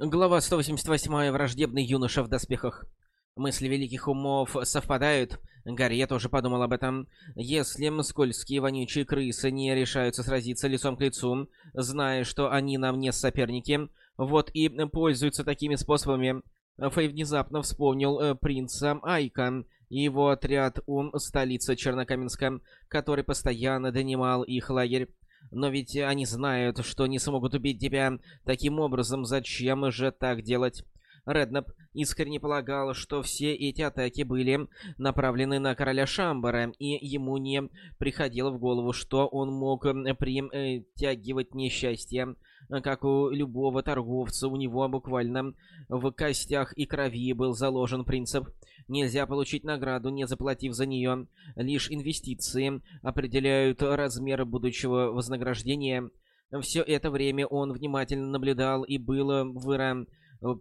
Глава 188. Враждебный юноша в доспехах. Мысли великих умов совпадают. Гарри, я тоже подумал об этом. Если скользкие вонючие крысы не решаются сразиться лицом к лицу, зная, что они нам не соперники, вот и пользуются такими способами. Фэй внезапно вспомнил э, принца Айка и его отряд у столицы Чернокаменска, который постоянно донимал их лагерь. Но ведь они знают, что не смогут убить тебя. Таким образом, зачем же так делать? Реднап искренне полагал, что все эти атаки были направлены на короля Шамбара, и ему не приходило в голову, что он мог притягивать несчастье. Как у любого торговца, у него буквально в костях и крови был заложен принцип Нельзя получить награду, не заплатив за нее. Лишь инвестиции определяют размер будущего вознаграждения. Все это время он внимательно наблюдал и был выра...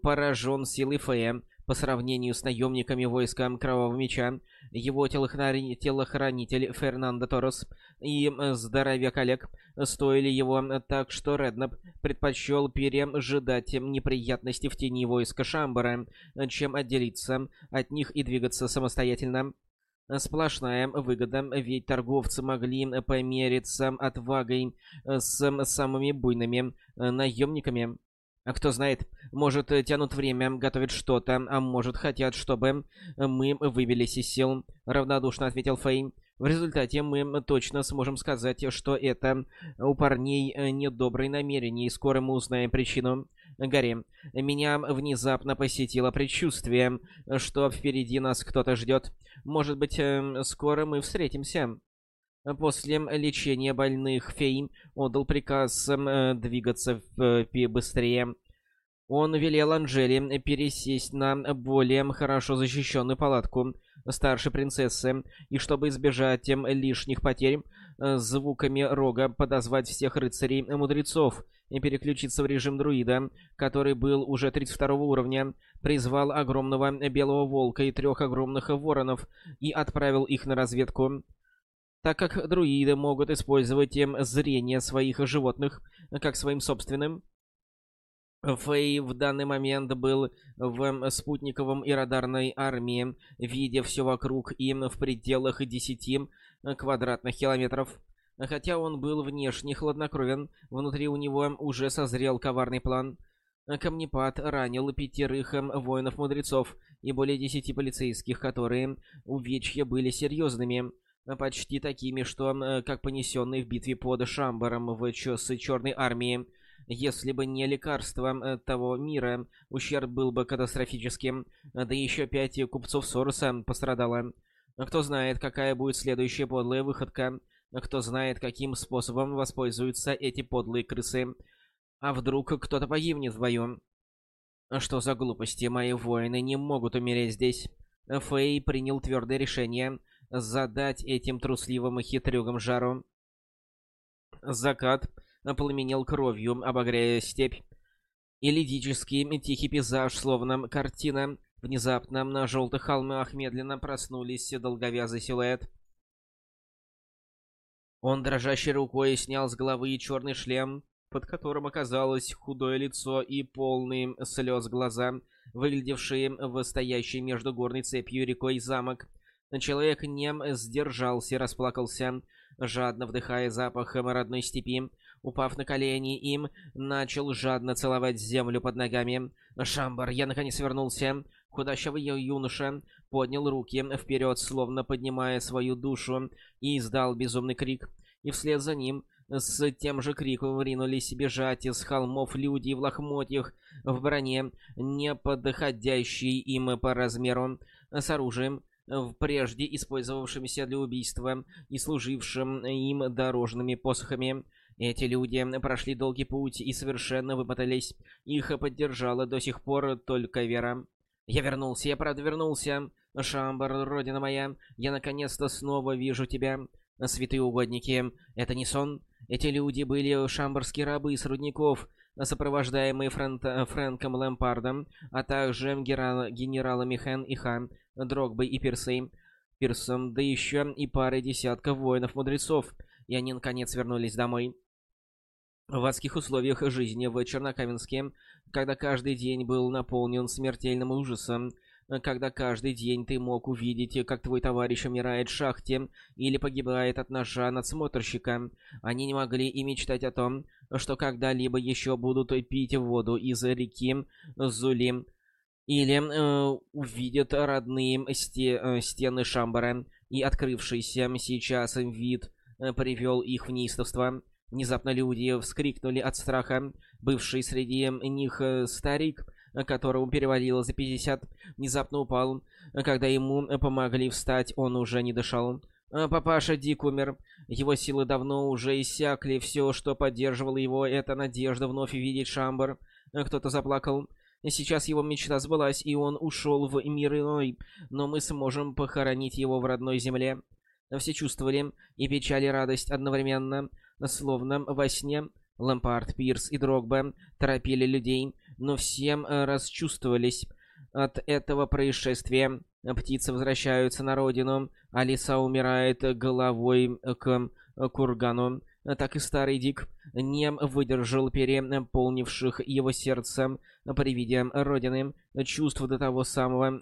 поражен силой Фея. По сравнению с наемниками войска Кровавого Меча, его телохрани... телохранитель Фернандо Торос и здоровяк Олег стоили его так, что Реднап предпочел пережидать неприятности в тени войска Шамбара, чем отделиться от них и двигаться самостоятельно. Сплошная выгода, ведь торговцы могли помериться отвагой с самыми буйными наемниками. А кто знает, может, э, тянут время, готовят что-то, а может, хотят, чтобы мы выбились из сил», — равнодушно ответил Фэй. «В результате мы точно сможем сказать, что это у парней э, недобрые намерения, и скоро мы узнаем причину». Гарри, меня внезапно посетило предчувствие, что впереди нас кто-то ждет. Может быть, э, скоро мы встретимся. После лечения больных фей отдал приказ э, двигаться э, быстрее. Он велел Анжеле пересесть на более хорошо защищенную палатку старшей принцессы, и чтобы избежать тем лишних потерь, э, звуками рога подозвать всех рыцарей-мудрецов и переключиться в режим друида, который был уже 32 уровня, призвал огромного белого волка и трех огромных воронов и отправил их на разведку так как друиды могут использовать тем зрение своих животных как своим собственным. Фэй в данный момент был в спутниковом и радарной армии, видя все вокруг им в пределах 10 квадратных километров. Хотя он был внешне хладнокровен, внутри у него уже созрел коварный план. Камнепад ранил пятерых воинов-мудрецов и более десяти полицейских, которые увечья были серьезными почти такими, что э, как понесенные в битве под Шамбаром в с Черной армии. Если бы не лекарство э, того мира, ущерб был бы катастрофическим. Да еще пять купцов Сороса пострадало. Кто знает, какая будет следующая подлая выходка. Кто знает, каким способом воспользуются эти подлые крысы. А вдруг кто-то погибнет в бою? Что за глупости? Мои воины не могут умереть здесь. Фэй принял твердое решение — задать этим трусливым и хитрюгам жару. Закат пламенел кровью, обогряя степь. И лидический тихий пейзаж, словно картина, внезапно на желтых холмах медленно проснулись долговязый силуэт. Он дрожащей рукой снял с головы черный шлем, под которым оказалось худое лицо и полные слез глаза, выглядевшие в стоящей между горной цепью рекой замок — Человек не сдержался, расплакался, жадно вдыхая запах родной степи. Упав на колени, им начал жадно целовать землю под ногами. «Шамбар, я наконец вернулся!» Худощавый юноша поднял руки вперед, словно поднимая свою душу, и издал безумный крик. И вслед за ним с тем же криком ринулись бежать из холмов люди в лохмотьях, в броне, не подходящие им по размеру, с оружием, прежде использовавшимся для убийства и служившим им дорожными посохами. Эти люди прошли долгий путь и совершенно вымотались. Их поддержала до сих пор только вера. «Я вернулся, я правда вернулся. Шамбар, родина моя, я наконец-то снова вижу тебя. Святые угодники, это не сон. Эти люди были шамбарские рабы с рудников, сопровождаемые Фрэнт, Фрэнком Лэмпардом, а также генералами Хэн и Хан, Дрогбой и Пирсей, Пирсом, да еще и парой десятков воинов-мудрецов, и они наконец вернулись домой. В адских условиях жизни в Чернокаменске, когда каждый день был наполнен смертельным ужасом, когда каждый день ты мог увидеть, как твой товарищ умирает в шахте или погибает от ножа надсмотрщика, они не могли и мечтать о том, что когда-либо еще будут пить воду из реки Зули, или э, увидят родные сте э, стены Шамбара, и открывшийся сейчас вид э, привел их в неистовство. Внезапно люди вскрикнули от страха. Бывший среди них э, старик, которому перевалило за 50, внезапно упал. Когда ему помогли встать, он уже не дышал. Папаша Дик умер. Его силы давно уже иссякли. Все, что поддерживало его, это надежда вновь увидеть Шамбар. Кто-то заплакал. Сейчас его мечта сбылась, и он ушел в мир иной, но мы сможем похоронить его в родной земле. Все чувствовали и печаль, и радость одновременно, словно во сне. Лампард, Пирс и Дрогба торопили людей, но всем э, расчувствовались от этого происшествия. Птицы возвращаются на родину, а лиса умирает головой к кургану. Так и старый Дик не выдержал переполнивших его сердце при виде родины. Чувство до того самого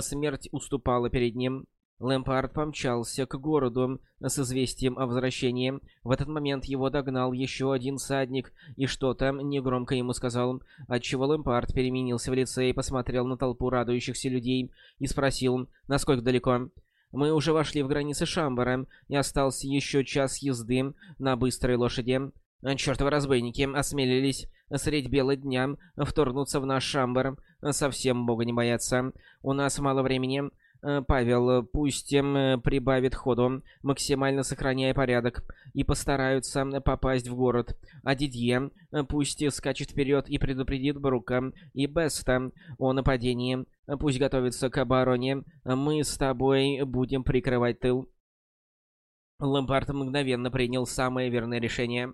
смерть уступала перед ним. Лэмпард помчался к городу с известием о возвращении. В этот момент его догнал еще один садник и что-то негромко ему сказал, отчего Лэмпард переменился в лице и посмотрел на толпу радующихся людей и спросил, насколько далеко. Мы уже вошли в границы Шамбара, и остался еще час езды на быстрой лошади. Чёртовы разбойники осмелились средь бела дня вторгнуться в наш Шамбар. Совсем бога не боятся. У нас мало времени. Э, Павел, пусть э, прибавит ходу, максимально сохраняя порядок, и постараются попасть в город. А Дидье э, пусть скачет вперед и предупредит Брука и Беста о нападении. Пусть готовится к обороне. Мы с тобой будем прикрывать тыл. Лампард мгновенно принял самое верное решение.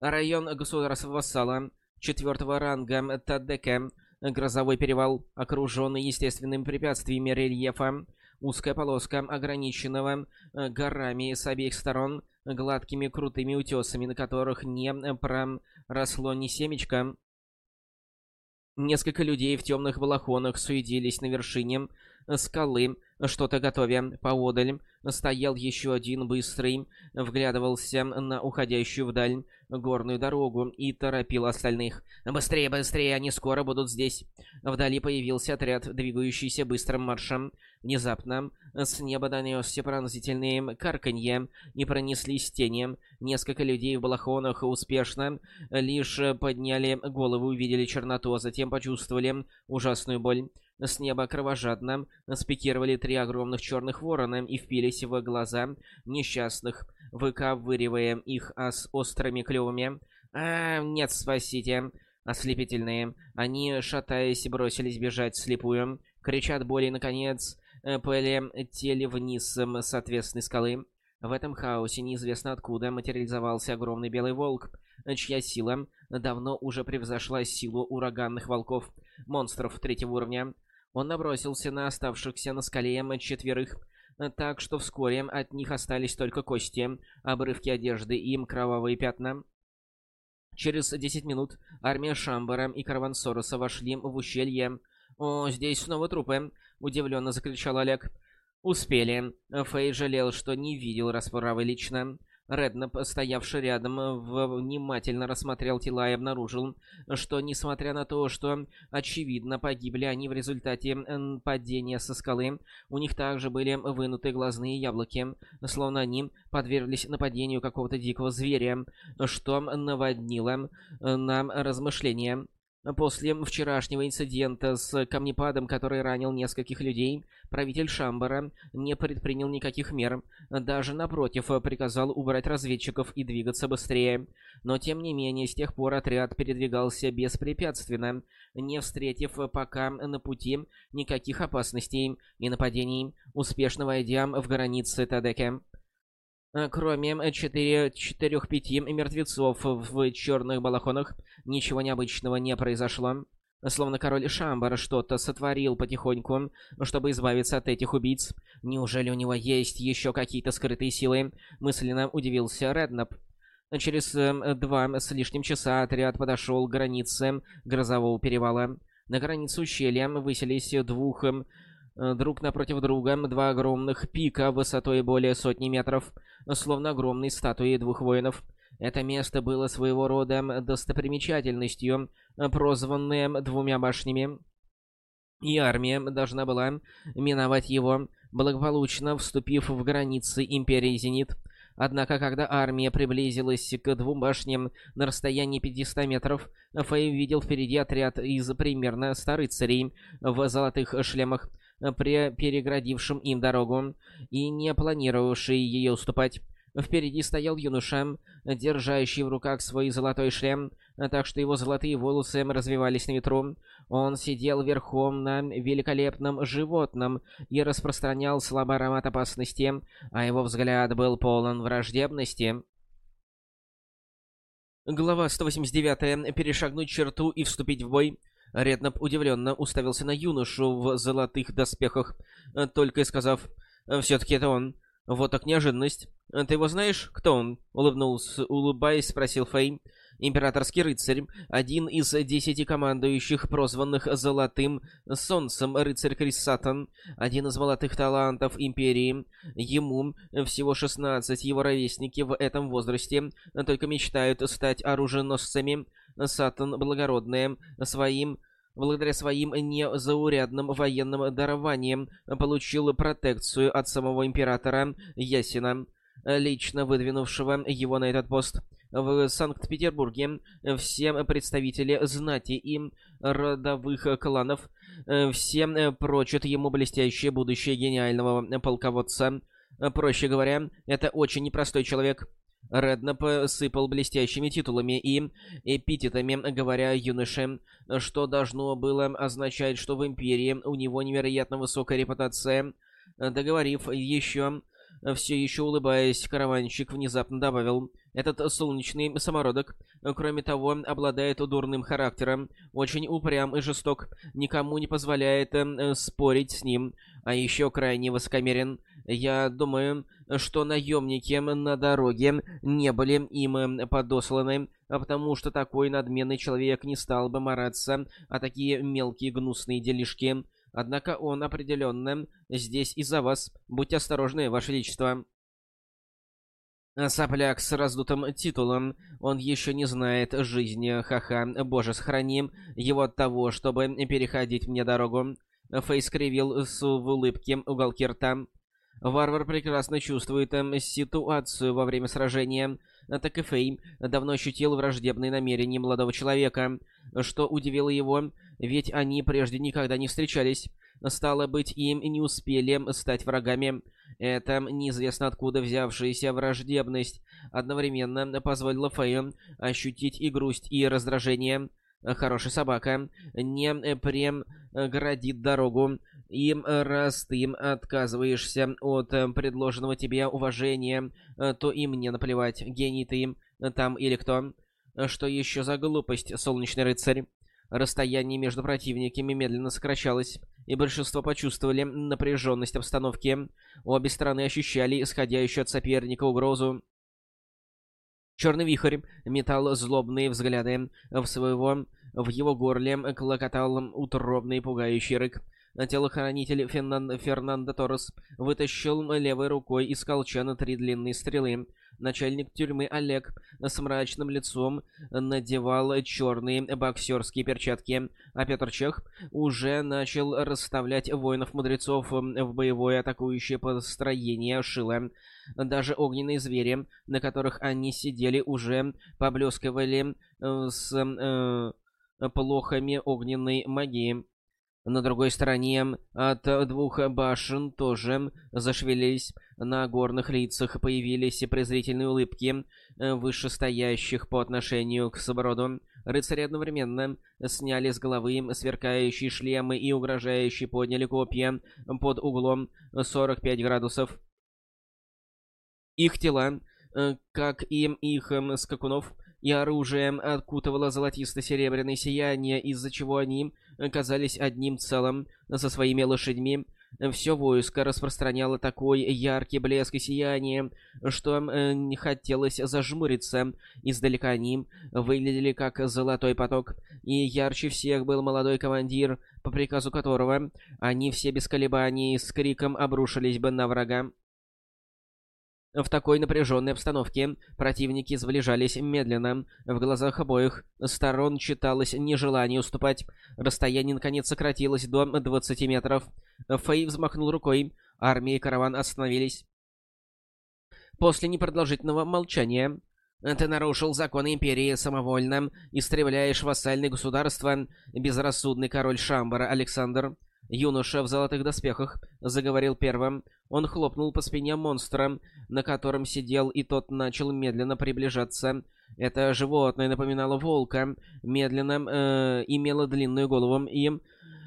Район государства-вассала четвертого ранга Тадека Грозовой перевал, окруженный естественными препятствиями рельефа, узкая полоска, ограниченного э, горами с обеих сторон, гладкими крутыми утесами, на которых не проросло ни семечко. Несколько людей в темных балахонах суетились на вершине скалы, что-то готовя. Поодаль стоял еще один быстрый, вглядывался на уходящую вдаль горную дорогу и торопил остальных. «Быстрее, быстрее, они скоро будут здесь!» Вдали появился отряд, двигающийся быстрым маршем. Внезапно с неба донесся пронзительные карканье и пронеслись тени. Несколько людей в балахонах успешно лишь подняли голову и увидели черноту, а затем почувствовали ужасную боль. С неба кровожадно спикировали три огромных черных ворона и впились в глаза несчастных, выковыривая их а с острыми клювами. «А, нет, спасите!» Ослепительные. Они, шатаясь, бросились бежать слепую. Крича от боли, наконец, э, полетели вниз с ответственной скалы. В этом хаосе неизвестно откуда материализовался огромный белый волк, чья сила давно уже превзошла силу ураганных волков, монстров третьего уровня. Он набросился на оставшихся на скале четверых, так что вскоре от них остались только кости, обрывки одежды и им кровавые пятна. Через 10 минут армия Шамбара и Каравансороса вошли в ущелье. «О, здесь снова трупы!» — удивленно закричал Олег. «Успели». Фэй жалел, что не видел расправы лично. Реднап, стоявший рядом, внимательно рассмотрел тела и обнаружил, что, несмотря на то, что, очевидно, погибли они в результате падения со скалы, у них также были вынуты глазные яблоки, словно они подверглись нападению какого-то дикого зверя, что наводнило нам размышления. После вчерашнего инцидента с камнепадом, который ранил нескольких людей, правитель Шамбара не предпринял никаких мер, даже напротив приказал убрать разведчиков и двигаться быстрее. Но тем не менее, с тех пор отряд передвигался беспрепятственно, не встретив пока на пути никаких опасностей и нападений, успешно войдя в границы Тадеке. Э, кроме 4-5 мертвецов в черных балахонах, ничего необычного не произошло. Словно король Шамбар что-то сотворил потихоньку, чтобы избавиться от этих убийц. Неужели у него есть еще какие-то скрытые силы? Мысленно удивился Реднап. Через э, два с лишним часа отряд подошел к границе Грозового перевала. На границе ущелья выселись двух э, друг напротив друга два огромных пика высотой более сотни метров, словно огромные статуи двух воинов. Это место было своего рода достопримечательностью, прозванное двумя башнями. И армия должна была миновать его, благополучно вступив в границы Империи Зенит. Однако, когда армия приблизилась к двум башням на расстоянии 500 метров, Фэй видел впереди отряд из примерно 100 рыцарей в золотых шлемах, переградившим им дорогу и не планировавший ее уступать. Впереди стоял юноша, держащий в руках свой золотой шлем, так что его золотые волосы развивались на ветру. Он сидел верхом на великолепном животном и распространял слабый аромат опасности, а его взгляд был полон враждебности. Глава 189. Перешагнуть черту и вступить в бой. Реднап удивленно уставился на юношу в золотых доспехах, только и сказав «Все-таки это он». Вот так неожиданность. Ты его знаешь? Кто он? Улыбнулся, улыбаясь, спросил Фэй. Императорский рыцарь, один из десяти командующих, прозванных Золотым Солнцем, рыцарь Крисатан, один из молодых талантов Империи. Ему всего 16, его ровесники в этом возрасте только мечтают стать оруженосцами. Сатан благородное своим благодаря своим незаурядным военным дарованиям получил протекцию от самого императора Ясина, лично выдвинувшего его на этот пост. В Санкт-Петербурге все представители знати и родовых кланов все прочат ему блестящее будущее гениального полководца. Проще говоря, это очень непростой человек. Редна посыпал блестящими титулами и эпитетами, говоря юноше, что должно было означать, что в Империи у него невероятно высокая репутация. Договорив еще, все еще улыбаясь, караванщик внезапно добавил, «Этот солнечный самородок, кроме того, обладает дурным характером, очень упрям и жесток, никому не позволяет э, спорить с ним, а еще крайне высокомерен. Я думаю, что наемники на дороге не были им подосланы, а потому что такой надменный человек не стал бы мараться а такие мелкие гнусные делишки. Однако он определенно здесь из-за вас. Будьте осторожны, Ваше Величество. Сопляк с раздутым титулом. Он еще не знает жизни, ха-ха. Боже, сохрани его от того, чтобы переходить мне дорогу. Фейс кривил с в улыбке уголки рта. Варвар прекрасно чувствует эм, ситуацию во время сражения, так и Фей давно ощутил враждебные намерения молодого человека, что удивило его, ведь они прежде никогда не встречались. Стало быть, им не успели стать врагами. Эта неизвестно откуда взявшаяся враждебность одновременно позволила Фею ощутить и грусть, и раздражение. Хорошая собака не прем градит дорогу и раз ты отказываешься от э, предложенного тебе уважения, э, то и мне наплевать, гений ты там или кто. Что еще за глупость, солнечный рыцарь? Расстояние между противниками медленно сокращалось, и большинство почувствовали напряженность обстановки. Обе стороны ощущали исходящую от соперника угрозу. Черный вихрь метал злобные взгляды в своего... В его горле клокотал утробный пугающий рык. Телохранитель Фернан... Фернандо Торрес вытащил левой рукой из колчана три длинные стрелы. Начальник тюрьмы Олег с мрачным лицом надевал черные боксерские перчатки, а Петр Чех уже начал расставлять воинов-мудрецов в боевое атакующее построение Шила. Даже огненные звери, на которых они сидели, уже поблескивали э, с э, плохами огненной магии. На другой стороне от двух башен тоже зашевелились. На горных лицах появились презрительные улыбки э, вышестоящих по отношению к Собороду. Рыцари одновременно сняли с головы сверкающие шлемы и угрожающие подняли копья под углом 45 градусов. Их тела, э, как и их скакунов, и оружием окутывало золотисто-серебряное сияние, из-за чего они казались одним целым со своими лошадьми. Все войско распространяло такой яркий блеск и сияние, что э, не хотелось зажмуриться. Издалека они выглядели как золотой поток, и ярче всех был молодой командир, по приказу которого они все без колебаний с криком обрушились бы на врага. В такой напряженной обстановке противники сближались медленно. В глазах обоих сторон читалось нежелание уступать. Расстояние наконец сократилось до 20 метров. Фэй взмахнул рукой. Армия и караван остановились. После непродолжительного молчания ты нарушил законы Империи самовольно, истребляешь вассальные государства, безрассудный король Шамбара Александр. Юноша в золотых доспехах заговорил первым. Он хлопнул по спине монстра, на котором сидел, и тот начал медленно приближаться. Это животное напоминало волка, медленно э, имело длинную голову и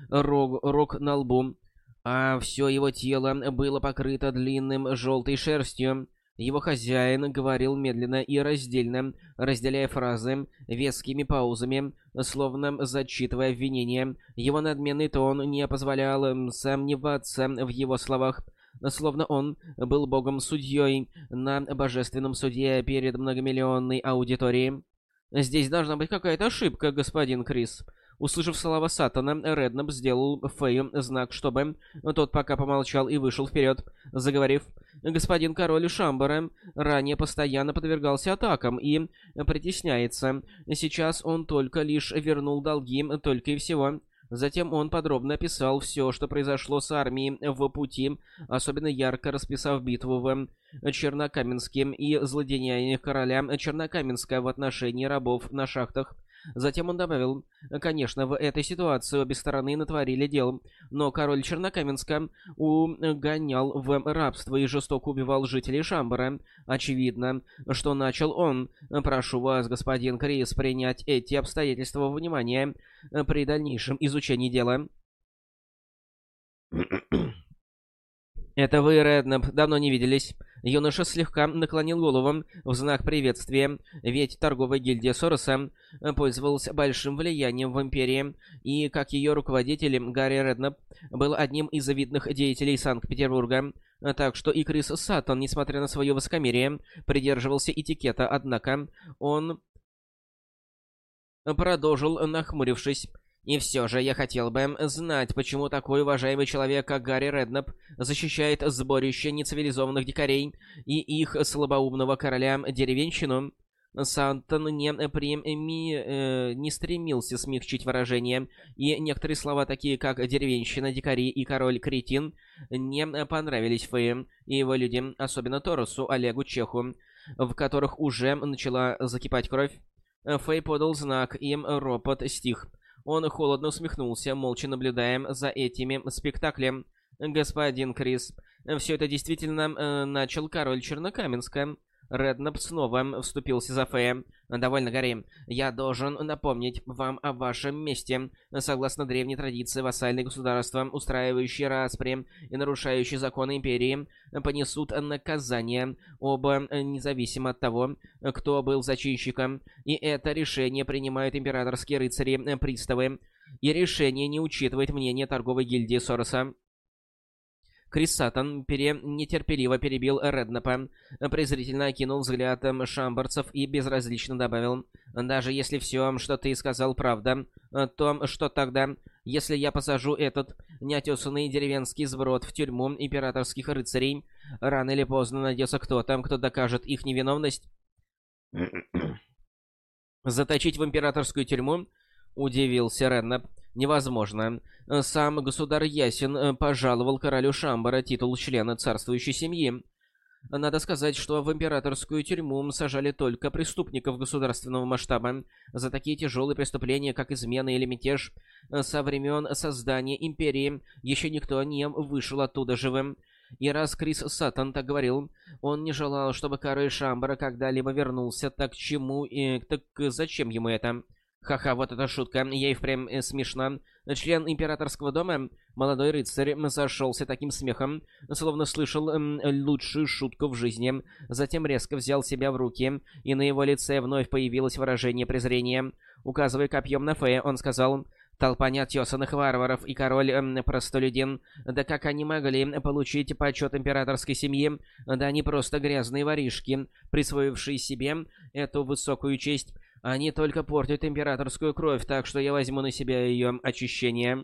рог, рог на лбу, а все его тело было покрыто длинным желтой шерстью. Его хозяин говорил медленно и раздельно, разделяя фразы вескими паузами, словно зачитывая обвинения. Его надменный тон не позволял сомневаться в его словах, словно он был богом-судьей на божественном суде перед многомиллионной аудиторией. «Здесь должна быть какая-то ошибка, господин Крис», Услышав слова Сатана, Реднап сделал Фею знак, чтобы тот пока помолчал и вышел вперед, заговорив. Господин король Шамбара ранее постоянно подвергался атакам и притесняется. Сейчас он только лишь вернул долги, только и всего. Затем он подробно описал все, что произошло с армией в пути, особенно ярко расписав битву в Чернокаменске и злодеяния короля Чернокаменска в отношении рабов на шахтах. Затем он добавил, конечно, в этой ситуации обе стороны натворили дел, но король Чернокаменска угонял в рабство и жестоко убивал жителей Шамбара. Очевидно, что начал он. Прошу вас, господин Крис, принять эти обстоятельства во внимание при дальнейшем изучении дела. «Это вы, Реднеп, давно не виделись». Юноша слегка наклонил голову в знак приветствия, ведь торговая гильдия Сороса пользовалась большим влиянием в Империи, и, как ее руководитель, Гарри Реднеп был одним из видных деятелей Санкт-Петербурга. Так что и Крис Саттон, несмотря на свое высокомерие, придерживался этикета, однако он продолжил, нахмурившись. И все же я хотел бы знать, почему такой уважаемый человек, как Гарри Реднап, защищает сборище нецивилизованных дикарей и их слабоумного короля деревенщину. Сантон не, преми, э, не стремился смягчить выражение, и некоторые слова, такие как «деревенщина», «дикари» и «король-кретин», не понравились Фэю и его людям, особенно Торосу, Олегу, Чеху, в которых уже начала закипать кровь. Фэй подал знак, им ропот стих. Он холодно усмехнулся, молча наблюдая за этими спектаклем. «Господин Крис, все это действительно э, начал король Чернокаменска. Реднап снова вступился за Фея. «Довольно, Гарри. Я должен напомнить вам о вашем месте. Согласно древней традиции, вассальные государства, устраивающие распри и нарушающие законы Империи, понесут наказание, оба независимо от того, кто был зачинщиком. И это решение принимают императорские рыцари-приставы. И решение не учитывает мнение торговой гильдии Сороса. Крис Саттон пере... нетерпеливо перебил Реднапа, презрительно окинул взглядом шамбарцев и безразлично добавил, «Даже если все, что ты сказал, правда, то что тогда, если я посажу этот неотесанный деревенский сброд в тюрьму императорских рыцарей, рано или поздно найдется кто-то, кто докажет их невиновность?» «Заточить в императорскую тюрьму?» — удивился Реднап невозможно. Сам государь Ясен э, пожаловал королю Шамбара титул члена царствующей семьи. Надо сказать, что в императорскую тюрьму сажали только преступников государственного масштаба за такие тяжелые преступления, как измена или мятеж. Со времен создания империи еще никто не вышел оттуда живым. И раз Крис Саттон так говорил, он не желал, чтобы король Шамбара когда-либо вернулся, так чему и так зачем ему это? Ха-ха, вот эта шутка, и впрямь э, смешна. Член императорского дома, молодой рыцарь, зашелся таким смехом, словно слышал эм, лучшую шутку в жизни. Затем резко взял себя в руки, и на его лице вновь появилось выражение презрения. Указывая копьем на Фея, он сказал, Толпа неотесанных варваров и король эм, простолюдин. Да как они могли получить почет императорской семьи? Да они просто грязные воришки, присвоившие себе эту высокую честь. Они только портят императорскую кровь, так что я возьму на себя ее очищение.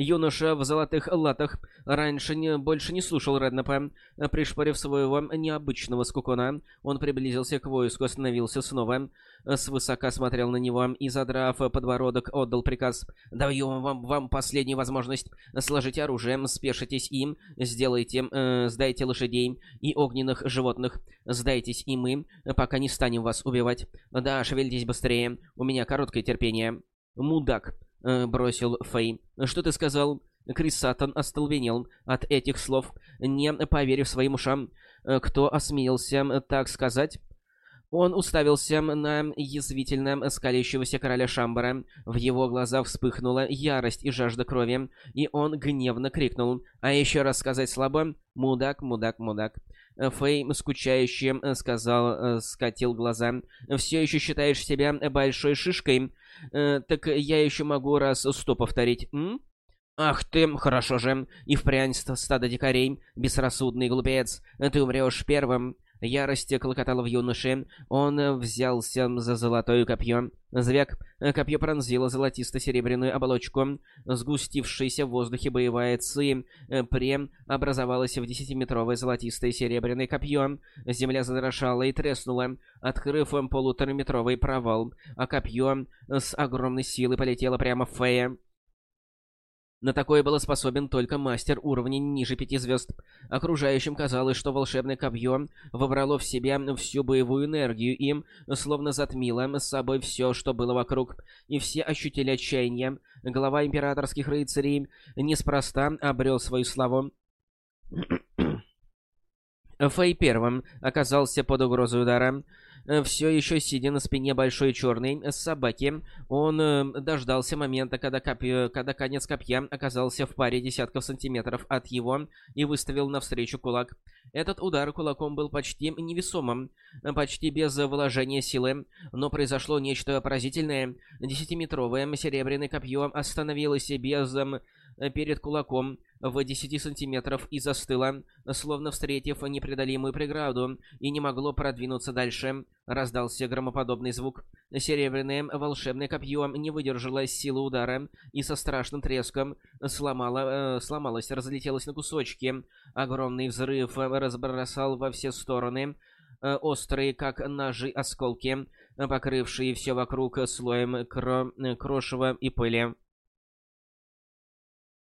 Юноша в золотых латах раньше не, больше не слушал Реднапа. Пришпорив своего необычного скукона, он приблизился к войску, остановился снова, свысока смотрел на него и, задрав подбородок, отдал приказ. «Даю вам, вам последнюю возможность. Сложите оружие, спешитесь им, сделайте, э, сдайте лошадей и огненных животных. Сдайтесь и мы, пока не станем вас убивать. Да, шевелитесь быстрее, у меня короткое терпение». «Мудак», бросил Фэй. «Что ты сказал?» Крис Саттон остолбенел от этих слов, не поверив своим ушам. Э, кто осмелился так сказать? Он уставился на язвительно скалящегося короля Шамбара. В его глазах вспыхнула ярость и жажда крови, и он гневно крикнул. «А еще раз сказать слабо? Мудак, мудак, мудак!» Фэй, скучающе сказал, скатил глаза. «Все еще считаешь себя большой шишкой? Э, так я еще могу раз сто повторить, м? Ах ты, хорошо же. И впрямь стадо дикарей, безрассудный глупец. Ты умрешь первым. Ярость клокотала в юноше. Он взялся за золотое копье. Звяк. Копье пронзило золотисто-серебряную оболочку. Сгустившаяся в воздухе боевая ци преобразовалась в десятиметровое золотистое серебряное копье. Земля задрожала и треснула, открыв полутораметровый провал, а копье с огромной силой полетело прямо в Фея. На такое был способен только мастер уровня ниже пяти звезд. Окружающим казалось, что волшебное копье вобрало в себя всю боевую энергию и, словно затмило с собой все, что было вокруг. И все ощутили отчаяние. Глава императорских рыцарей неспроста обрел свою славу. Фэй первым оказался под угрозой удара. Э, все еще сидя на спине большой черной собаки, он э, дождался момента, когда, копье, когда конец копья оказался в паре десятков сантиметров от его и выставил навстречу кулак. Этот удар кулаком был почти невесомым, почти без вложения силы, но произошло нечто поразительное. Десятиметровое серебряное копье остановилось без перед кулаком в 10 сантиметров и застыло, словно встретив непреодолимую преграду, и не могло продвинуться дальше. Раздался громоподобный звук. Серебряное волшебное копье не выдержало силы удара и со страшным треском сломало, э, сломалось, разлетелось на кусочки. Огромный взрыв разбросал во все стороны э, острые, как ножи, осколки, покрывшие все вокруг слоем кро крошева и пыли.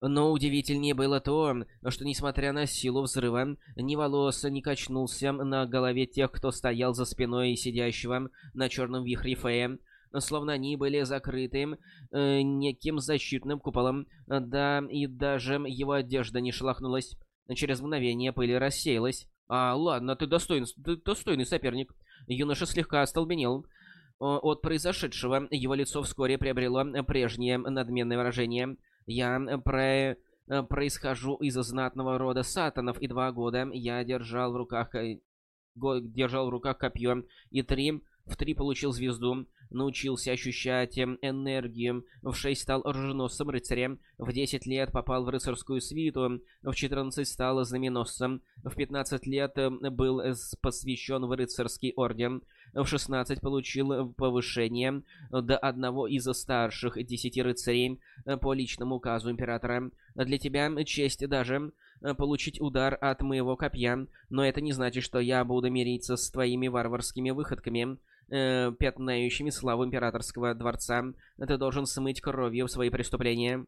Но удивительнее было то, что, несмотря на силу взрыва, ни волос не качнулся на голове тех, кто стоял за спиной сидящего на черном вихре Фея, словно они были закрыты э, неким защитным куполом, да и даже его одежда не шелохнулась. Через мгновение пыль рассеялась. «А, ладно, ты достойный, ты достойный соперник». Юноша слегка остолбенел. От произошедшего его лицо вскоре приобрело прежнее надменное выражение – я э, про... Э, происхожу из знатного рода сатанов, и два года я держал в руках... Э, держал в руках копье, и три... В три получил звезду, научился ощущать энергию, в шесть стал оруженосцем рыцарем, в десять лет попал в рыцарскую свиту, в четырнадцать стал знаменосцем, в пятнадцать лет был посвящен в рыцарский орден, в 16 получил повышение до одного из старших десяти рыцарей по личному указу императора. Для тебя честь даже получить удар от моего копья, но это не значит, что я буду мириться с твоими варварскими выходками, э, пятнающими славу императорского дворца. Ты должен смыть кровью свои преступления.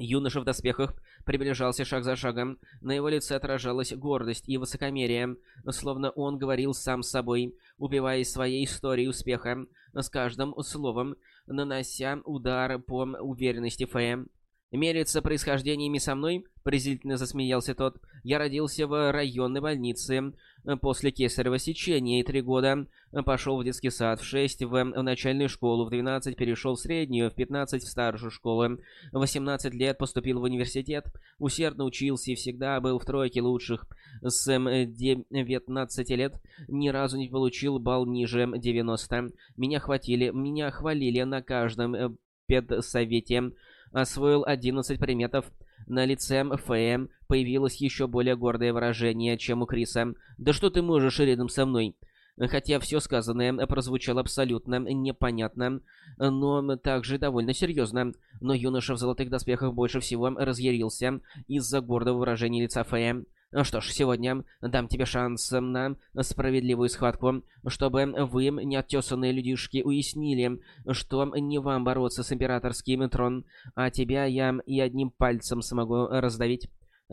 Юноша в доспехах приближался шаг за шагом. На его лице отражалась гордость и высокомерие, словно он говорил сам с собой, убиваясь своей историей успеха, с каждым словом, нанося удар по уверенности Фея. «Мериться происхождениями со мной?» — презрительно засмеялся тот. «Я родился в районной больнице после кесарево сечения и три года пошел в детский сад, в шесть в начальную школу, в 12 перешел в среднюю, в 15 в старшую школу, в 18 лет поступил в университет, усердно учился и всегда был в тройке лучших. С 19 лет ни разу не получил балл ниже 90. Меня хватили, меня хвалили на каждом педсовете. Освоил 11 предметов. На лице Фэя появилось еще более гордое выражение, чем у Криса. «Да что ты можешь рядом со мной?» Хотя все сказанное прозвучало абсолютно непонятно, но также довольно серьезно. Но юноша в золотых доспехах больше всего разъярился из-за гордого выражения лица Фея. Что ж, сегодня дам тебе шанс на справедливую схватку, чтобы вы, неоттесанные людишки, уяснили, что не вам бороться с императорским трон, а тебя я и одним пальцем смогу раздавить.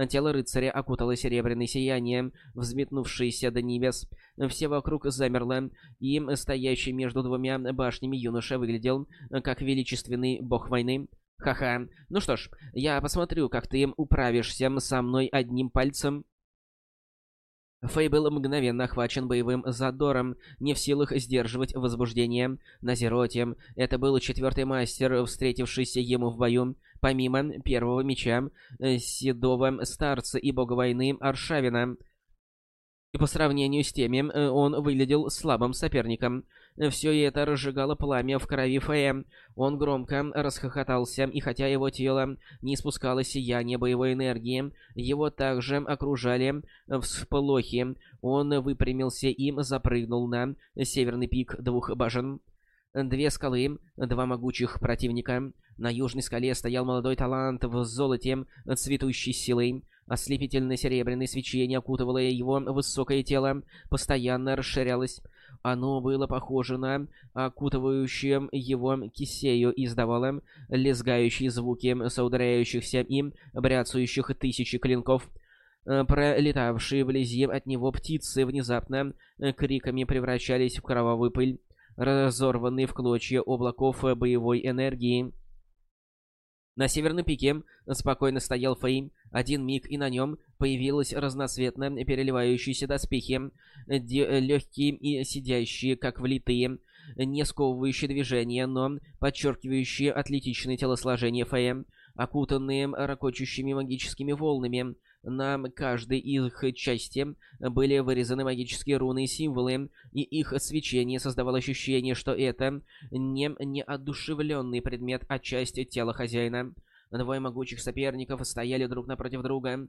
Тело рыцаря окутало серебряное сияние, взметнувшееся до небес. Все вокруг замерло, и стоящий между двумя башнями юноша выглядел как величественный бог войны. Ха-ха. Ну что ж, я посмотрю, как ты управишься со мной одним пальцем. Фэй был мгновенно охвачен боевым задором, не в силах сдерживать возбуждение. На Зероте это был четвертый мастер, встретившийся ему в бою. Помимо первого меча, э, седого старца и бога войны Аршавина. И по сравнению с теми, э, он выглядел слабым соперником. Все это разжигало пламя в крови Фея. Он громко расхохотался, и хотя его тело не испускало сияние боевой энергии, его также окружали всполохи. Он выпрямился и запрыгнул на северный пик двух башен. Две скалы, два могучих противника. На южной скале стоял молодой талант в золоте, цветущей силой. Ослепительное серебряное свечение окутывало его высокое тело, постоянно расширялось. Оно было похоже на окутывающее его кисею издавало лезгающие звуки соударяющихся и бряцающих тысячи клинков. Э, пролетавшие вблизи от него птицы внезапно э, криками превращались в кровавую пыль, разорванные в клочья облаков боевой энергии. На северном пике спокойно стоял Фейм. Один миг, и на нем появилась разноцветно переливающиеся доспехи, легкие и сидящие, как влитые, не сковывающие движения, но подчеркивающие атлетичное телосложение Фея, окутанные ракочущими магическими волнами. На каждой их части были вырезаны магические руны и символы, и их свечение создавало ощущение, что это не неодушевленный предмет, а часть тела хозяина. Двое могучих соперников стояли друг напротив друга,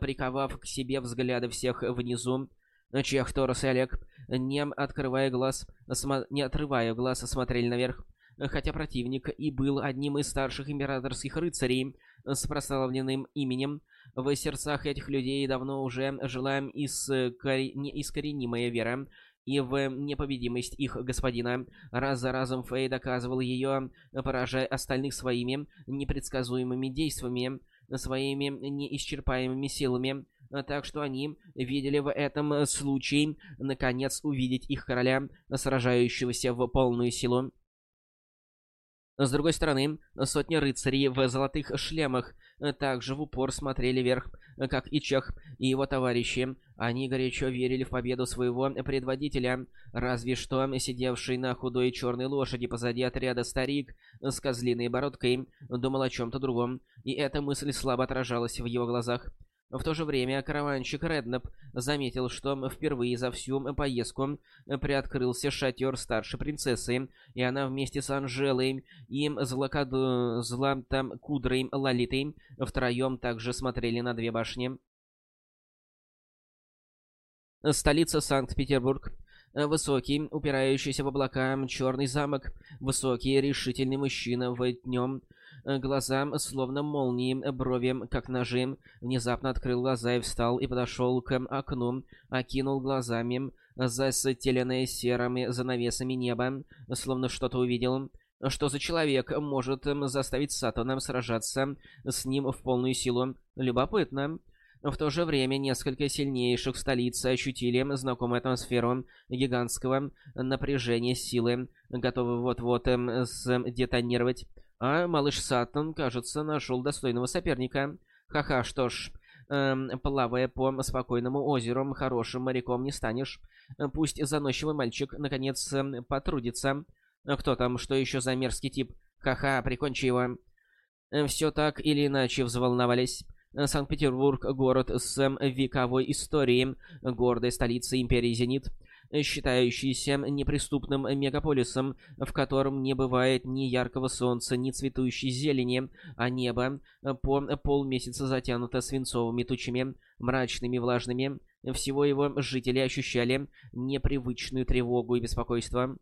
приковав к себе взгляды всех внизу. Чех, Торос и Олег, не открывая глаз, не отрывая глаз, смотрели наверх. Хотя противник и был одним из старших императорских рыцарей с прославленным именем, в сердцах этих людей давно уже жила искори... неискоренимая вера и в непобедимость их господина. Раз за разом Фэй доказывал ее, поражая остальных своими непредсказуемыми действиями, своими неисчерпаемыми силами. Так что они видели в этом случае, наконец, увидеть их короля, сражающегося в полную силу. С другой стороны, сотни рыцарей в золотых шлемах также в упор смотрели вверх, как и Чех и его товарищи. Они горячо верили в победу своего предводителя, разве что сидевший на худой черной лошади позади отряда старик с козлиной бородкой думал о чем-то другом, и эта мысль слабо отражалась в его глазах. В то же время караванщик Реднеп заметил, что впервые за всю поездку приоткрылся шатер старшей принцессы, и она вместе с Анжелой и злокоду... златокудрой Лолитой втроем также смотрели на две башни. Столица Санкт-Петербург. Высокий, упирающийся в облака черный замок, высокий, решительный мужчина в днем Э, глаза, словно молнии, брови, как ножи. Внезапно открыл глаза и встал, и подошел к окну, окинул глазами застеленное серыми занавесами небо, словно что-то увидел. Что за человек может заставить Сатана сражаться с ним в полную силу? Любопытно. В то же время несколько сильнейших в столице ощутили знакомую атмосферу гигантского напряжения силы, готовы вот-вот сдетонировать. А малыш Саттон, кажется, нашел достойного соперника. Ха-ха, что ж, эм, плавая по спокойному озеру, хорошим моряком не станешь. Пусть заносчивый мальчик, наконец, эм, потрудится. Кто там, что еще за мерзкий тип? Ха-ха, прикончи его. Э, Все так или иначе взволновались. Санкт-Петербург — город с эм, вековой историей, гордая столица империи Зенит. Считающийся неприступным мегаполисом, в котором не бывает ни яркого солнца, ни цветущей зелени, а небо по полмесяца затянуто свинцовыми тучами, мрачными, влажными. Всего его жители ощущали непривычную тревогу и беспокойство.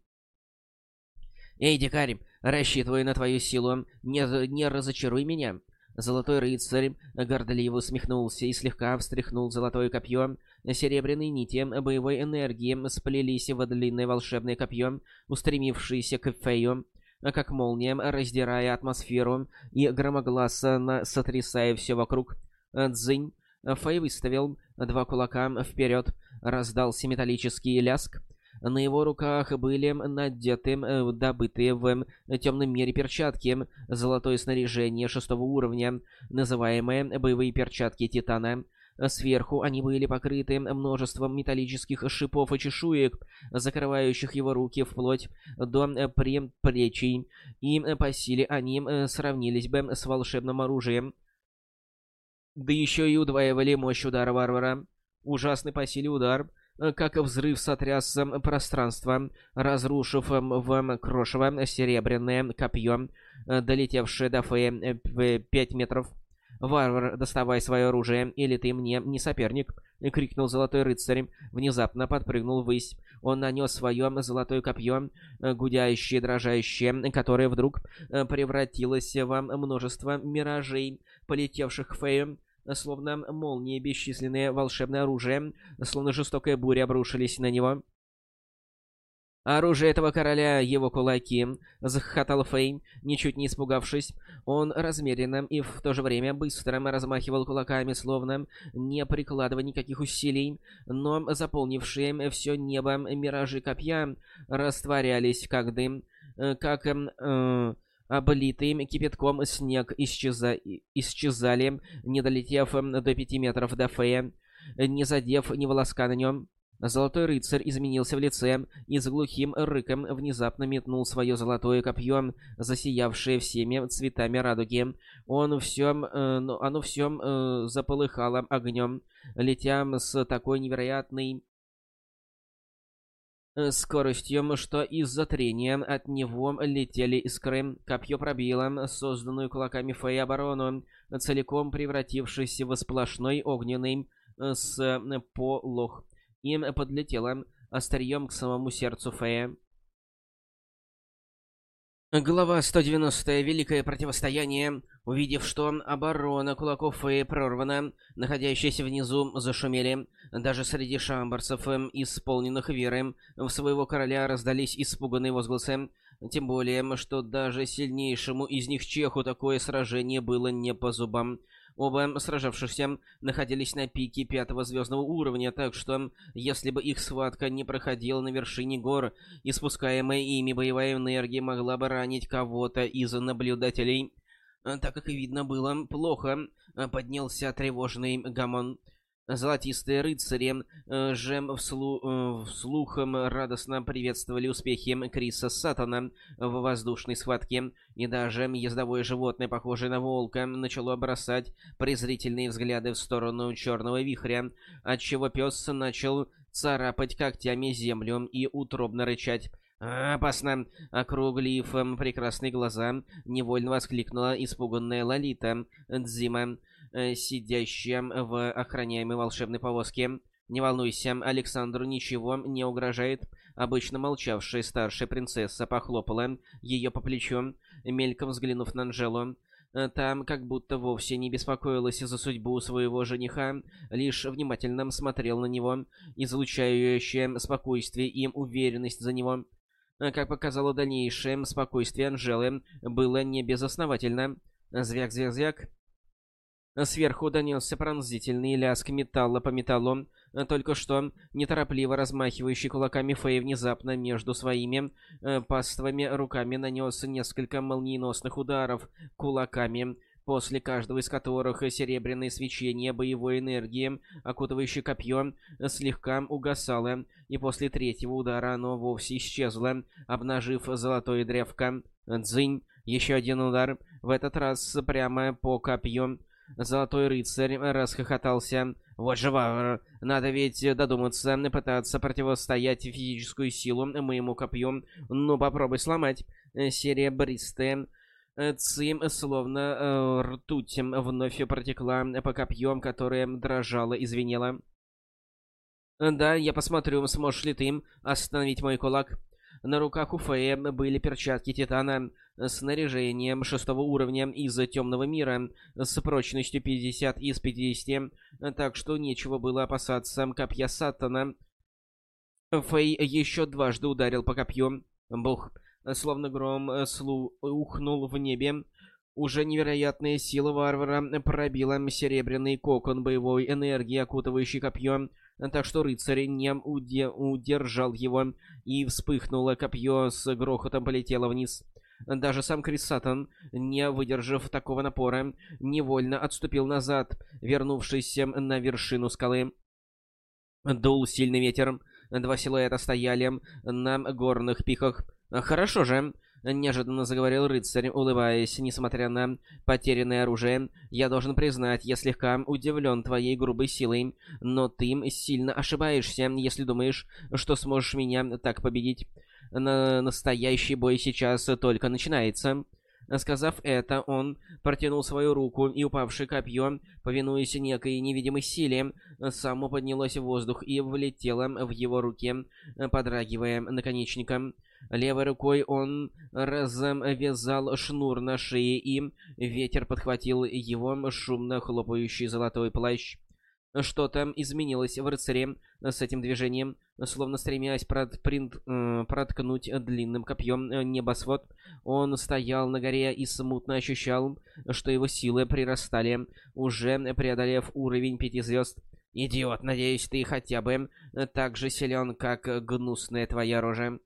«Эй, дикарь, рассчитываю на твою силу, не, не разочаруй меня!» Золотой рыцарь гордливо усмехнулся и слегка встряхнул золотое копье. Серебряные нити боевой энергии сплелись в длинное волшебное копье, устремившееся к Фею, как молния, раздирая атмосферу и громогласно сотрясая все вокруг. Дзынь. Фэй выставил два кулака вперед, раздался металлический ляск, на его руках были надеты э, добытые в темном мире перчатки, золотое снаряжение шестого уровня, называемые боевые перчатки Титана. Сверху они были покрыты множеством металлических шипов и чешуек, закрывающих его руки вплоть до предплечий, и по силе они сравнились бы с волшебным оружием. Да еще и удваивали мощь удара варвара. Ужасный по силе удар — Э, как взрыв сотряс пространство, разрушив в крошево серебряное копье, э, долетевшее до в пять метров. «Варвар, доставай свое оружие, или ты мне не соперник!» — крикнул Золотой Рыцарь. Внезапно подпрыгнул ввысь. Он нанес свое золотое копье, э, гудящее, дрожащее, которое вдруг превратилось во множество миражей, полетевших к Фею словно молнии бесчисленные волшебное оружие, словно жестокая буря обрушились на него. «Оружие этого короля, его кулаки!» — захохотал Фэй, ничуть не испугавшись. Он размеренно и в то же время быстро размахивал кулаками, словно не прикладывая никаких усилий, но заполнившие все небо миражи копья растворялись как дым, э, как... Э, Облитый кипятком снег исчеза... исчезали, не долетев до пяти метров до Фея, не задев ни волоска на нем. Золотой рыцарь изменился в лице и с глухим рыком внезапно метнул свое золотое копье, засиявшее всеми цветами радуги. Он все, э, оно все э, заполыхало огнем, летя с такой невероятной скоростью, что из-за трения от него летели искры. Копье пробило созданную кулаками Фэй оборону, целиком превратившись в сплошной огненный э, с э, полох. Им подлетело острием к самому сердцу Фэя. Глава 190. Великое противостояние. Увидев, что оборона кулаков и прорвана, находящиеся внизу зашумели. Даже среди шамбарцев, эм, исполненных веры, в своего короля раздались испуганные возгласы. Тем более, что даже сильнейшему из них чеху такое сражение было не по зубам. Оба сражавшихся находились на пике пятого звездного уровня, так что если бы их схватка не проходила на вершине гор, испускаемая ими боевая энергия могла бы ранить кого-то из наблюдателей. Так как и видно было, плохо поднялся тревожный гамон. Золотистые рыцари э, же вслу э, вслухом радостно приветствовали успехи Криса Сатана в воздушной схватке, и даже ездовое животное, похожее на волка, начало бросать презрительные взгляды в сторону черного вихря, отчего пес начал царапать когтями землю и утробно рычать. «Опасно!» Округлив прекрасные глаза, невольно воскликнула испуганная Лолита Дзима. Э, сидящая в охраняемой волшебной повозке. «Не волнуйся, Александру ничего не угрожает». Обычно молчавшая старшая принцесса похлопала ее по плечу, мельком взглянув на Анжелу. Э, там как будто вовсе не беспокоилась за судьбу своего жениха, лишь внимательно смотрел на него, излучающее спокойствие и уверенность за него. Э, как показало дальнейшее, спокойствие Анжелы было не безосновательно. Звяк-звяк-звяк. Сверху донесся пронзительный лязг металла по металлу. Только что, неторопливо размахивающий кулаками Фэй внезапно между своими э, паствами руками нанес несколько молниеносных ударов кулаками, после каждого из которых серебряное свечение боевой энергии, окутывающее копье, слегка угасало, и после третьего удара оно вовсе исчезло, обнажив золотое древко. Дзынь! Еще один удар, в этот раз прямо по копью. Золотой рыцарь расхохотался, Вот же варвар. Надо ведь додуматься, пытаться противостоять физическую силу моему копью. Ну, попробуй сломать. Серебристые Цим, словно э, ртуть, вновь протекла по копьем, которое дрожало и звенело. «Да, я посмотрю, сможешь ли ты остановить мой кулак». На руках у Фея были перчатки Титана, снаряжением шестого уровня из темного мира с прочностью 50 из 50, так что нечего было опасаться копья Сатана. Фэй еще дважды ударил по копью. Бух, словно гром слу ухнул в небе. Уже невероятная сила варвара пробила серебряный кокон боевой энергии, окутывающий копье, так что рыцарь не уде удержал его, и вспыхнуло копье с грохотом полетело вниз. Даже сам Крисатан, не выдержав такого напора, невольно отступил назад, вернувшись на вершину скалы. Дул сильный ветер. Два силуэта стояли на горных пиках. «Хорошо же», — неожиданно заговорил рыцарь, улыбаясь, несмотря на потерянное оружие. «Я должен признать, я слегка удивлен твоей грубой силой, но ты сильно ошибаешься, если думаешь, что сможешь меня так победить. На настоящий бой сейчас только начинается». Сказав это, он протянул свою руку, и упавшее копье, повинуясь некой невидимой силе, само поднялось в воздух и влетело в его руке, подрагивая наконечником. Левой рукой он развязал шнур на шее, и ветер подхватил его шумно хлопающий золотой плащ. Что-то изменилось в рыцаре с этим движением, словно стремясь протпринт, э, проткнуть длинным копьем небосвод. Он стоял на горе и смутно ощущал, что его силы прирастали, уже преодолев уровень пяти звезд. «Идиот, надеюсь, ты хотя бы так же силен, как гнусная твоя рожа».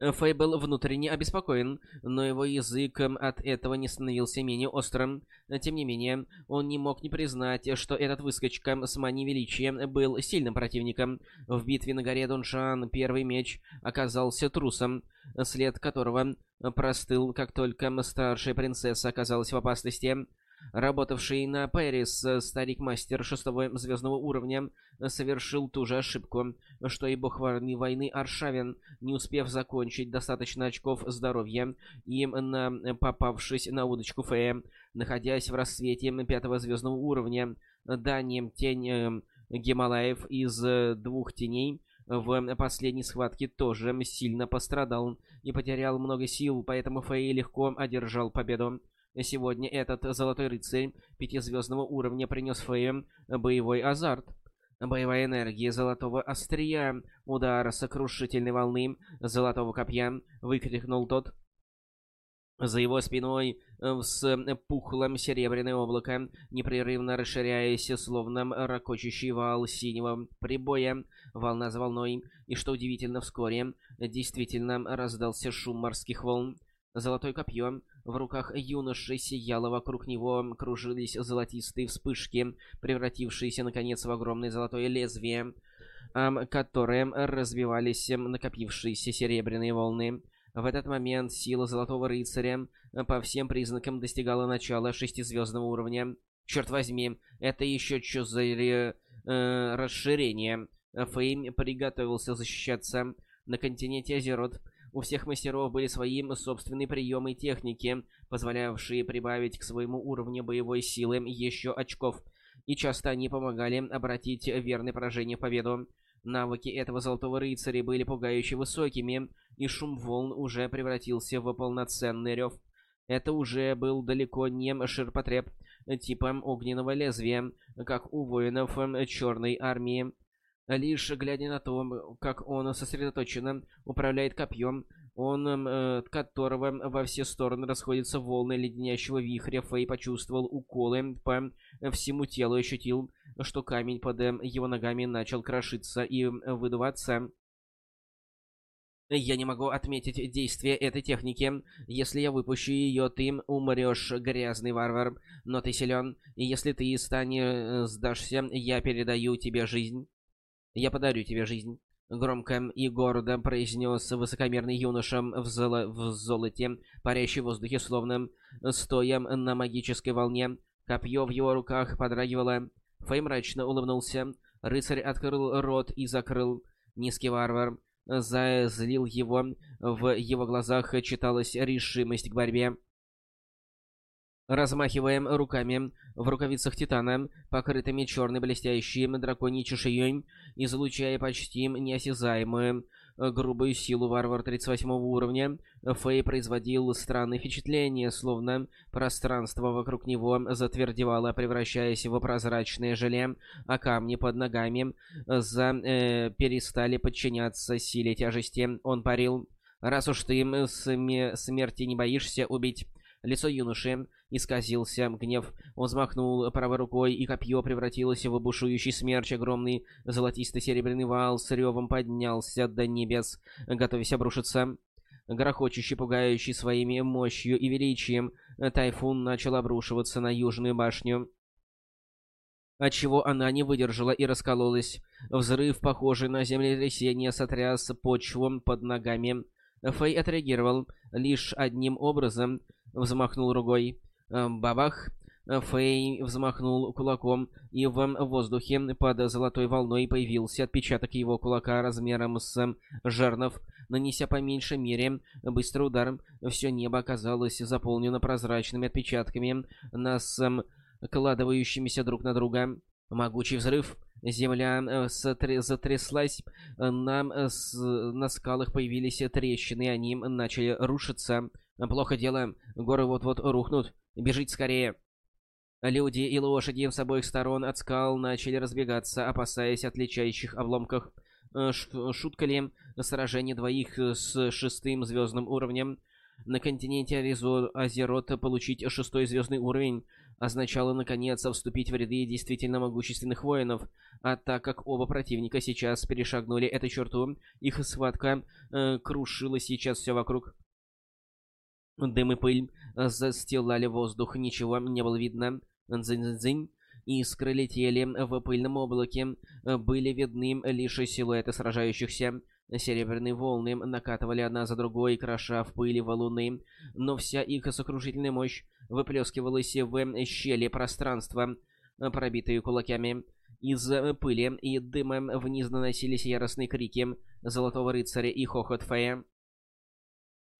Фэй был внутренне обеспокоен, но его язык от этого не становился менее острым. Тем не менее, он не мог не признать, что этот выскочка с манией величия был сильным противником. В битве на горе Дуншан первый меч оказался трусом, след которого простыл, как только старшая принцесса оказалась в опасности. Работавший на Пэрис э, старик-мастер шестого звездного уровня э, совершил ту же ошибку, что и бог войны Аршавин, не успев закончить достаточно очков здоровья и на, э, попавшись на удочку Фея, находясь в рассвете пятого звездного уровня, Дани тень Гималаев из двух теней в последней схватке тоже сильно пострадал и потерял много сил, поэтому Фэй легко одержал победу. Сегодня этот Золотой Рыцарь пятизвездного уровня принес Фэем боевой азарт. Боевая энергия Золотого Острия, удар сокрушительной волны Золотого Копья, выкрикнул тот. За его спиной вспухло серебряное облако, непрерывно расширяясь, словно ракочущий вал синего прибоя, волна за волной, и, что удивительно, вскоре действительно раздался шум морских волн. Золотое копье в руках юноши сияло, вокруг него кружились золотистые вспышки, превратившиеся, наконец, в огромное золотое лезвие, которым разбивались накопившиеся серебряные волны. В этот момент сила Золотого Рыцаря по всем признакам достигала начала шестизвездного уровня. Черт возьми, это еще что за э, расширение? Фейм приготовился защищаться. На континенте Азерот у всех мастеров были свои собственные приемы и техники, позволявшие прибавить к своему уровню боевой силы еще очков, и часто они помогали обратить верное поражение в победу. Навыки этого Золотого Рыцаря были пугающе высокими, и шум волн уже превратился в полноценный рев. Это уже был далеко не ширпотреб типа огненного лезвия, как у воинов Черной Армии. Лишь глядя на то, как он сосредоточенно управляет копьем, он, эм, э, от которого во все стороны расходятся волны леденящего вихря, Фэй почувствовал уколы по всему телу и ощутил, что камень под его ногами начал крошиться и выдуваться. Я не могу отметить действие этой техники. Если я выпущу ее, ты умрешь, грязный варвар. Но ты силен, и если ты станешь э, сдашься, я передаю тебе жизнь. «Я подарю тебе жизнь», — громко и гордо произнес высокомерный юноша в, золо в золоте, парящий в воздухе, словно стоя на магической волне. Копье в его руках подрагивало. Фэй мрачно улыбнулся. Рыцарь открыл рот и закрыл. Низкий варвар зазлил его. В его глазах читалась решимость к борьбе. Размахивая руками в рукавицах Титана, покрытыми черной блестящей драконьей чешуей, излучая почти неосязаемую грубую силу варвар 38 уровня, Фэй производил странное впечатление, словно пространство вокруг него затвердевало, превращаясь в прозрачное желе, а камни под ногами за, э, перестали подчиняться силе тяжести. Он парил. «Раз уж ты сме смерти не боишься убить...» Лицо юноши исказился гнев. Он взмахнул правой рукой, и копье превратилось в бушующий смерч. Огромный золотисто-серебряный вал с ревом поднялся до небес, готовясь обрушиться. Грохочущий, пугающий своими мощью и величием, тайфун начал обрушиваться на Южную башню отчего она не выдержала и раскололась. Взрыв, похожий на землетрясение, сотряс почву под ногами. Фэй отреагировал лишь одним образом — взмахнул рукой. Э, бабах! Фэй взмахнул кулаком, и в воздухе под золотой волной появился отпечаток его кулака размером с жернов. Нанеся по меньшей мере быстрый удар, все небо оказалось заполнено прозрачными отпечатками, нас кладывающимися друг на друга. Могучий взрыв. Земля э, затряслась, на, на скалах появились трещины, они начали рушиться. Плохо дело, горы вот-вот рухнут. Бежить скорее. Люди и лошади с обоих сторон от скал начали разбегаться, опасаясь отличающих обломков. Э, ш шутка ли сражение двоих с шестым звездным уровнем? На континенте Азерот получить шестой звездный уровень означало наконец вступить в ряды действительно могущественных воинов, а так как оба противника сейчас перешагнули эту черту, их схватка э, крушила сейчас все вокруг. Дым и пыль э, застилали воздух, ничего не было видно. Дзынь-дзынь. Искры летели в пыльном облаке. Были видны лишь силуэты сражающихся. Серебряные волны накатывали одна за другой, кроша в пыли валуны, но вся их сокрушительная мощь выплескивалась в щели пространства, пробитые кулаками. Из пыли и дыма вниз наносились яростные крики Золотого Рыцаря и хохот Фея.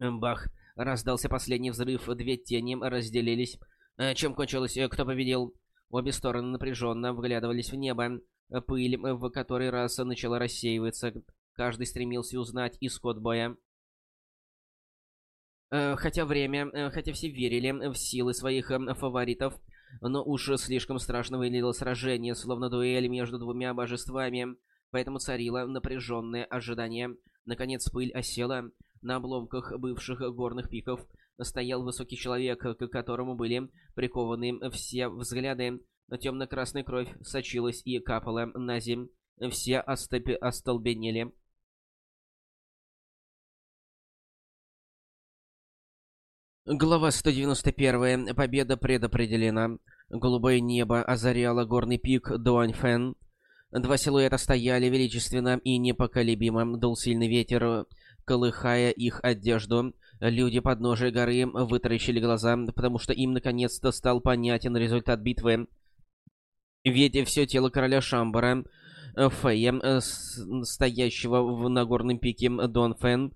Бах! Раздался последний взрыв, две тени разделились. Э, чем кончилось? Э, кто победил? Обе стороны напряженно вглядывались в небо. Пыль в который раз начала рассеиваться. Каждый стремился узнать исход боя. Э, хотя время, хотя все верили в силы своих фаворитов, но уж слишком страшно выглядело сражение, словно дуэль между двумя божествами, поэтому царило напряженное ожидание. Наконец пыль осела, на обломках бывших горных пиков стоял высокий человек, к которому были прикованы все взгляды. Темно-красная кровь сочилась и капала на земь. Все остопи остолбенели. Глава 191. Победа предопределена. Голубое небо озаряло горный пик Дуаньфэн. Два силуэта стояли величественно и непоколебимо. Дул сильный ветер, колыхая их одежду. Люди подножия горы вытаращили глаза, потому что им наконец-то стал понятен результат битвы. Ведь все тело короля Шамбара, Фея, э, стоящего в Нагорном пике Дон Фэн,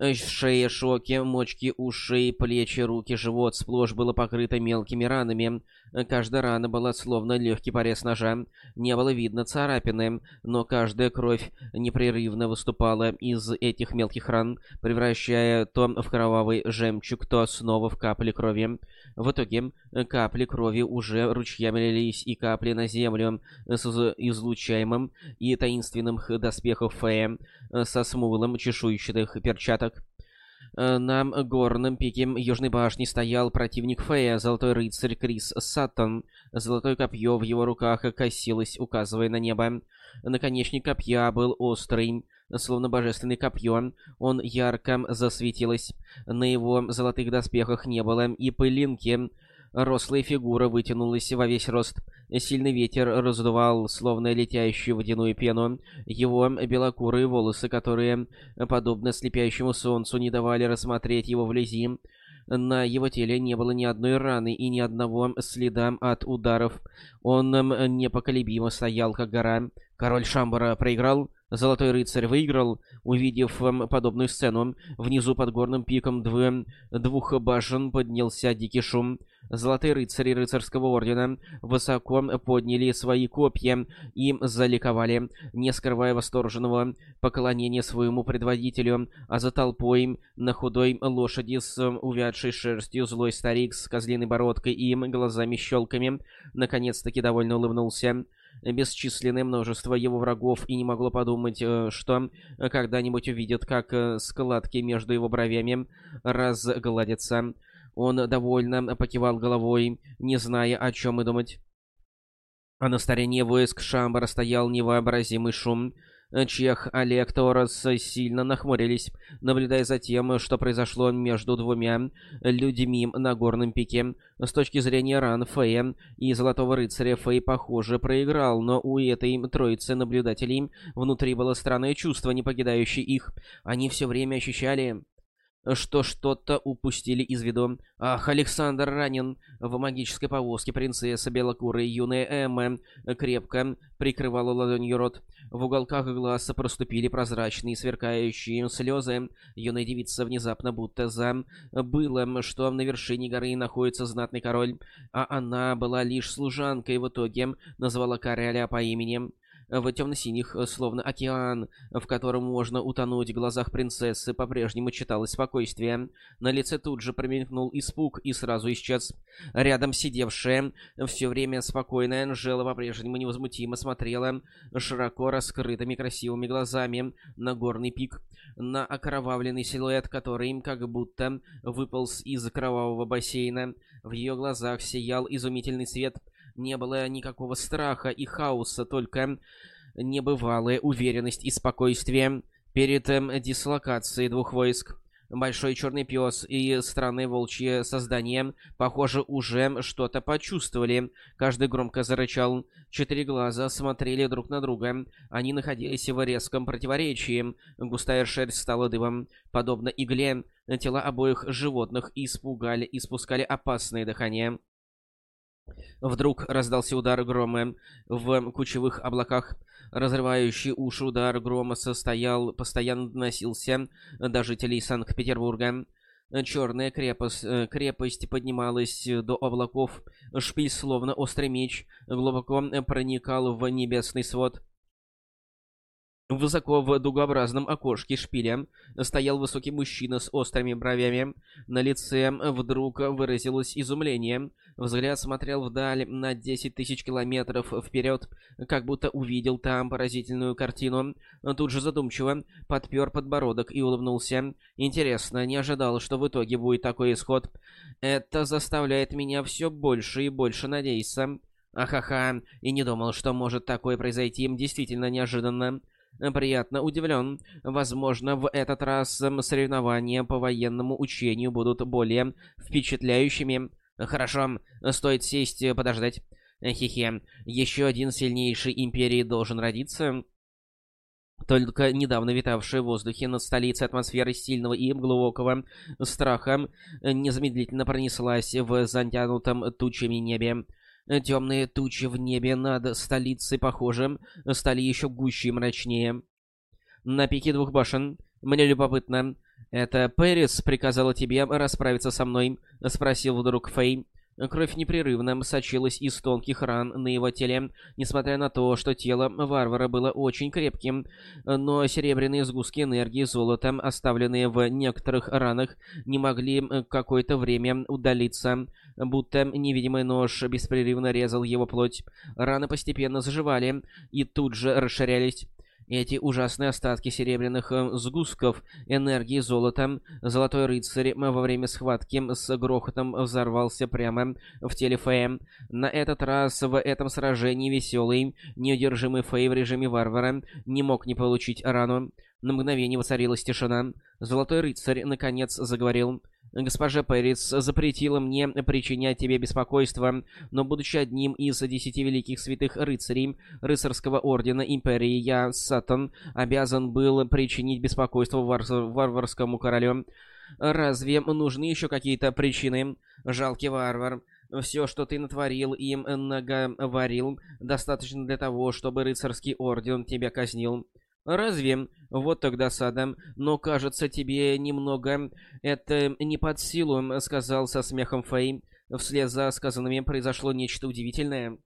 Э, шея, шоки, мочки ушей, плечи, руки, живот сплошь было покрыто мелкими ранами. Э, каждая рана была словно легкий порез ножа. Не было видно царапины, но каждая кровь непрерывно выступала из этих мелких ран, превращая то в кровавый жемчуг, то снова в капли крови. В итоге э, капли крови уже ручьями лились, и капли на землю с излучаемым и таинственным доспехов Фея со смуглым чешуйчатых перчаток. Э, на горном пике Южной башни стоял противник Фея, Золотой Рыцарь Крис Саттон. Золотое копье в его руках косилось, указывая на небо. Наконечник копья был острый, словно божественное копье. Он ярко засветилось. На его золотых доспехах не было и пылинки. Рослая фигура вытянулась во весь рост. Сильный ветер раздувал, словно летящую водяную пену, его белокурые волосы, которые, подобно слепящему солнцу, не давали рассмотреть его вблизи. На его теле не было ни одной раны и ни одного следа от ударов. Он непоколебимо стоял, как гора. Король Шамбара проиграл, Золотой рыцарь выиграл, увидев эм, подобную сцену. Внизу под горным пиком дв... двух башен поднялся дикий шум. Золотые рыцари рыцарского ордена высоко подняли свои копья и заликовали, не скрывая восторженного поклонения своему предводителю, а за толпой на худой лошади с увядшей шерстью злой старик с козлиной бородкой и глазами-щелками наконец-таки довольно улыбнулся бесчисленное множество его врагов и не могло подумать, э, что когда-нибудь увидят, как э, складки между его бровями разгладятся. Он довольно покивал головой, не зная, о чем и думать. А на стороне войск Шамбара стоял невообразимый шум. Чех, Олег, Торос сильно нахмурились, наблюдая за тем, что произошло между двумя людьми на горном пике. С точки зрения ран Фея и Золотого Рыцаря Фэй, похоже, проиграл, но у этой троицы наблюдателей внутри было странное чувство, не покидающее их. Они все время ощущали что что-то упустили из виду. Ах, Александр ранен. В магической повозке принцесса белокурая юная Эмма крепко прикрывала ладонью рот. В уголках глаз проступили прозрачные сверкающие слезы. Юная девица внезапно будто забыла, что на вершине горы находится знатный король, а она была лишь служанкой в итоге назвала короля по имени в темно-синих, э, словно океан, в котором можно утонуть, в глазах принцессы по-прежнему читалось спокойствие. На лице тут же промелькнул испуг и сразу исчез. Рядом сидевшая все время спокойная Анжела по-прежнему невозмутимо смотрела широко раскрытыми красивыми глазами на горный пик, на окровавленный силуэт, который как будто выполз из кровавого бассейна. В ее глазах сиял изумительный свет — не было никакого страха и хаоса, только небывалая уверенность и спокойствие перед эм, дислокацией двух войск. Большой черный пес и странное волчье создание, похоже, уже что-то почувствовали. Каждый громко зарычал. Четыре глаза смотрели друг на друга. Они находились в резком противоречии. Густая шерсть стала дыбом. Подобно игле, тела обоих животных испугали, испускали опасное дыхание. Вдруг раздался удар грома в кучевых облаках. Разрывающий уши удар грома состоял, постоянно доносился до жителей Санкт-Петербурга. Черная крепость, э, крепость поднималась до облаков. Шпиль, словно острый меч, глубоко проникал в небесный свод. Высоко в дугообразном окошке шпиля стоял высокий мужчина с острыми бровями. На лице вдруг выразилось изумление. Взгляд смотрел вдаль на 10 тысяч километров вперед, как будто увидел там поразительную картину. Тут же задумчиво подпер подбородок и улыбнулся. Интересно, не ожидал, что в итоге будет такой исход. Это заставляет меня все больше и больше надеяться. Ахаха, и не думал, что может такое произойти действительно неожиданно. Приятно удивлен. Возможно, в этот раз соревнования по военному учению будут более впечатляющими. Хорошо, стоит сесть, и подождать. Хе-хе, еще один сильнейший империи должен родиться. Только недавно витавшая в воздухе над столицей атмосфера сильного и глубокого страха незамедлительно пронеслась в затянутом тучами небе. Темные тучи в небе над столицей, похоже, стали еще гуще и мрачнее. На пике двух башен. Мне любопытно. Это Пэрис приказала тебе расправиться со мной? Спросил вдруг Фэй. Кровь непрерывно сочилась из тонких ран на его теле, несмотря на то, что тело варвара было очень крепким. Но серебряные сгустки энергии золота, оставленные в некоторых ранах, не могли какое-то время удалиться, будто невидимый нож беспрерывно резал его плоть. Раны постепенно заживали и тут же расширялись. Эти ужасные остатки серебряных э, сгустков энергии золота Золотой Рыцарь во время схватки с грохотом взорвался прямо в теле Фея. На этот раз в этом сражении веселый, неудержимый Фей в режиме варвара не мог не получить рану. На мгновение воцарилась тишина. Золотой Рыцарь наконец заговорил. Госпожа Перец запретила мне причинять тебе беспокойство, но будучи одним из десяти великих святых рыцарей рыцарского ордена Империи, я, Сатан, обязан был причинить беспокойство вар варварскому королю. Разве нужны еще какие-то причины? Жалкий варвар. Все, что ты натворил и наговорил, достаточно для того, чтобы рыцарский орден тебя казнил. Разве? Вот тогда садом. Но, кажется, тебе немного это не под силу, сказал со смехом Фэй. Вслед за сказанными произошло нечто удивительное.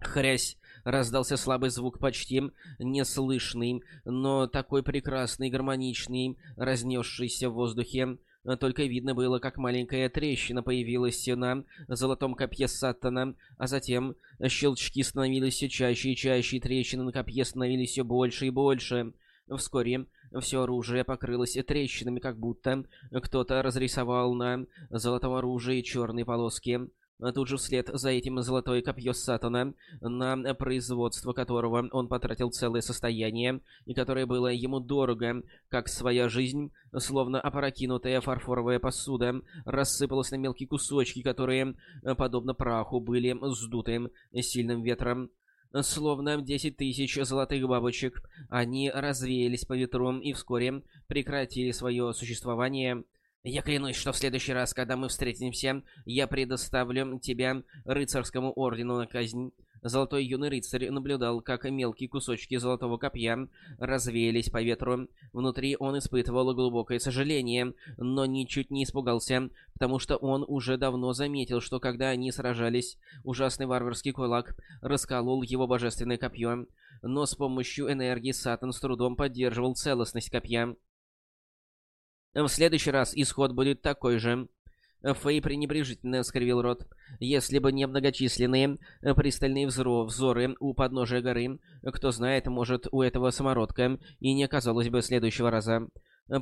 Хрясь! Раздался слабый звук, почти неслышный, но такой прекрасный, гармоничный, разнесшийся в воздухе. Только видно было, как маленькая трещина появилась на золотом копье Саттона, а затем щелчки становились все чаще и чаще, и трещины на копье становились все больше и больше. Вскоре все оружие покрылось трещинами, как будто кто-то разрисовал на золотом оружии черные полоски. Тут же вслед за этим золотое копье Сатана, на производство которого он потратил целое состояние, и которое было ему дорого, как своя жизнь, словно опрокинутая фарфоровая посуда, рассыпалась на мелкие кусочки, которые, подобно праху, были сдуты сильным ветром. Словно десять тысяч золотых бабочек, они развеялись по ветру и вскоре прекратили свое существование. Я клянусь, что в следующий раз, когда мы встретимся, я предоставлю тебя рыцарскому ордену на казнь. Золотой юный рыцарь наблюдал, как мелкие кусочки золотого копья развеялись по ветру. Внутри он испытывал глубокое сожаление, но ничуть не испугался, потому что он уже давно заметил, что когда они сражались, ужасный варварский кулак расколол его божественное копье. Но с помощью энергии Сатан с трудом поддерживал целостность копья. В следующий раз исход будет такой же. Фэй пренебрежительно скривил рот. Если бы не многочисленные пристальные взоры у подножия горы, кто знает, может, у этого самородка и не оказалось бы следующего раза.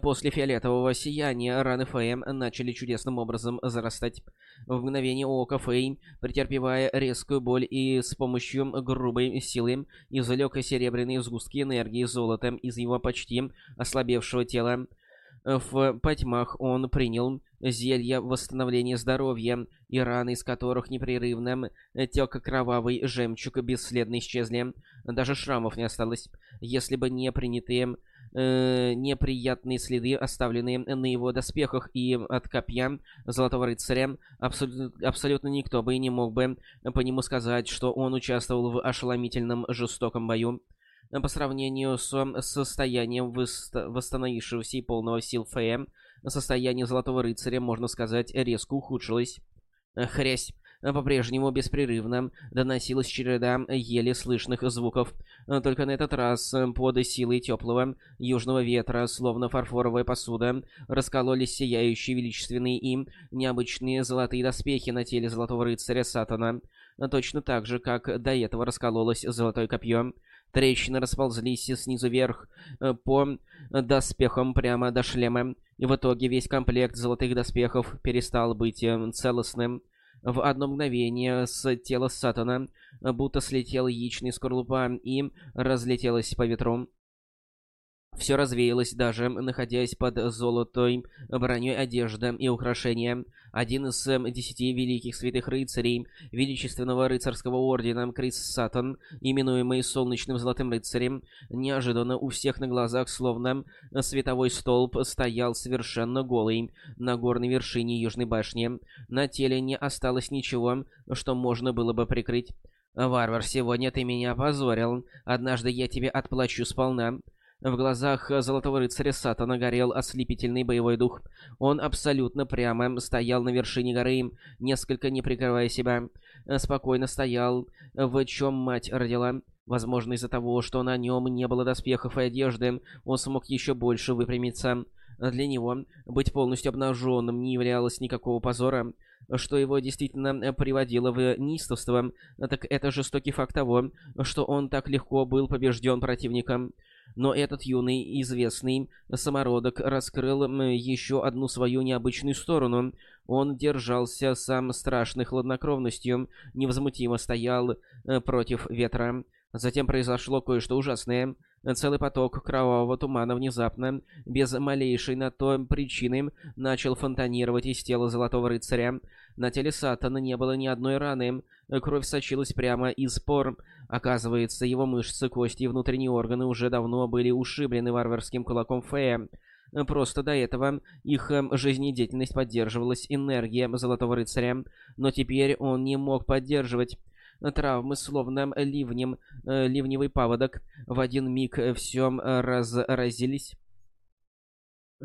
После фиолетового сияния раны Фэя начали чудесным образом зарастать. В мгновение ока Фэй, претерпевая резкую боль и с помощью грубой силы, извлек серебряные сгустки энергии золота из его почти ослабевшего тела. В потьмах он принял зелья восстановления здоровья, и раны, из которых непрерывно тек кровавый жемчуг, бесследно исчезли. Даже шрамов не осталось. Если бы не принятые э, неприятные следы, оставленные на его доспехах и от копья Золотого Рыцаря, абсолютно, абсолютно никто бы и не мог бы по нему сказать, что он участвовал в ошеломительном жестоком бою. По сравнению с состоянием восстановившегося и полного сил ФМ, состояние Золотого Рыцаря, можно сказать, резко ухудшилось. Хрясь по-прежнему беспрерывно доносилась череда еле слышных звуков. Только на этот раз под силой теплого южного ветра, словно фарфоровая посуда, раскололись сияющие величественные и необычные золотые доспехи на теле Золотого Рыцаря Сатана, точно так же, как до этого раскололось Золотое Копье. Трещины расползлись снизу вверх э, по доспехам прямо до шлема, и в итоге весь комплект золотых доспехов перестал быть э, целостным. В одно мгновение с тела Сатана будто слетел яичный скорлупа и разлетелась по ветру. Все развеялось даже, находясь под золотой броней одежда и украшения. Один из эм, десяти великих святых рыцарей Величественного рыцарского ордена Крис Сатан, именуемый Солнечным Золотым Рыцарем, неожиданно у всех на глазах, словно световой столб, стоял совершенно голый на горной вершине Южной башни. На теле не осталось ничего, что можно было бы прикрыть. «Варвар, сегодня ты меня опозорил. Однажды я тебе отплачу сполна». В глазах Золотого Рыцаря Сатана горел ослепительный боевой дух. Он абсолютно прямо стоял на вершине горы, несколько не прикрывая себя. Спокойно стоял, в чем мать родила. Возможно, из-за того, что на нем не было доспехов и одежды, он смог еще больше выпрямиться. Для него быть полностью обнаженным не являлось никакого позора. Что его действительно приводило в неистовство, так это жестокий факт того, что он так легко был побежден противником. Но этот юный, известный самородок раскрыл еще одну свою необычную сторону. Он держался сам страшной хладнокровностью, невозмутимо стоял э, против ветра. Затем произошло кое-что ужасное. Целый поток кровавого тумана внезапно, без малейшей на то причины, начал фонтанировать из тела Золотого Рыцаря. На теле Сатана не было ни одной раны, кровь сочилась прямо из пор. Оказывается, его мышцы, кости и внутренние органы уже давно были ушиблены варварским кулаком Фея. Просто до этого их эм, жизнедеятельность поддерживалась энергией Золотого Рыцаря, но теперь он не мог поддерживать травмы, словно ливнем, э, ливневый паводок. В один миг все разразились.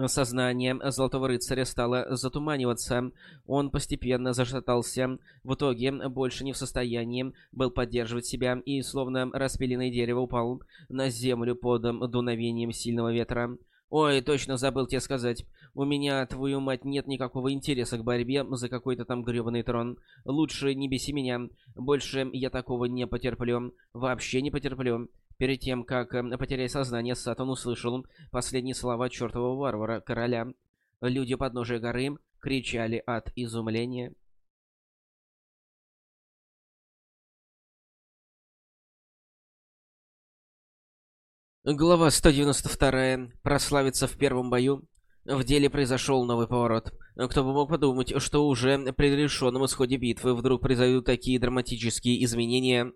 Сознание Золотого Рыцаря стало затуманиваться. Он постепенно зашатался. В итоге больше не в состоянии был поддерживать себя и, словно распиленное дерево, упал на землю под дуновением сильного ветра. «Ой, точно забыл тебе сказать. У меня, твою мать, нет никакого интереса к борьбе за какой-то там грёбаный трон. Лучше не беси меня. Больше я такого не потерплю. Вообще не потерплю». Перед тем, как э, потерять сознание, Сатан услышал последние слова чертового варвара, короля. Люди подножия горы кричали от изумления. Глава 192. Прославиться в первом бою. В деле произошел новый поворот. Кто бы мог подумать, что уже при решенном исходе битвы вдруг произойдут такие драматические изменения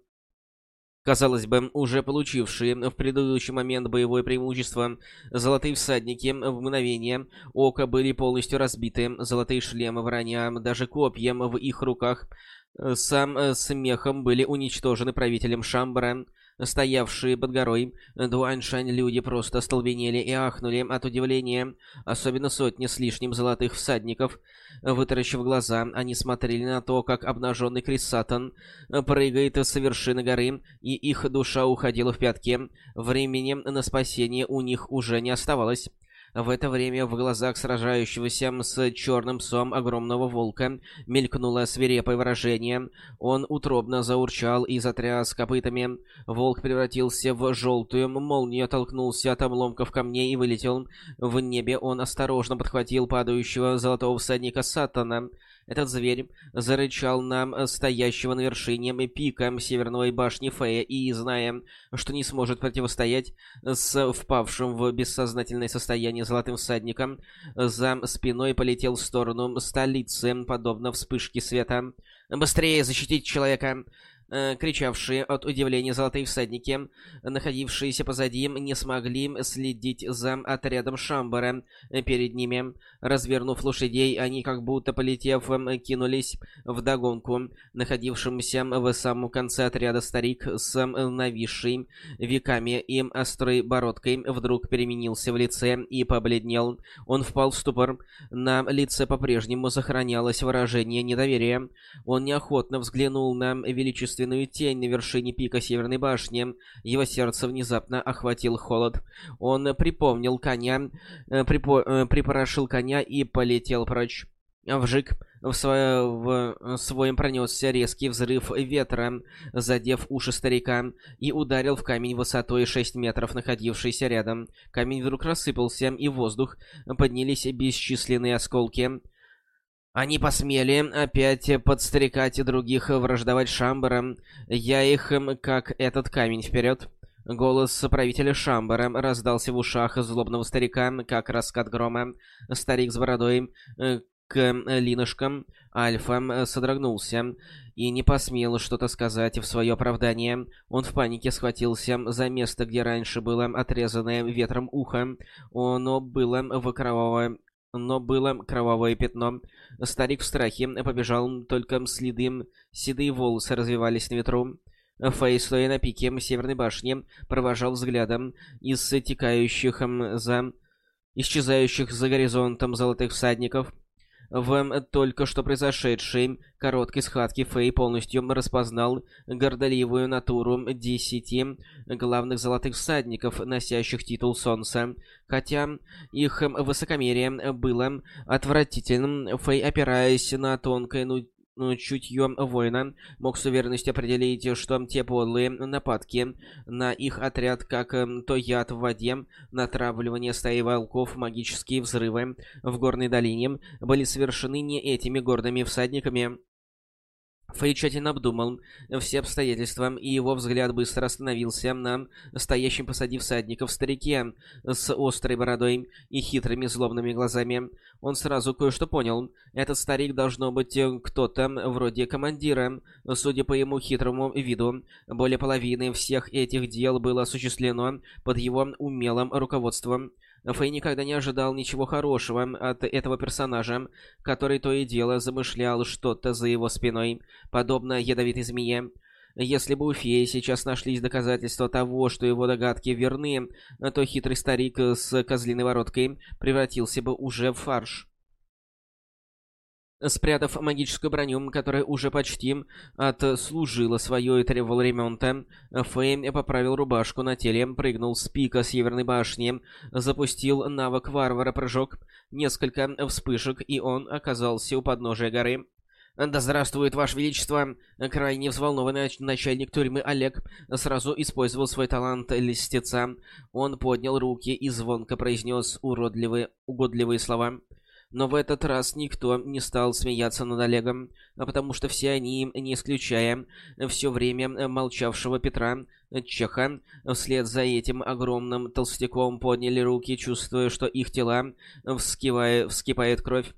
Казалось бы, уже получившие в предыдущий момент боевое преимущество, золотые всадники в мгновение ока были полностью разбиты, золотые шлемы вранья, даже копья в их руках, сам с мехом были уничтожены правителем Шамбара, Стоявшие под горой Дуаншань люди просто столбенели и ахнули от удивления. Особенно сотни с лишним золотых всадников. Вытаращив глаза, они смотрели на то, как обнаженный Крисатан прыгает с вершины горы, и их душа уходила в пятки. Времени на спасение у них уже не оставалось. В это время в глазах сражающегося с черным псом огромного волка мелькнуло свирепое выражение. Он утробно заурчал и затряс копытами. Волк превратился в желтую молнию, толкнулся от обломков камней и вылетел. В небе он осторожно подхватил падающего золотого всадника Сатана. Этот зверь зарычал на стоящего на вершине пика северной башни Фея и, зная, что не сможет противостоять с впавшим в бессознательное состояние золотым всадником, за спиной полетел в сторону столицы, подобно вспышке света. «Быстрее защитить человека!» Э, кричавшие от удивления золотые всадники, находившиеся позади, не смогли следить за отрядом Шамбара перед ними. Развернув лошадей, они, как будто полетев, кинулись в догонку. Находившимся в самом конце отряда старик с нависшей веками и острой бородкой вдруг переменился в лице и побледнел. Он впал в ступор. На лице по-прежнему сохранялось выражение недоверия. Он неохотно взглянул на величественную тень на вершине пика Северной башни. Его сердце внезапно охватил холод. Он припомнил коня, э, припо э, припорошил коня и полетел прочь. Вжик в, свое, в своем пронесся резкий взрыв ветра, задев уши старика, и ударил в камень высотой 6 метров, находившийся рядом. Камень вдруг рассыпался, и в воздух поднялись бесчисленные осколки. Они посмели опять подстрекать других враждовать Шамбара. Я их, как этот камень, вперед. Голос правителя Шамбара раздался в ушах злобного старика, как раскат грома. Старик с бородой э, к линышкам Альфа содрогнулся и не посмел что-то сказать в свое оправдание. Он в панике схватился за место, где раньше было отрезанное ветром ухо. Оно было в кровавое но было кровавое пятно. Старик в страхе побежал, только следы, седые волосы развивались на ветру. Фэй, стоя на пике северной башни, провожал взглядом из текающих за... исчезающих за горизонтом золотых всадников. В только что произошедшей короткой схватке Фэй полностью распознал гордоливую натуру десяти главных золотых всадников, носящих титул Солнца. Хотя их высокомерие было отвратительным, Фэй, опираясь на тонкое ну чутье воина мог с уверенностью определить, что те подлые нападки на их отряд, как эм, то яд в воде, натравливание стаи волков, магические взрывы в горной долине, были совершены не этими гордыми всадниками, Фэй тщательно обдумал все обстоятельства, и его взгляд быстро остановился на стоящем посади всадников старике с острой бородой и хитрыми злобными глазами. Он сразу кое-что понял. Этот старик должно быть кто-то вроде командира, судя по ему хитрому виду. Более половины всех этих дел было осуществлено под его умелым руководством. Фэй никогда не ожидал ничего хорошего от этого персонажа, который то и дело замышлял что-то за его спиной, подобно ядовитой змее. Если бы у феи сейчас нашлись доказательства того, что его догадки верны, то хитрый старик с козлиной вороткой превратился бы уже в фарш. Спрятав магическую броню, которая уже почти отслужила свое и требовала ремонта, Фэй поправил рубашку на теле, прыгнул с пика Северной башни, запустил навык варвара прыжок, несколько вспышек, и он оказался у подножия горы. «Да здравствует, Ваше Величество!» Крайне взволнованный начальник тюрьмы Олег сразу использовал свой талант листеца. Он поднял руки и звонко произнес уродливые, угодливые слова. Но в этот раз никто не стал смеяться над Олегом, а потому что все они, не исключая все время молчавшего Петра Чеха, вслед за этим огромным толстяком подняли руки, чувствуя, что их тела вскипает, вскипает кровь,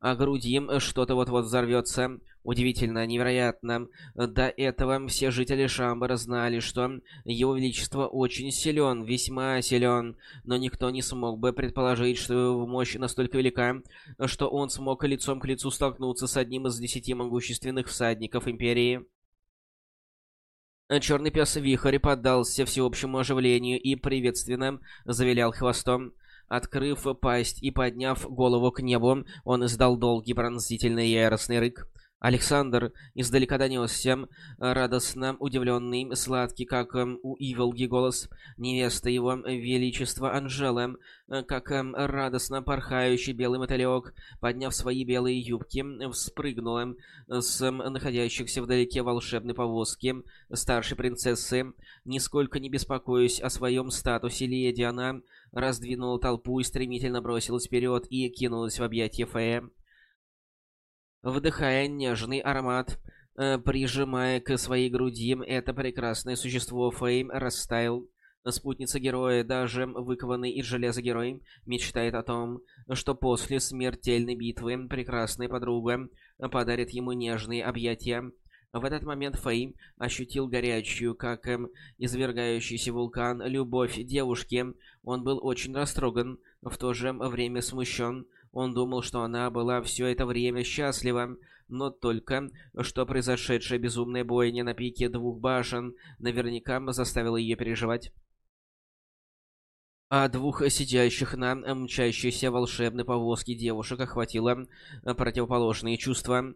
а груди что-то вот-вот взорвется. Удивительно, невероятно. До этого все жители Шамбара знали, что его величество очень силен, весьма силен, но никто не смог бы предположить, что его мощь настолько велика, что он смог лицом к лицу столкнуться с одним из десяти могущественных всадников Империи. Черный пес Вихрь поддался всеобщему оживлению и приветственно завилял хвостом. Открыв пасть и подняв голову к небу, он издал долгий пронзительный яростный рык. Александр издалека донесся, радостно удивленный, сладкий, как эм, у Иволги голос, невеста его величества Анжела, э, как эм, радостно порхающий белый мотылек, подняв свои белые юбки, вспрыгнула с эм, находящихся вдалеке волшебной повозки старшей принцессы. Нисколько не беспокоясь о своем статусе леди, она раздвинула толпу и стремительно бросилась вперед и кинулась в объятия Фея вдыхая нежный аромат, э, прижимая к своей груди это прекрасное существо, Фейм растаял. Спутница героя, даже выкованный из железа герой, мечтает о том, что после смертельной битвы прекрасная подруга подарит ему нежные объятия. В этот момент Фэй ощутил горячую, как эм, извергающийся вулкан, любовь девушки. Он был очень растроган, в то же время смущен. Он думал, что она была все это время счастлива, но только что произошедшая безумная бойня на пике двух башен наверняка заставила ее переживать. А двух сидящих на мчащейся волшебной повозке девушек охватило противоположные чувства.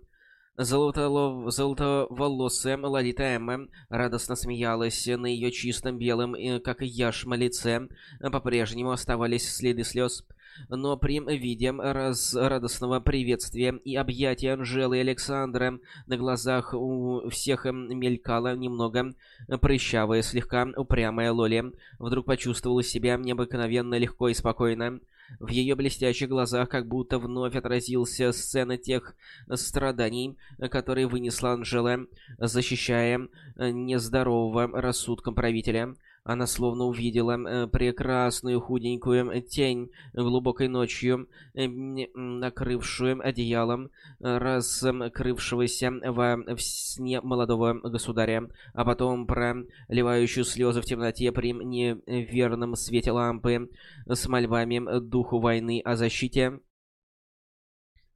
Золотолов... Золотоволосая Лолита Эмма радостно смеялась, на ее чистом белом, э, как яшма лице, по-прежнему оставались следы слез но при виде раз радостного приветствия и объятия Анжелы и Александра на глазах у всех мелькала немного прыщавая, слегка упрямая Лоли. Вдруг почувствовала себя необыкновенно легко и спокойно. В ее блестящих глазах как будто вновь отразился сцена тех страданий, которые вынесла Анжела, защищая нездорового рассудком правителя. Она словно увидела э, прекрасную худенькую тень глубокой ночью, э, накрывшую одеялом э, раскрывшегося во сне молодого государя, а потом проливающую слезы в темноте при неверном свете лампы с мольбами духу войны о защите.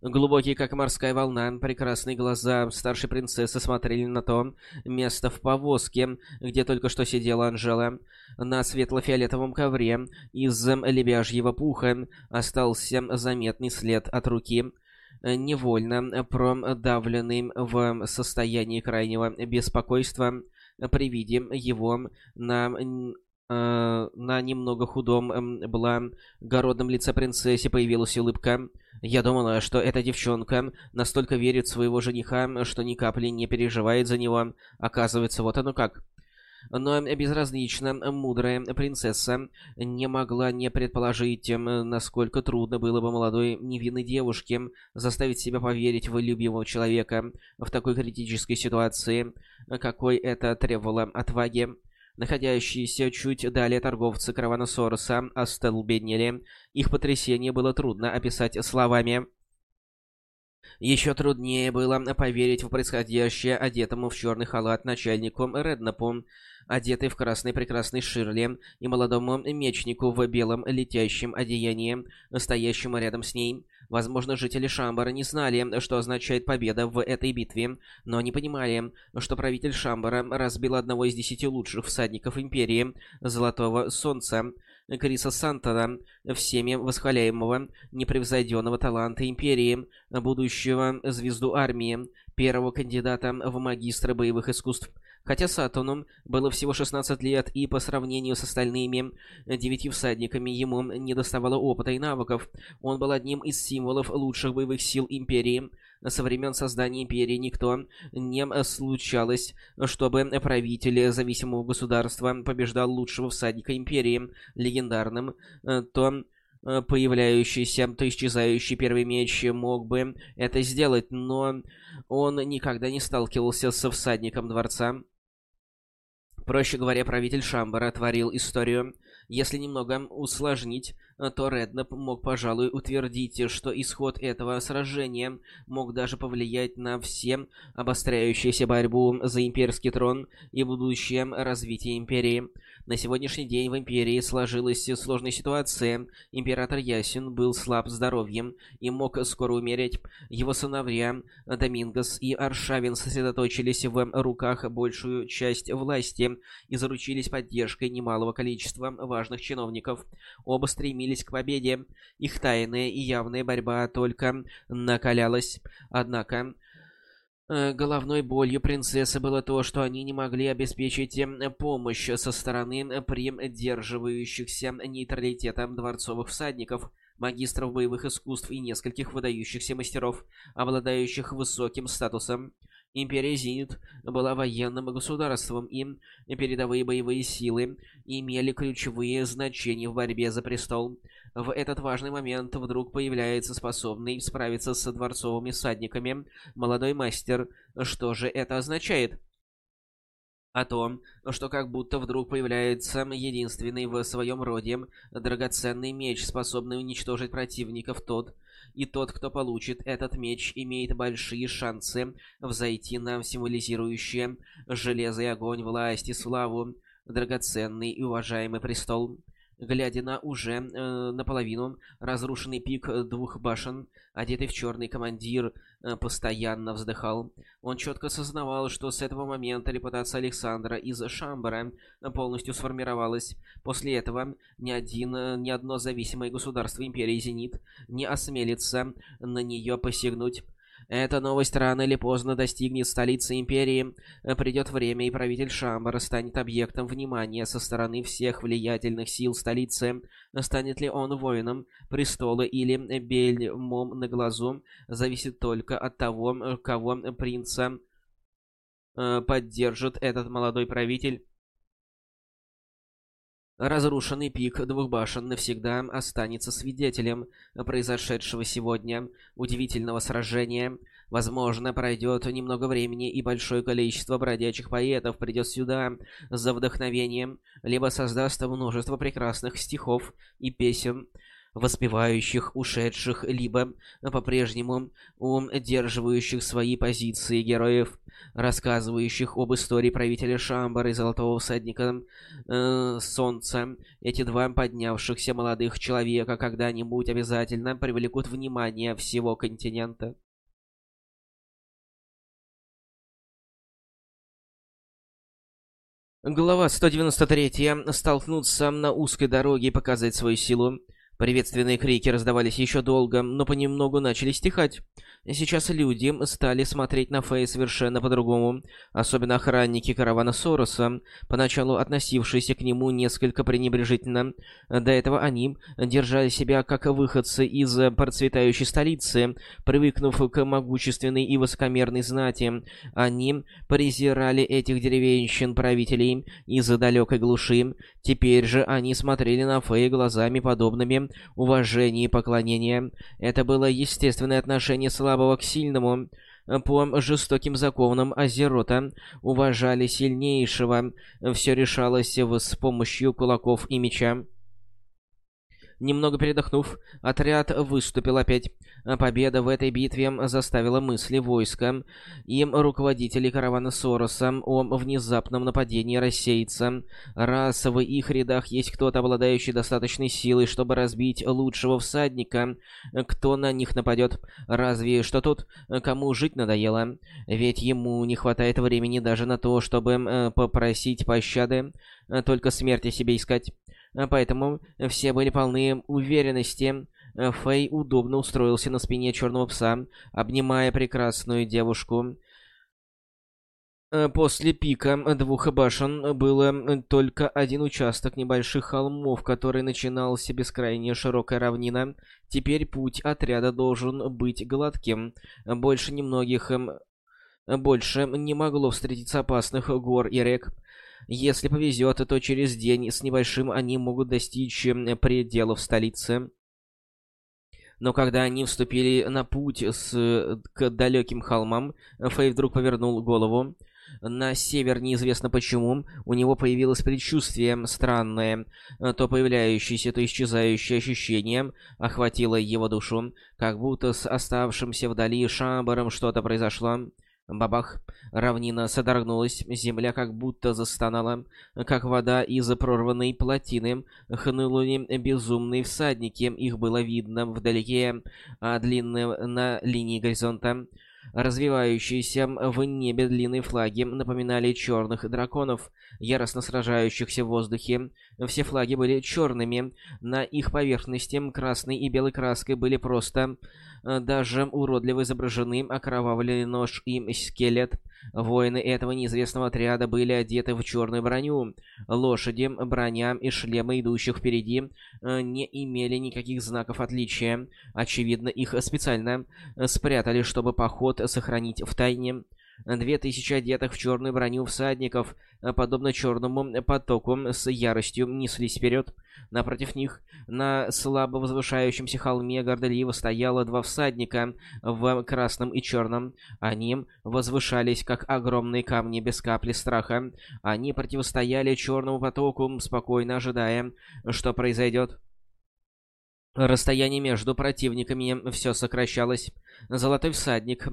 Глубокие, как морская волна, прекрасные глаза старшей принцессы смотрели на то место в повозке, где только что сидела Анжела. На светло-фиолетовом ковре из лебяжьего пуха остался заметный след от руки, невольно продавленный в состоянии крайнего беспокойства при виде его на э, на немного худом, благородном лице принцессе появилась улыбка. Я думала, что эта девчонка настолько верит в своего жениха, что ни капли не переживает за него. Оказывается, вот оно как. Но безразлично мудрая принцесса не могла не предположить, насколько трудно было бы молодой невинной девушке заставить себя поверить в любимого человека в такой критической ситуации, какой это требовало отваги. Находящиеся чуть далее торговцы каравана Сороса остолбенели. Их потрясение было трудно описать словами. Еще труднее было поверить в происходящее одетому в черный халат начальнику Реднапу, одетый в красный прекрасный Ширли, и молодому мечнику в белом летящем одеянии, стоящему рядом с ней. Возможно, жители Шамбара не знали, что означает победа в этой битве, но они понимали, что правитель Шамбара разбил одного из десяти лучших всадников Империи, Золотого Солнца, Криса Сантона, всеми восхваляемого, непревзойденного таланта Империи, будущего звезду армии, первого кандидата в магистра боевых искусств. Хотя Сатону было всего 16 лет, и по сравнению с остальными девятью всадниками ему не доставало опыта и навыков, он был одним из символов лучших боевых сил Империи. Со времен создания Империи никто не случалось, чтобы правитель зависимого государства побеждал лучшего всадника Империи, легендарным, то появляющийся, то исчезающий первый меч мог бы это сделать, но он никогда не сталкивался со всадником дворца. Проще говоря, правитель Шамбара творил историю. Если немного усложнить, то Реднап мог, пожалуй, утвердить, что исход этого сражения мог даже повлиять на все обостряющуюся борьбу за имперский трон и будущее развитие империи. На сегодняшний день в Империи сложилась сложная ситуация. Император Ясин был слаб здоровьем и мог скоро умереть. Его сыновья Домингос и Аршавин сосредоточились в руках большую часть власти и заручились поддержкой немалого количества важных чиновников. Оба стремились к победе. Их тайная и явная борьба только накалялась. Однако головной болью принцессы было то, что они не могли обеспечить э, помощь со стороны э, придерживающихся нейтралитетом дворцовых всадников, магистров боевых искусств и нескольких выдающихся мастеров, обладающих высоким статусом. Империя Зенит была военным государством, и передовые боевые силы имели ключевые значения в борьбе за престол. В этот важный момент вдруг появляется способный справиться с дворцовыми всадниками молодой мастер. Что же это означает? О том, что как будто вдруг появляется единственный в своем роде драгоценный меч, способный уничтожить противников тот, и тот, кто получит этот меч, имеет большие шансы взойти на символизирующее железо и огонь, власть и славу, драгоценный и уважаемый престол. Глядя на уже э, наполовину разрушенный пик двух башен, одетый в черный командир э, постоянно вздыхал. Он четко осознавал, что с этого момента репутация Александра из Шамбара полностью сформировалась. После этого ни, один, ни одно зависимое государство Империи Зенит не осмелится на нее посягнуть. Эта новость рано или поздно достигнет столицы Империи. Придет время, и правитель Шамбара станет объектом внимания со стороны всех влиятельных сил столицы. Станет ли он воином престола или бельмом на глазу, зависит только от того, кого принца э, поддержит этот молодой правитель. Разрушенный пик двух башен навсегда останется свидетелем произошедшего сегодня удивительного сражения. Возможно, пройдет немного времени, и большое количество бродячих поэтов придет сюда за вдохновением, либо создаст множество прекрасных стихов и песен, воспевающих ушедших, либо по-прежнему удерживающих свои позиции героев, рассказывающих об истории правителя Шамбара и Золотого Всадника э, Солнца. Эти два поднявшихся молодых человека когда-нибудь обязательно привлекут внимание всего континента. Глава 193. Столкнуться на узкой дороге и показать свою силу. Приветственные крики раздавались еще долго, но понемногу начали стихать. Сейчас люди стали смотреть на Фэй совершенно по-другому, особенно охранники каравана Сороса, поначалу относившиеся к нему несколько пренебрежительно. До этого они держали себя как выходцы из процветающей столицы, привыкнув к могущественной и высокомерной знати. Они презирали этих деревенщин-правителей из далекой глуши. Теперь же они смотрели на Фэй глазами подобными уважения и поклонения. Это было естественное отношение слабого к сильному. По жестоким законам Азерота уважали сильнейшего. Все решалось с помощью кулаков и меча. Немного передохнув, отряд выступил опять. Победа в этой битве заставила мысли войска и руководителей каравана Сороса о внезапном нападении рассеяться. Раз в их рядах есть кто-то, обладающий достаточной силой, чтобы разбить лучшего всадника, кто на них нападет? Разве что тот, кому жить надоело. Ведь ему не хватает времени даже на то, чтобы э, попросить пощады, только смерти себе искать. Поэтому все были полны уверенности. Фэй удобно устроился на спине черного пса, обнимая прекрасную девушку. Э, после пика двух башен было только один участок небольших холмов, который начинался бескрайняя широкая равнина. Теперь путь отряда должен быть гладким. Больше немногих... Эм, больше не могло встретиться опасных гор и рек. Если повезет, то через день с небольшим они могут достичь пределов столицы. Но когда они вступили на путь с... к далеким холмам, Фэй вдруг повернул голову. На север неизвестно почему, у него появилось предчувствие странное, то появляющееся, то исчезающее ощущение охватило его душу, как будто с оставшимся вдали шамбаром что-то произошло. Бабах! Равнина содрогнулась, земля как будто застонала, как вода из прорванной плотины. Хнули безумные всадники, их было видно вдалеке, а длинные на линии горизонта. Развивающиеся в небе длинные флаги напоминали черных драконов, яростно сражающихся в воздухе. Все флаги были черными, на их поверхности красной и белой краской были просто Э, даже уродливо изображены окровавленный нож и скелет. Воины этого неизвестного отряда были одеты в черную броню. Лошади, броня и шлемы идущих впереди э, не имели никаких знаков отличия. Очевидно, их специально спрятали, чтобы поход сохранить в тайне. Две тысячи одетых в черную броню всадников, э, подобно черному потоку, с яростью неслись вперед. Напротив них, на слабо возвышающемся холме гордоливо стояло два всадника в красном и черном. Они возвышались, как огромные камни без капли страха. Они противостояли черному потоку, спокойно ожидая, что произойдет. Расстояние между противниками все сокращалось. Золотой всадник,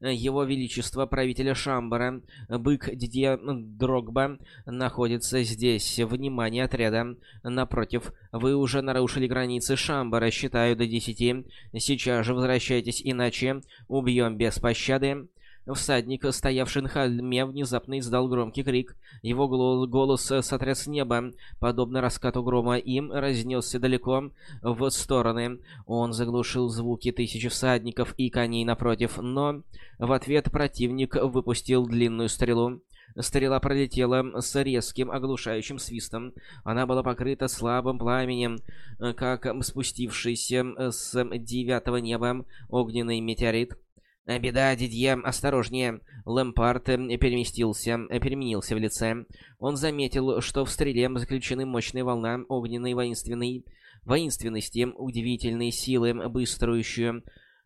его величество правителя Шамбара, бык Дидье Дрогба, находится здесь. Внимание отряда. Напротив, вы уже нарушили границы Шамбара, считаю до десяти. Сейчас же возвращайтесь, иначе убьем без пощады. Всадник, стоявший на холме, внезапно издал громкий крик. Его голос сотряс небо, подобно раскату грома, им разнесся далеко в стороны. Он заглушил звуки тысячи всадников и коней напротив, но в ответ противник выпустил длинную стрелу. Стрела пролетела с резким оглушающим свистом. Она была покрыта слабым пламенем, как спустившийся с девятого неба огненный метеорит. Э, «Беда, Дидье, осторожнее!» Лэмпард э, переместился, э, переменился в лице. Он заметил, что в стреле заключены мощная волна огненной воинственной воинственности, удивительной силы, быструю,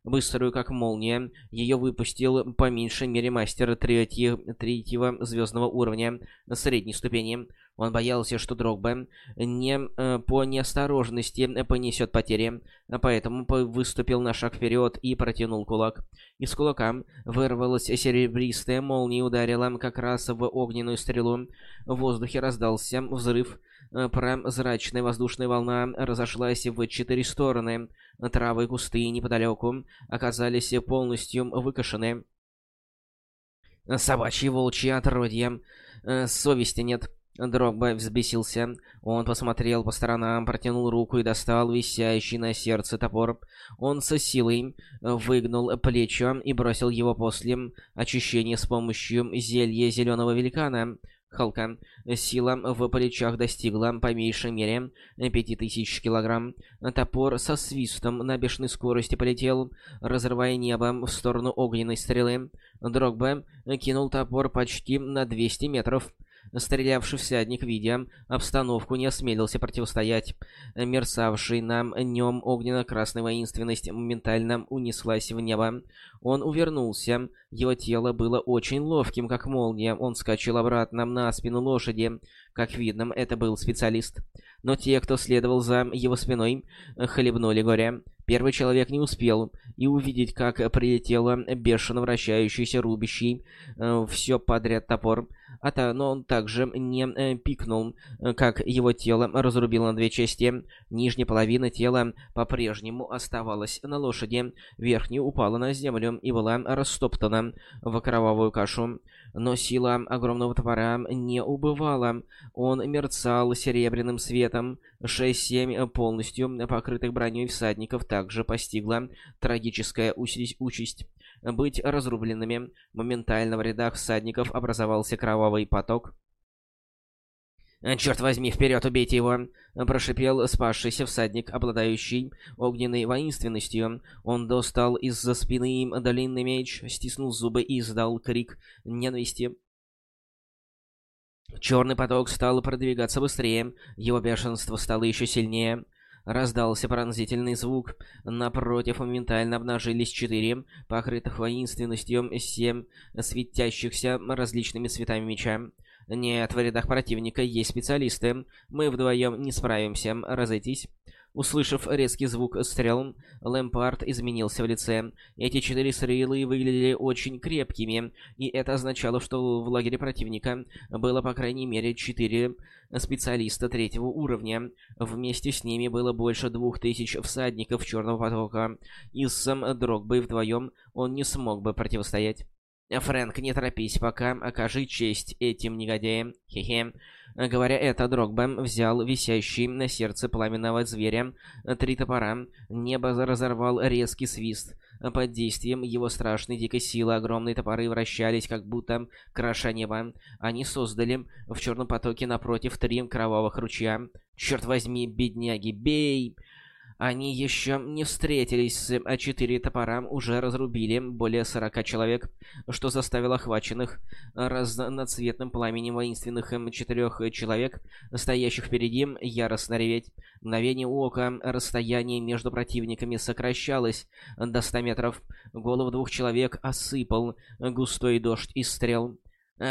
быструю как молния. Ее выпустил по меньшей мере мастер третьего, третьего звездного уровня средней ступени. Он боялся, что Дрогба не, э, по неосторожности понесет потери, поэтому выступил на шаг вперед и протянул кулак. Из кулака вырвалась серебристая молния и ударила как раз в огненную стрелу. В воздухе раздался взрыв. Прозрачная воздушная волна разошлась в четыре стороны. Травы и кусты неподалеку оказались полностью выкошены. Собачьи волчьи отродья. Э, совести нет. Дрогба взбесился. Он посмотрел по сторонам, протянул руку и достал висящий на сердце топор. Он со силой выгнул плечо и бросил его после очищения с помощью зелья зеленого великана. Халка. Сила в плечах достигла по меньшей мере 5000 килограмм. Топор со свистом на бешеной скорости полетел, разрывая небо в сторону огненной стрелы. Дрогба кинул топор почти на 200 метров. Стрелявший всадник, видя обстановку, не осмелился противостоять. Мерцавший на нем огненно-красная воинственность моментально унеслась в небо. Он увернулся. Его тело было очень ловким, как молния. Он скачал обратно на спину лошади. Как видно, это был специалист. Но те, кто следовал за его спиной, хлебнули горе. Первый человек не успел и увидеть, как прилетело бешено вращающийся рубящий э, все подряд топор. А то, но он также не э, пикнул, э, как его тело разрубило на две части. Нижняя половина тела по-прежнему оставалась на лошади, верхняя упала на землю и была растоптана в кровавую кашу. Но сила огромного топора не убывала. Он мерцал серебряным светом. Шесть-семь полностью покрытых броней всадников также постигла трагическая участь быть разрубленными. Моментально в рядах всадников образовался кровавый поток. «Черт возьми, вперед, убейте его!» — прошипел спасшийся всадник, обладающий огненной воинственностью. Он достал из-за спины им длинный меч, стиснул зубы и издал крик ненависти. Черный поток стал продвигаться быстрее, его бешенство стало еще сильнее. Раздался пронзительный звук. Напротив моментально обнажились четыре, покрытых воинственностью, семь светящихся различными цветами меча. Нет, в рядах противника есть специалисты. Мы вдвоем не справимся. Разойтись. Услышав резкий звук стрел, Лэмпард изменился в лице. Эти четыре стрелы выглядели очень крепкими, и это означало, что в лагере противника было по крайней мере четыре специалиста третьего уровня. Вместе с ними было больше двух тысяч всадников Черного потока, и с Дрогбой вдвоем он не смог бы противостоять. «Фрэнк, не торопись пока, окажи честь этим негодяям. Хе-хе». Говоря это, Дрогба взял висящий на сердце пламенного зверя три топора. Небо разорвал резкий свист. Под действием его страшной дикой силы огромные топоры вращались, как будто кроша небо. Они создали в черном потоке напротив три кровавых ручья. «Черт возьми, бедняги, бей!» Они еще не встретились, а четыре топора уже разрубили более сорока человек, что заставило охваченных разноцветным пламенем воинственных четырех человек, стоящих впереди, яростно реветь. Мгновение ока расстояние между противниками сокращалось до ста метров. Голову двух человек осыпал густой дождь из стрел.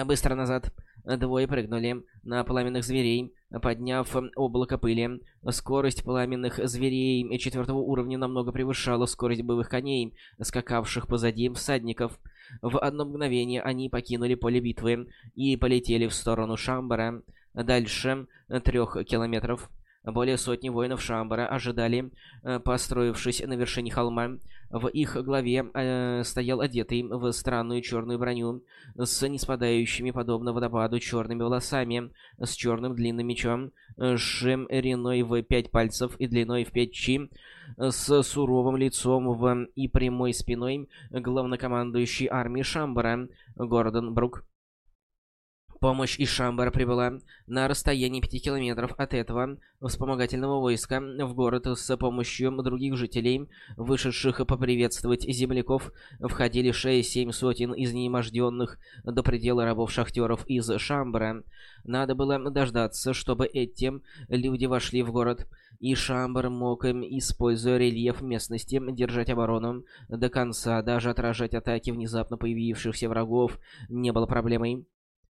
«Быстро назад!» Двое прыгнули на пламенных зверей, подняв облако пыли. Скорость пламенных зверей четвертого уровня намного превышала скорость боевых коней, скакавших позади всадников. В одно мгновение они покинули поле битвы и полетели в сторону Шамбара, дальше трех километров. Более сотни воинов Шамбара ожидали, э, построившись на вершине холма. В их главе э, стоял одетый в странную черную броню с неспадающими подобно водопаду черными волосами, с черным длинным мечом, шириной в пять пальцев и длиной в пять чи, с суровым лицом в и прямой спиной главнокомандующий армии Шамбара Гордон Брук. Помощь из Шамбара прибыла на расстоянии 5 километров от этого вспомогательного войска в город с помощью других жителей, вышедших поприветствовать земляков, входили 6-7 сотен изнеможденных до предела рабов-шахтеров из Шамбара. Надо было дождаться, чтобы эти люди вошли в город, и Шамбар мог, используя рельеф местности, держать оборону до конца, даже отражать атаки внезапно появившихся врагов не было проблемой.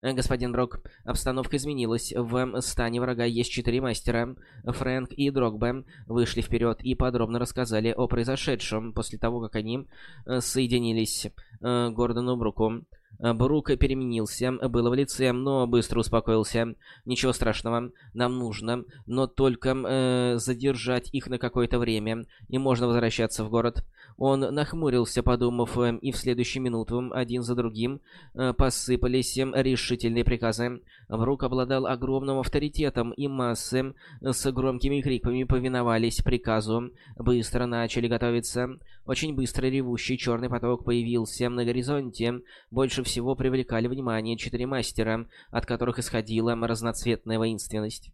Э, господин Брок, обстановка изменилась. В стане врага есть четыре мастера. Фрэнк и Дрогба вышли вперед и подробно рассказали о произошедшем после того, как они э, соединились э, Гордону Бруку. Брук переменился, было в лице, но быстро успокоился. Ничего страшного, нам нужно, но только э, задержать их на какое-то время, и можно возвращаться в город. Он нахмурился, подумав, э, и в следующую минуту один за другим э, посыпались решительные приказы. Брук обладал огромным авторитетом, и массы с громкими криками повиновались приказу. Быстро начали готовиться. Очень быстро ревущий черный поток появился на горизонте. Больше всего привлекали внимание четыре мастера, от которых исходила разноцветная воинственность.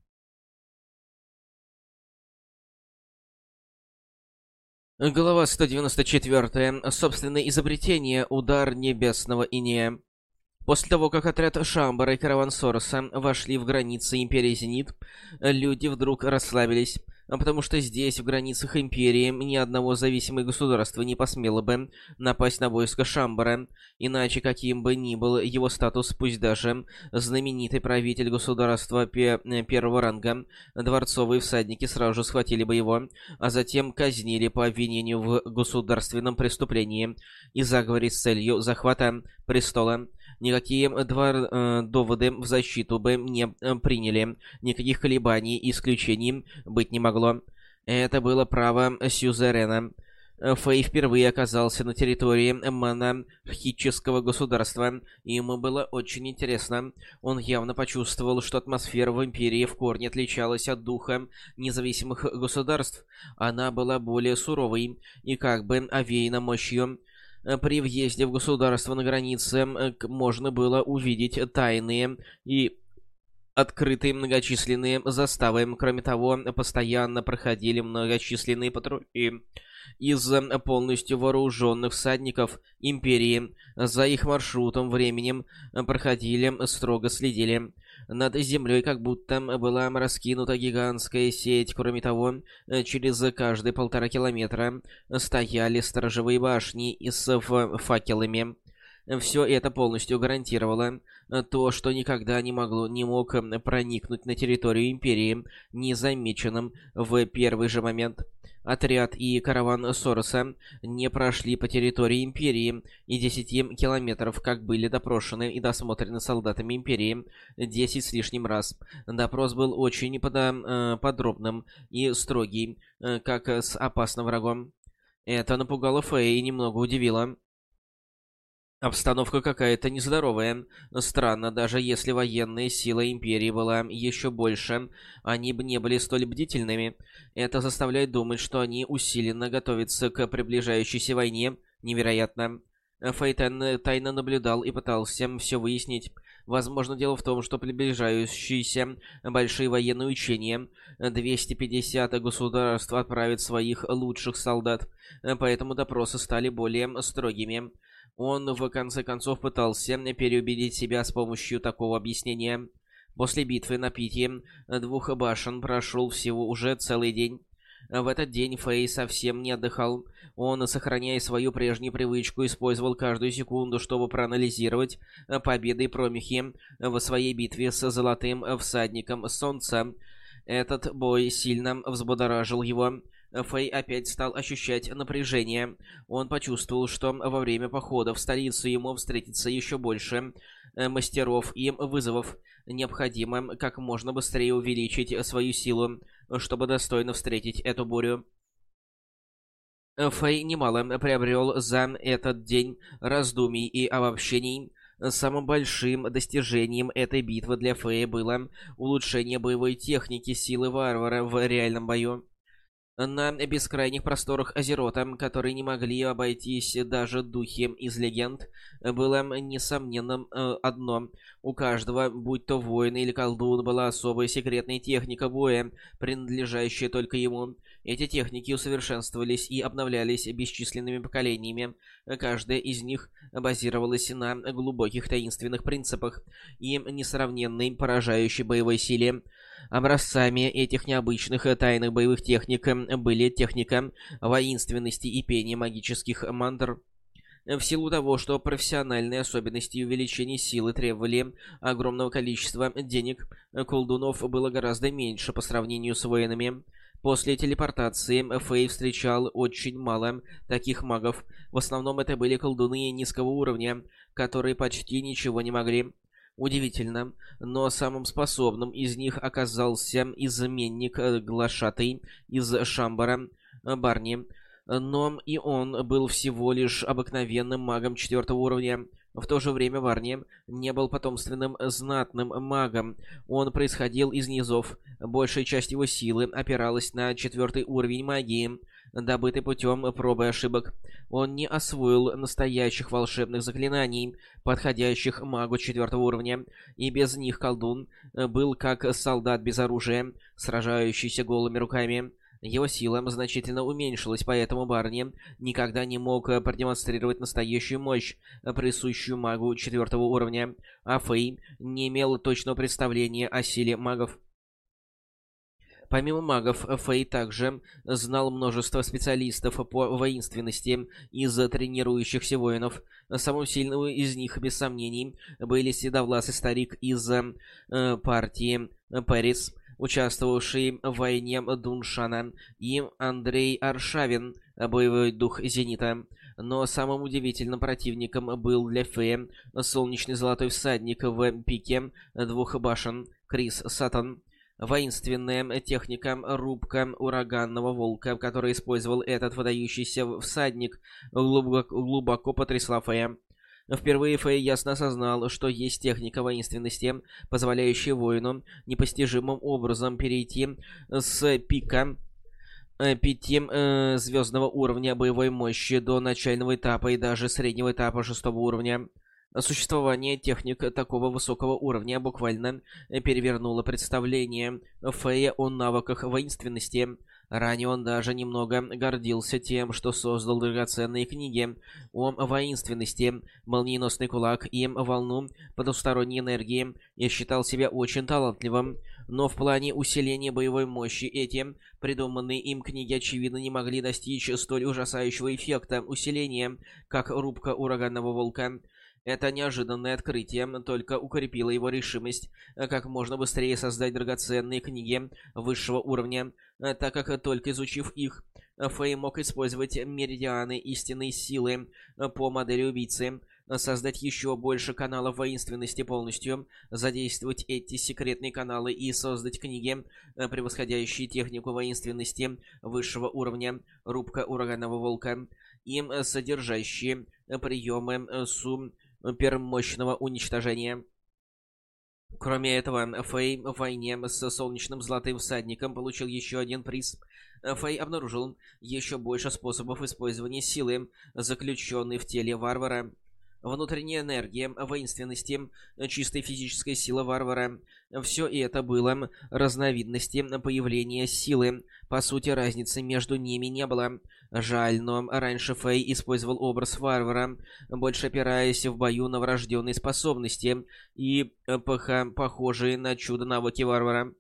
Глава 194. Собственное изобретение. Удар небесного инея. После того, как отряд Шамбара и караван Сороса вошли в границы Империи Зенит, люди вдруг расслабились. А потому что здесь, в границах Империи, ни одного зависимого государства не посмело бы напасть на войско Шамбара, иначе каким бы ни был его статус, пусть даже знаменитый правитель государства пе первого ранга, дворцовые всадники сразу же схватили бы его, а затем казнили по обвинению в государственном преступлении и заговоре с целью захвата престола. Никакие два э, доводы в защиту бы не э, приняли. Никаких колебаний и исключений быть не могло. Это было право Сюзерена. Фэй впервые оказался на территории монархического государства, и ему было очень интересно. Он явно почувствовал, что атмосфера в Империи в корне отличалась от духа независимых государств. Она была более суровой и как бы овеяна мощью. Э, при въезде в государство на границе э, можно было увидеть тайные и открытые многочисленные заставы. Кроме того, постоянно проходили многочисленные патрули из э, полностью вооруженных всадников Империи. За их маршрутом временем проходили, строго следили. Над землей как будто была раскинута гигантская сеть. Кроме того, через каждые полтора километра стояли сторожевые башни с факелами. Все это полностью гарантировало то, что никогда не могло не мог проникнуть на территорию Империи незамеченным в первый же момент. Отряд и караван Сороса не прошли по территории Империи и 10 километров, как были допрошены и досмотрены солдатами Империи 10 с лишним раз. Допрос был очень подо, э, подробным и строгий, э, как с опасным врагом. Это напугало Фэй и немного удивило. Обстановка какая-то нездоровая. Странно, даже если военная сила Империи была еще больше, они бы не были столь бдительными. Это заставляет думать, что они усиленно готовятся к приближающейся войне. Невероятно. Фейтен тайно наблюдал и пытался все выяснить. Возможно, дело в том, что приближающиеся большие военные учения 250 государств отправят своих лучших солдат, поэтому допросы стали более строгими. Он, в конце концов, пытался переубедить себя с помощью такого объяснения. После битвы на Пити двух башен прошел всего уже целый день. В этот день Фэй совсем не отдыхал. Он, сохраняя свою прежнюю привычку, использовал каждую секунду, чтобы проанализировать победы и промахи в своей битве с Золотым Всадником Солнца. Этот бой сильно взбудоражил его. Фэй опять стал ощущать напряжение. Он почувствовал, что во время похода в столицу ему встретится еще больше э, мастеров и вызовов. Необходимо как можно быстрее увеличить свою силу, чтобы достойно встретить эту бурю. Фэй немало приобрел за этот день раздумий и обобщений. Самым большим достижением этой битвы для Фэя было улучшение боевой техники силы варвара в реальном бою на бескрайних просторах Азерота, которые не могли обойтись даже духи из легенд, было несомненно э, одно. У каждого, будь то воин или колдун, была особая секретная техника боя, принадлежащая только ему. Эти техники усовершенствовались и обновлялись бесчисленными поколениями. Каждая из них базировалась на глубоких таинственных принципах и несравненной поражающей боевой силе. Образцами этих необычных тайных боевых техник были техника воинственности и пения магических мантр. В силу того, что профессиональные особенности и увеличение силы требовали огромного количества денег, колдунов было гораздо меньше по сравнению с воинами. После телепортации Фэй встречал очень мало таких магов. В основном это были колдуны низкого уровня, которые почти ничего не могли. Удивительно, но самым способным из них оказался изменник э, Глашатый из Шамбара э, Барни. Но и он был всего лишь обыкновенным магом четвертого уровня. В то же время Варни не был потомственным знатным магом. Он происходил из низов. Большая часть его силы опиралась на четвертый уровень магии — добытый путем пробы и ошибок. Он не освоил настоящих волшебных заклинаний, подходящих магу четвертого уровня, и без них колдун был как солдат без оружия, сражающийся голыми руками. Его сила значительно уменьшилась, поэтому Барни никогда не мог э, продемонстрировать настоящую мощь, э, присущую магу четвертого уровня, а Фэй не имел точного представления о силе магов. Помимо магов, Фэй также знал множество специалистов по воинственности из тренирующихся воинов. Самым сильным из них, без сомнений, были седовласый старик из э, партии Пэрис, участвовавший в войне Дуншана, и Андрей Аршавин, боевой дух Зенита. Но самым удивительным противником был для Фея солнечный золотой всадник в пике двух башен Крис Сатан. Воинственная техника рубка ураганного волка, который использовал этот выдающийся всадник, глубоко, глубоко потрясла Фея. Впервые Фэй ясно осознал, что есть техника воинственности, позволяющая воину непостижимым образом перейти с пика э, пяти э, звездного уровня боевой мощи до начального этапа и даже среднего этапа шестого уровня. Существование техник такого высокого уровня буквально перевернуло представление Фея о навыках воинственности. Ранее он даже немного гордился тем, что создал драгоценные книги о воинственности, молниеносный кулак и волну потусторонней энергии и считал себя очень талантливым. Но в плане усиления боевой мощи эти придуманные им книги очевидно не могли достичь столь ужасающего эффекта усиления, как рубка ураганного волка. Это неожиданное открытие только укрепило его решимость э, как можно быстрее создать драгоценные книги высшего уровня, э, так как только изучив их, Фэй мог использовать меридианы истинной силы э, по модели убийцы, создать еще больше каналов воинственности полностью, задействовать эти секретные каналы и создать книги, превосходящие технику воинственности высшего уровня, рубка ураганного волка, им содержащие приемы сум мощного уничтожения. Кроме этого, Фэй в войне с Солнечным Золотым Всадником получил еще один приз. Фэй обнаружил еще больше способов использования силы, заключенной в теле варвара. Внутренняя энергия, воинственности, чистая физическая сила варвара – все это было разновидности появления силы. По сути, разницы между ними не было. Жаль, но раньше Фэй использовал образ варвара, больше опираясь в бою на врожденные способности и э, похожие на чудо навыки варвара.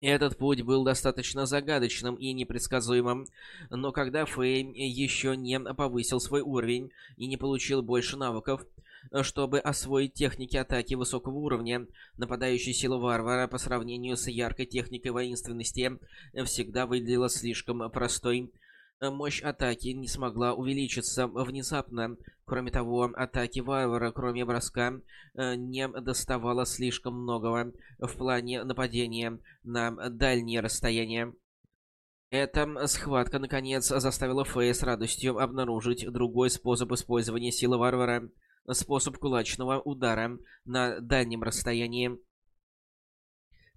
Этот путь был достаточно загадочным и непредсказуемым, но когда Фэй еще не повысил свой уровень и не получил больше навыков, чтобы освоить техники атаки высокого уровня, нападающая сила варвара по сравнению с яркой техникой воинственности всегда выглядела слишком простой. Мощь атаки не смогла увеличиться внезапно. Кроме того, атаки варвара, кроме броска, не доставало слишком многого в плане нападения на дальние расстояния. Эта схватка, наконец, заставила Фея с радостью обнаружить другой способ использования силы варвара — способ кулачного удара на дальнем расстоянии.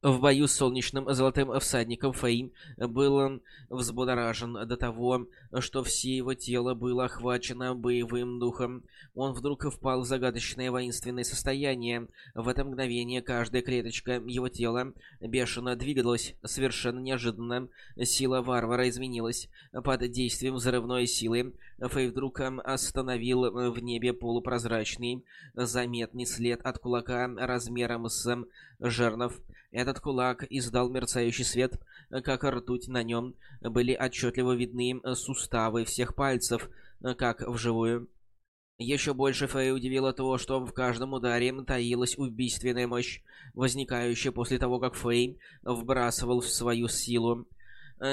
В бою с солнечным золотым всадником Фэй был взбудоражен до того, что все его тело было охвачено боевым духом. Он вдруг впал в загадочное воинственное состояние. В это мгновение каждая клеточка его тела бешено двигалась. Совершенно неожиданно сила варвара изменилась. Под действием взрывной силы Фэй вдруг остановил в небе полупрозрачный, заметный след от кулака размером с жернов. Этот кулак издал мерцающий свет, как ртуть на нем. Были отчетливо видны суставы всех пальцев, как вживую. Еще больше Фэй удивило то, что в каждом ударе таилась убийственная мощь, возникающая после того, как Фэй вбрасывал в свою силу.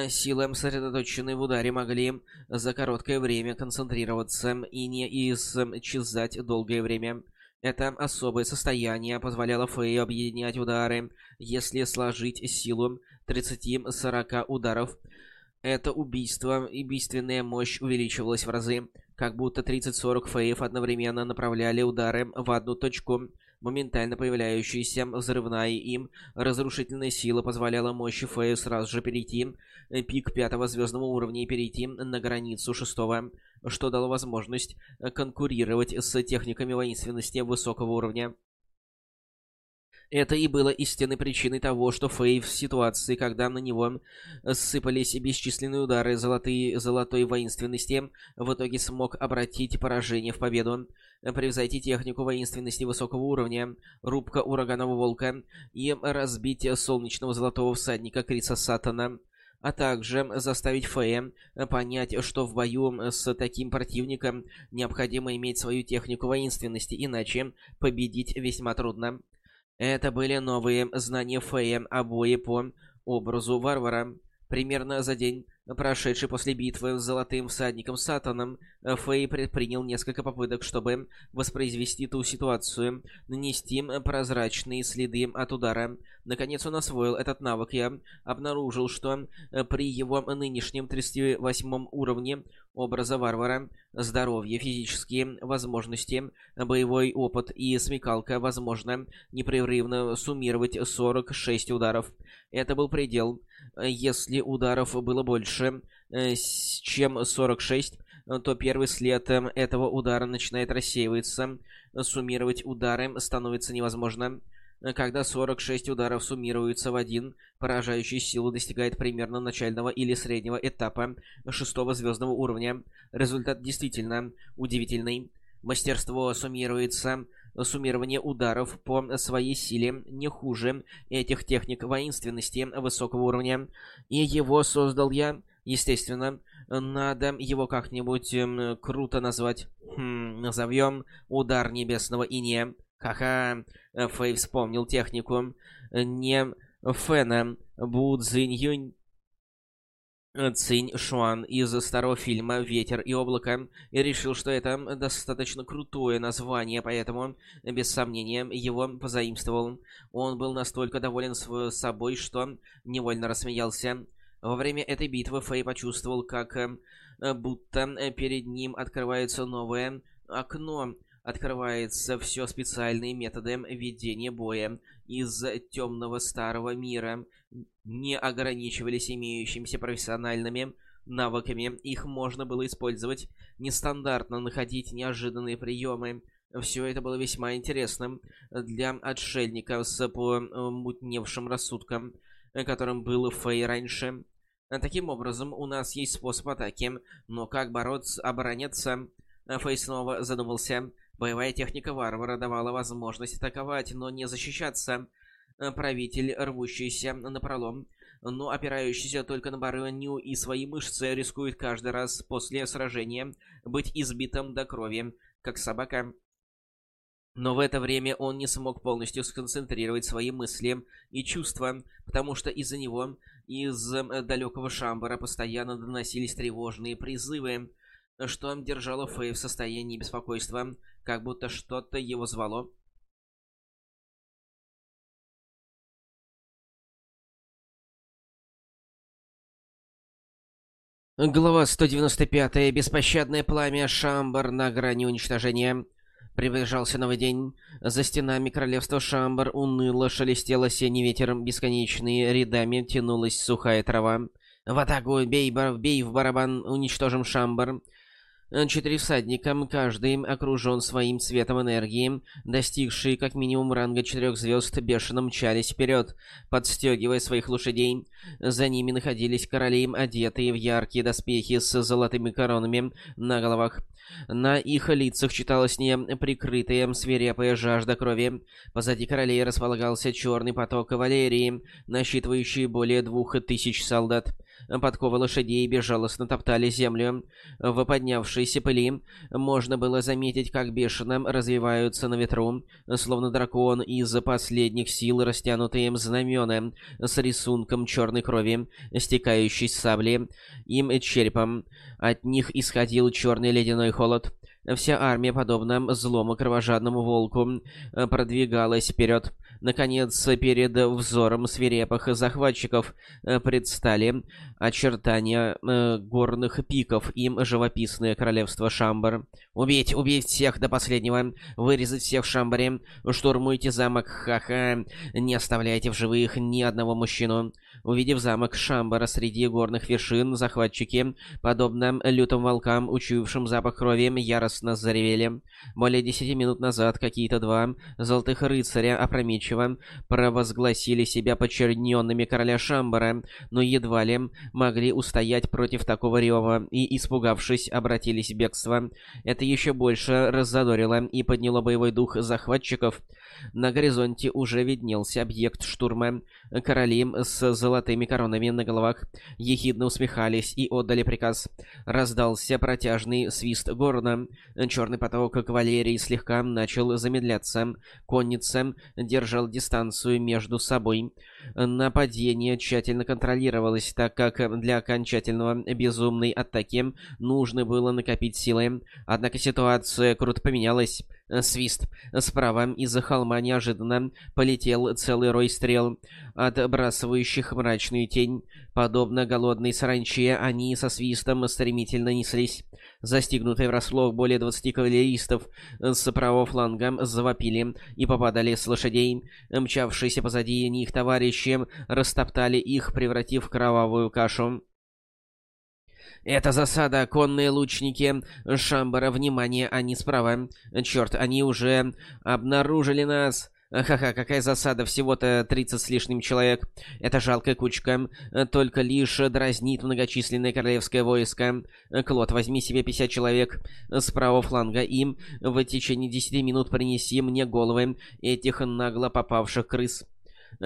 Силы, сосредоточенные в ударе, могли за короткое время концентрироваться и не исчезать долгое время. Это особое состояние позволяло Фэю объединять удары, если сложить силу 30-40 ударов. Это убийство, убийственная мощь увеличивалась в разы, как будто 30-40 феев одновременно направляли удары в одну точку. Моментально появляющаяся взрывная им разрушительная сила позволяла мощи Фею сразу же перейти пик пятого звездного уровня и перейти на границу шестого что дало возможность э, конкурировать с техниками воинственности высокого уровня. Это и было истинной причиной того, что Фэй в ситуации, когда на него сыпались бесчисленные удары золотые, золотой воинственности, в итоге смог обратить поражение в победу, превзойти технику воинственности высокого уровня, рубка ураганного волка и разбить солнечного золотого всадника Криса Сатана а также заставить Фея понять, что в бою с таким противником необходимо иметь свою технику воинственности, иначе победить весьма трудно. Это были новые знания Фея обои по образу варвара. Примерно за день, прошедший после битвы с Золотым Всадником Сатаном, Фэй предпринял несколько попыток, чтобы воспроизвести ту ситуацию, нанести прозрачные следы от удара. Наконец он освоил этот навык. Я обнаружил, что при его нынешнем 38 уровне образа варвара, здоровье, физические возможности, боевой опыт и смекалка возможно непрерывно суммировать 46 ударов. Это был предел. Если ударов было больше, э, чем 46, то первый след э, этого удара начинает рассеиваться. Суммировать удары становится невозможно. Когда 46 ударов суммируются в один, поражающая сила достигает примерно начального или среднего этапа шестого звездного уровня. Результат действительно удивительный. Мастерство суммируется суммирование ударов по своей силе не хуже этих техник воинственности высокого уровня. И его создал я, естественно, надо его как-нибудь эм, круто назвать. Хм, назовем «Удар небесного иния». Ха-ха, Фэй вспомнил технику. Не Фэна, Бу Цзинь Цинь Шуан из старого фильма «Ветер и облако» и решил, что это достаточно крутое название, поэтому, без сомнения, его позаимствовал. Он был настолько доволен собой, что невольно рассмеялся. Во время этой битвы Фэй почувствовал, как будто перед ним открывается новое окно, открывается все специальные методы ведения боя из темного старого мира, не ограничивались имеющимися профессиональными навыками. Их можно было использовать нестандартно, находить неожиданные приемы. Все это было весьма интересным для отшельника с помутневшим рассудком, которым был Фэй раньше. Таким образом, у нас есть способ атаки, но как бороться, обороняться? Фэй снова задумался. Боевая техника варвара давала возможность атаковать, но не защищаться. Э, правитель, рвущийся на пролом, но опирающийся только на броню и свои мышцы, рискует каждый раз после сражения быть избитым до крови, как собака. Но в это время он не смог полностью сконцентрировать свои мысли и чувства, потому что из-за него из далекого Шамбара постоянно доносились тревожные призывы, что держало Фэй в состоянии беспокойства, как будто что-то его звало. Глава 195. Беспощадное пламя Шамбар на грани уничтожения. Приближался новый день. За стенами королевства Шамбар уныло шелестел осенний ветер, бесконечные рядами тянулась сухая трава. В атаку! Бей, бар, бей в барабан! Уничтожим Шамбар! Четыре всадника, каждый окружен своим цветом энергии, достигшие как минимум ранга четырех звезд, бешено мчались вперед, подстегивая своих лошадей. За ними находились короли, одетые в яркие доспехи с золотыми коронами на головах. На их лицах читалась неприкрытая свирепая жажда крови. Позади королей располагался черный поток кавалерии, насчитывающий более двух тысяч солдат. Подковы лошадей безжалостно топтали землю. В поднявшейся пыли можно было заметить, как бешено развиваются на ветру, словно дракон из последних сил растянутые знамена с рисунком черной крови, стекающей с сабли, им черепом. От них исходил черный ледяной холод. Вся армия, подобно злому кровожадному волку, продвигалась вперед. Наконец, перед взором свирепых захватчиков э, предстали очертания э, горных пиков, им живописное королевство Шамбар. «Убить! Убить всех до последнего! Вырезать всех в Шамбаре! Штурмуйте замок! Ха-ха! Не оставляйте в живых ни одного мужчину!» Увидев замок Шамбара среди горных вершин, захватчики, подобно лютым волкам, учуявшим запах крови, яростно заревели. Более десяти минут назад какие-то два золотых рыцаря опрометчиво провозгласили себя подчиненными короля Шамбара, но едва ли могли устоять против такого рева и, испугавшись, обратились в бегство. Это еще больше раззадорило и подняло боевой дух захватчиков. На горизонте уже виднелся объект штурма. Короли с золотыми коронами на головах ехидно усмехались и отдали приказ. Раздался протяжный свист горна. Черный поток кавалерии слегка начал замедляться. Конница держал дистанцию между собой. Нападение тщательно контролировалось, так как для окончательного безумной атаки нужно было накопить силы. Однако ситуация круто поменялась. Свист. Справа из-за холма неожиданно полетел целый рой стрел, отбрасывающих мрачную тень. Подобно голодной саранче, они со свистом стремительно неслись. Застигнутые врасплох более 20 кавалеристов с правого фланга завопили и попадали с лошадей. Мчавшиеся позади них товарищи растоптали их, превратив в кровавую кашу. «Это засада, конные лучники Шамбара, внимание, они справа. Черт, они уже обнаружили нас!» Ха-ха, какая засада, всего-то 30 с лишним человек. Это жалкая кучка, только лишь дразнит многочисленное королевское войско. Клод, возьми себе 50 человек с правого фланга им в течение 10 минут принеси мне головы этих нагло попавших крыс.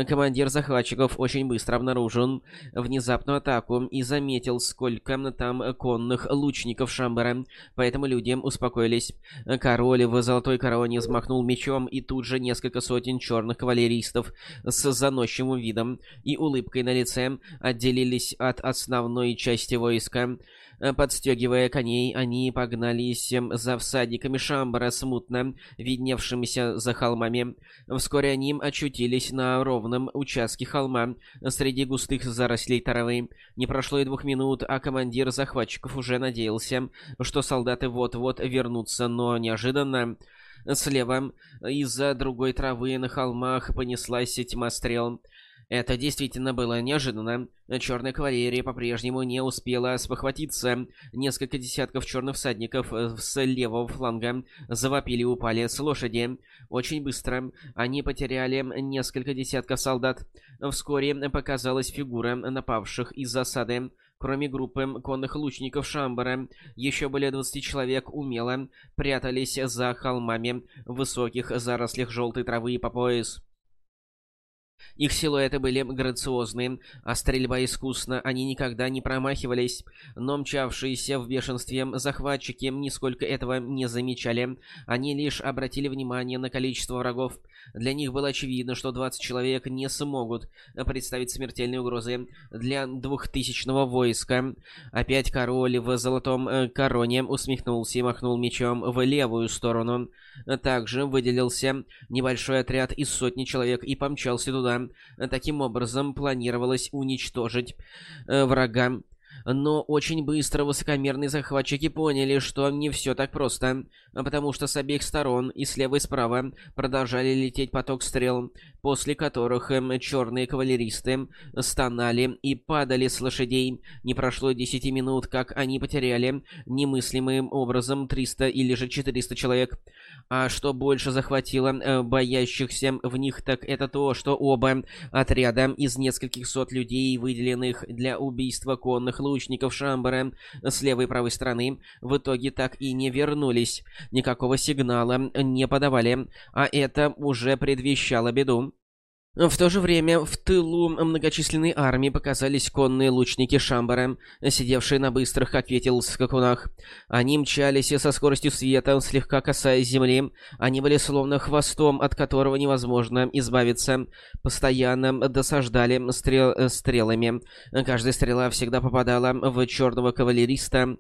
Командир захватчиков очень быстро обнаружил внезапную атаку и заметил, сколько там конных лучников Шамбера, поэтому люди успокоились. Король в золотой короне взмахнул мечом, и тут же несколько сотен черных кавалеристов с заносчивым видом и улыбкой на лице отделились от основной части войска. Э, подстегивая коней, они погнались эм, за всадниками Шамбара, смутно видневшимися за холмами. Вскоре они очутились на ровном участке холма, среди густых зарослей травы. Не прошло и двух минут, а командир захватчиков уже надеялся, что солдаты вот-вот вернутся, но неожиданно... Слева, из-за другой травы на холмах понеслась тьма стрел. Это действительно было неожиданно. Черная кавалерия по-прежнему не успела спохватиться. Несколько десятков черных всадников с левого фланга завопили и упали с лошади. Очень быстро они потеряли несколько десятков солдат. Вскоре показалась фигура напавших из засады. Кроме группы конных лучников Шамбара, еще более 20 человек умело прятались за холмами в высоких зарослях желтой травы по пояс. Их силуэты были грациозны, а стрельба искусна, они никогда не промахивались, но мчавшиеся в бешенстве захватчики нисколько этого не замечали. Они лишь обратили внимание на количество врагов. Для них было очевидно, что 20 человек не смогут представить смертельные угрозы для двухтысячного войска. Опять король в золотом э, короне усмехнулся и махнул мечом в левую сторону. Также выделился небольшой отряд из сотни человек и помчался туда. Таким образом, планировалось уничтожить э, врага но очень быстро высокомерные захватчики поняли, что не все так просто, потому что с обеих сторон, и слева и справа, продолжали лететь поток стрел, после которых эм, черные кавалеристы стонали и падали с лошадей. Не прошло 10 минут, как они потеряли немыслимым образом 300 или же 400 человек. А что больше захватило э, боящихся в них, так это то, что оба отряда из нескольких сот людей, выделенных для убийства конных лучников Шамбара с левой и правой стороны, в итоге так и не вернулись. Никакого сигнала не подавали, а это уже предвещало беду. В то же время в тылу многочисленной армии показались конные лучники Шамбара, сидевшие на быстрых, как ветел, скакунах. Они мчались со скоростью света, слегка касаясь земли. Они были словно хвостом, от которого невозможно избавиться. Постоянно досаждали стрел стрелами. Каждая стрела всегда попадала в черного кавалериста.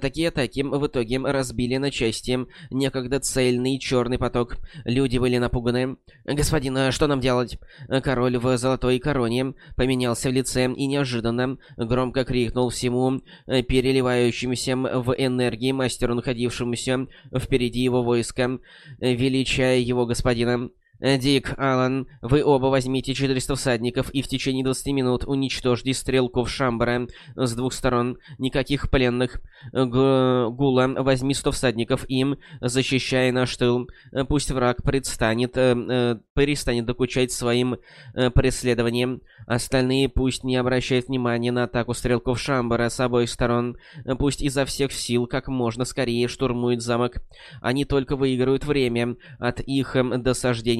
Такие атаки в итоге разбили на части некогда цельный черный поток. Люди были напуганы. «Господин, а что нам делать?» Король в золотой короне поменялся в лице и неожиданно громко крикнул всему переливающемуся в энергии мастеру, находившемуся впереди его войска, величая его господина. Э, Дик, Алан, вы оба возьмите 400 всадников и в течение 20 минут уничтожьте стрелков Шамбара с двух сторон. Никаких пленных. Г Гула, возьми 100 всадников им, защищая наш тыл. Э, пусть враг предстанет, э, э, перестанет докучать своим э, преследованием. Остальные пусть не обращают внимания на атаку стрелков Шамбара с обоих сторон. Пусть изо всех сил как можно скорее штурмуют замок. Они только выиграют время от их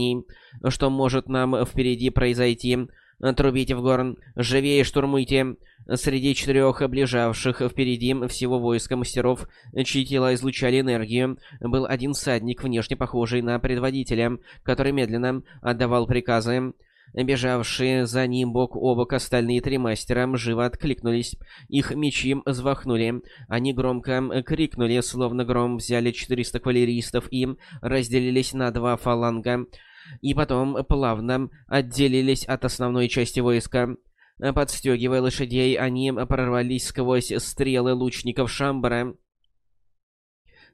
досаждений. Что может нам впереди произойти? Трубите в горн. Живее штурмуйте. Среди четырех облежавших впереди всего войска мастеров, чьи тела излучали энергию, был один всадник, внешне похожий на предводителя, который медленно отдавал приказы. Бежавшие за ним бок о бок остальные три мастера живо откликнулись. Их мечи взвахнули. Они громко крикнули, словно гром взяли 400 кавалеристов и разделились на два фаланга. И потом плавно отделились от основной части войска. Подстегивая лошадей, они прорвались сквозь стрелы лучников Шамбара.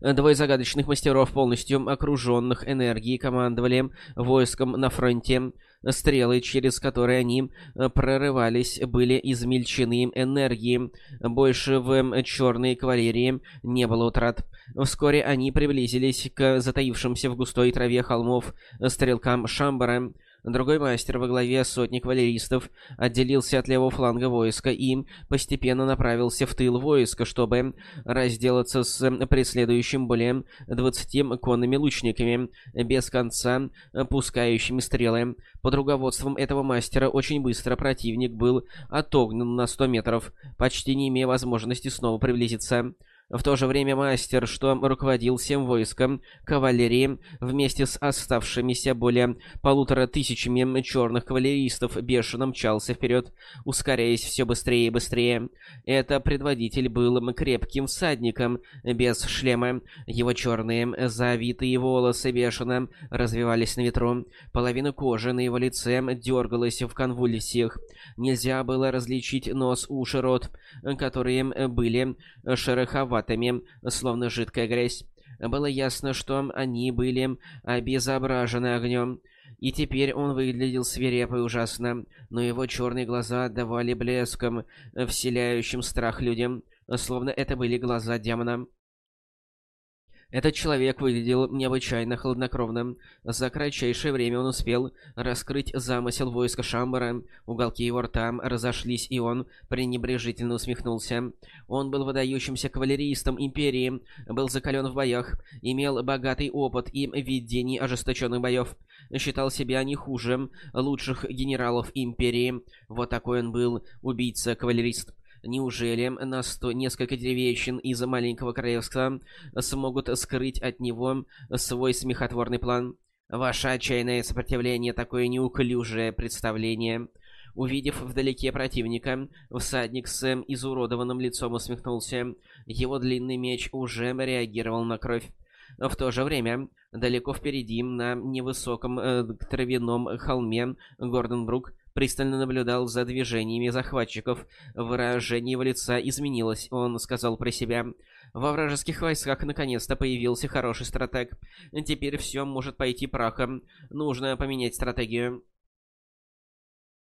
Двое загадочных мастеров, полностью окруженных энергией, командовали войском на фронте. Стрелы, через которые они э, прорывались, были измельчены энергией. Больше в черной кавалерии не было утрат. Вскоре они приблизились к затаившимся в густой траве холмов стрелкам Шамбара. Другой мастер во главе сотни кавалеристов отделился от левого фланга войска и постепенно направился в тыл войска, чтобы разделаться с преследующим более 20 конными лучниками, без конца пускающими стрелы. Под руководством этого мастера очень быстро противник был отогнан на 100 метров, почти не имея возможности снова приблизиться. В то же время мастер, что руководил всем войском кавалерии, вместе с оставшимися более полутора тысячами черных кавалеристов, бешено мчался вперед, ускоряясь все быстрее и быстрее. Это предводитель был крепким всадником, без шлема. Его черные, завитые волосы бешено развивались на ветру. Половина кожи на его лице дергалась в конвульсиях. Нельзя было различить нос, уши, рот, которые были шероховаты желтоватыми, словно жидкая грязь. Было ясно, что они были обезображены огнем. И теперь он выглядел свирепо и ужасно, но его черные глаза отдавали блеском, вселяющим страх людям, словно это были глаза демона. Этот человек выглядел необычайно хладнокровным. За кратчайшее время он успел раскрыть замысел войска Шамбара. Уголки его рта разошлись, и он пренебрежительно усмехнулся. Он был выдающимся кавалеристом Империи, был закален в боях, имел богатый опыт и видений ожесточенных боев. Считал себя не хуже лучших генералов Империи. Вот такой он был, убийца-кавалерист. Неужели на сто несколько деревенщин из маленького королевства смогут скрыть от него свой смехотворный план? Ваше отчаянное сопротивление, такое неуклюжее представление. Увидев вдалеке противника, всадник с изуродованным лицом усмехнулся. Его длинный меч уже реагировал на кровь. В то же время, далеко впереди, на невысоком э, травяном холме Гордонбрук пристально наблюдал за движениями захватчиков. Выражение его лица изменилось, он сказал про себя. Во вражеских войсках наконец-то появился хороший стратег. Теперь все может пойти прахом. Нужно поменять стратегию.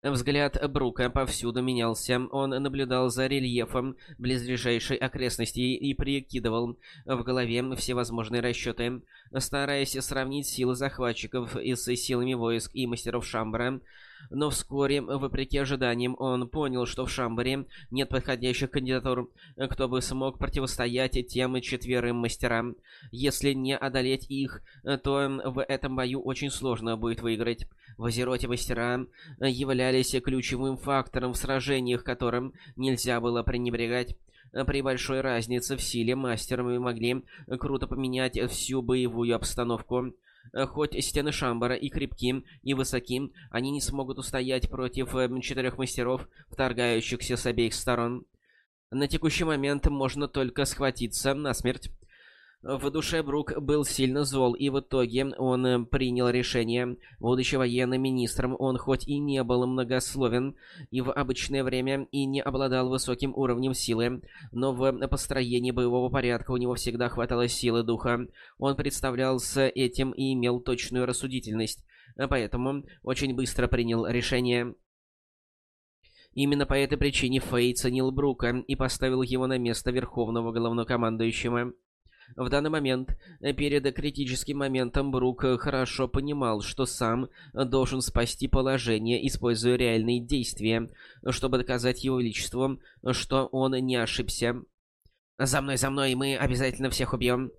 Взгляд Брука повсюду менялся. Он наблюдал за рельефом близлежащей окрестности и прикидывал в голове всевозможные расчеты. Стараясь сравнить силы захватчиков с силами войск и мастеров Шамбара, но вскоре, вопреки ожиданиям, он понял, что в Шамбаре нет подходящих кандидатур, кто бы смог противостоять тем четверым мастерам. Если не одолеть их, то в этом бою очень сложно будет выиграть. В Азероте мастера являлись ключевым фактором в сражениях, которым нельзя было пренебрегать. При большой разнице в силе мастерами могли круто поменять всю боевую обстановку. Э, хоть стены Шамбара и крепки, и высоки, они не смогут устоять против эм, четырех мастеров, вторгающихся с обеих сторон. На текущий момент можно только схватиться насмерть. В душе Брук был сильно зол, и в итоге он э, принял решение. Будучи военным министром, он хоть и не был многословен и в обычное время и не обладал высоким уровнем силы, но в построении боевого порядка у него всегда хватало силы духа. Он представлялся этим и имел точную рассудительность. поэтому очень быстро принял решение. Именно по этой причине Фэй ценил Брука и поставил его на место Верховного Главнокомандующего. В данный момент, перед критическим моментом, Брук хорошо понимал, что сам должен спасти положение, используя реальные действия, чтобы доказать его величеству, что он не ошибся. «За мной, за мной, мы обязательно всех убьем!»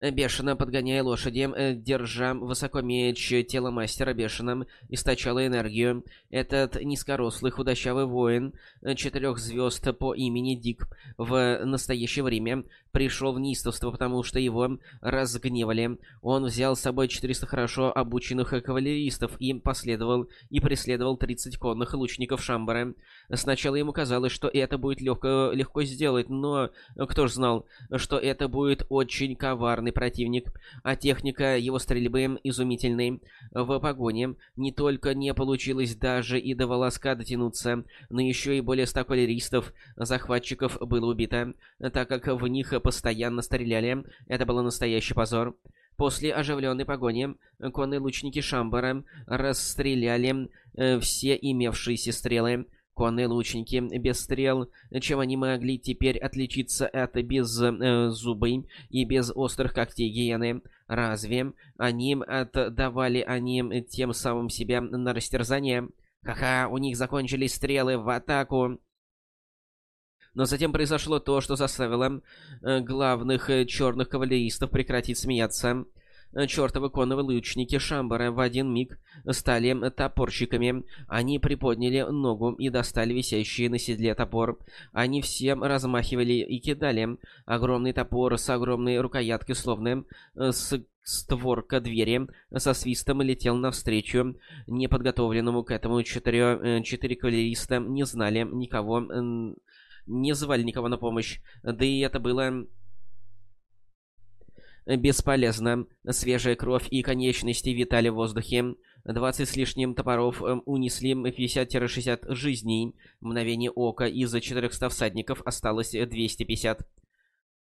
Бешено подгоняя лошади, э, держа высоко меч, тело мастера бешеным источало энергию. Этот низкорослый худощавый воин э, четырех звезд по имени Дик в настоящее время пришел в неистовство, потому что его разгневали. Он взял с собой 400 хорошо обученных кавалеристов и последовал и преследовал 30 конных лучников Шамбара. Сначала ему казалось, что это будет легко, легко сделать, но кто ж знал, что это будет очень коварный противник, а техника его стрельбы изумительной. В погоне не только не получилось даже и до волоска дотянуться, но еще и более ста кавалеристов, захватчиков было убито, так как в них постоянно стреляли. Это был настоящий позор. После оживленной погони конные лучники Шамбара расстреляли э, все имевшиеся стрелы. Конные лучники без стрел, чем они могли теперь отличиться от зубы и без острых когтей гиены? Разве они отдавали они тем самым себя на растерзание? Ха-ха, у них закончились стрелы в атаку. Но затем произошло то, что заставило э, главных э, черных кавалеристов прекратить смеяться. Э, чертовы конные лучники Шамбара в один миг стали топорщиками. Они приподняли ногу и достали висящий на седле топор. Они все размахивали и кидали. Огромный топор с огромной рукояткой, словно с створка двери со свистом летел навстречу неподготовленному к этому четыре, четыре кавалериста не знали никого не звали никого на помощь. Да и это было бесполезно. Свежая кровь и конечности витали в воздухе. Двадцать с лишним топоров эм, унесли 50-60 жизней. Мгновение ока из-за 400 всадников осталось 250.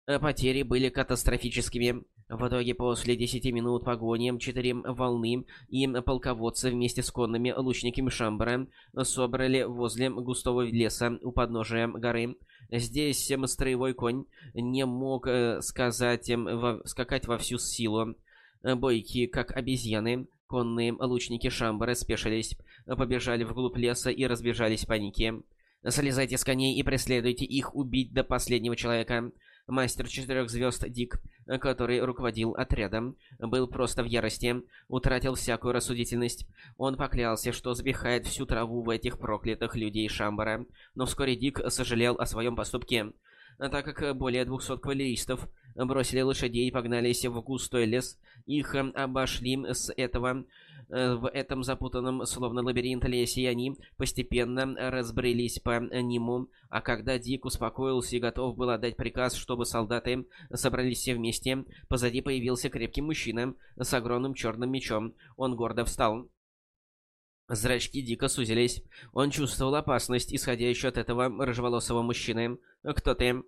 Э, потери были катастрофическими. В итоге, после 10 минут погони, четыре волны и полководцы вместе с конными лучниками Шамбара собрали возле густого леса у подножия горы. Здесь строевой конь не мог э, сказать, во, скакать во всю силу. Бойки, как обезьяны, конные лучники Шамбара спешились, побежали вглубь леса и разбежались в панике. «Слезайте с коней и преследуйте их убить до последнего человека!» Мастер четырех звезд Дик, который руководил отрядом, был просто в ярости, утратил всякую рассудительность. Он поклялся, что запихает всю траву в этих проклятых людей Шамбара, но вскоре Дик сожалел о своем поступке, так как более двухсот кавалеристов бросили лошадей и погнались в густой лес. Их обошли с этого в этом запутанном, словно лабиринт лесе, они постепенно разбрелись по нему, а когда Дик успокоился и готов был отдать приказ, чтобы солдаты собрались все вместе, позади появился крепкий мужчина с огромным черным мечом. Он гордо встал. Зрачки дико сузились. Он чувствовал опасность, исходящую от этого рыжеволосого мужчины. «Кто ты?»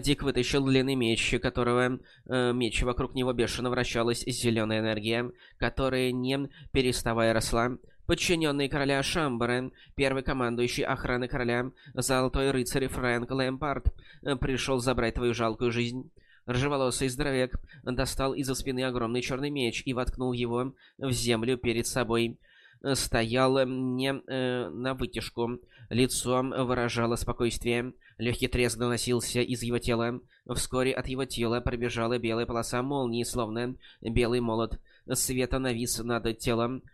Дик вытащил длинный меч, которого э, меч вокруг него бешено вращалась зеленая энергия, которая не переставая росла. Подчиненный короля Шамбара, первый командующий охраны короля, золотой рыцарь Фрэнк Лэмпард, э, пришел забрать твою жалкую жизнь. Ржеволосый здоровяк достал из-за спины огромный черный меч и воткнул его в землю перед собой. Стоял не э, на вытяжку, лицом выражало спокойствие. Легкий треск доносился из его тела. Вскоре от его тела пробежала белая полоса молнии, словно белый молот. Света навис над телом.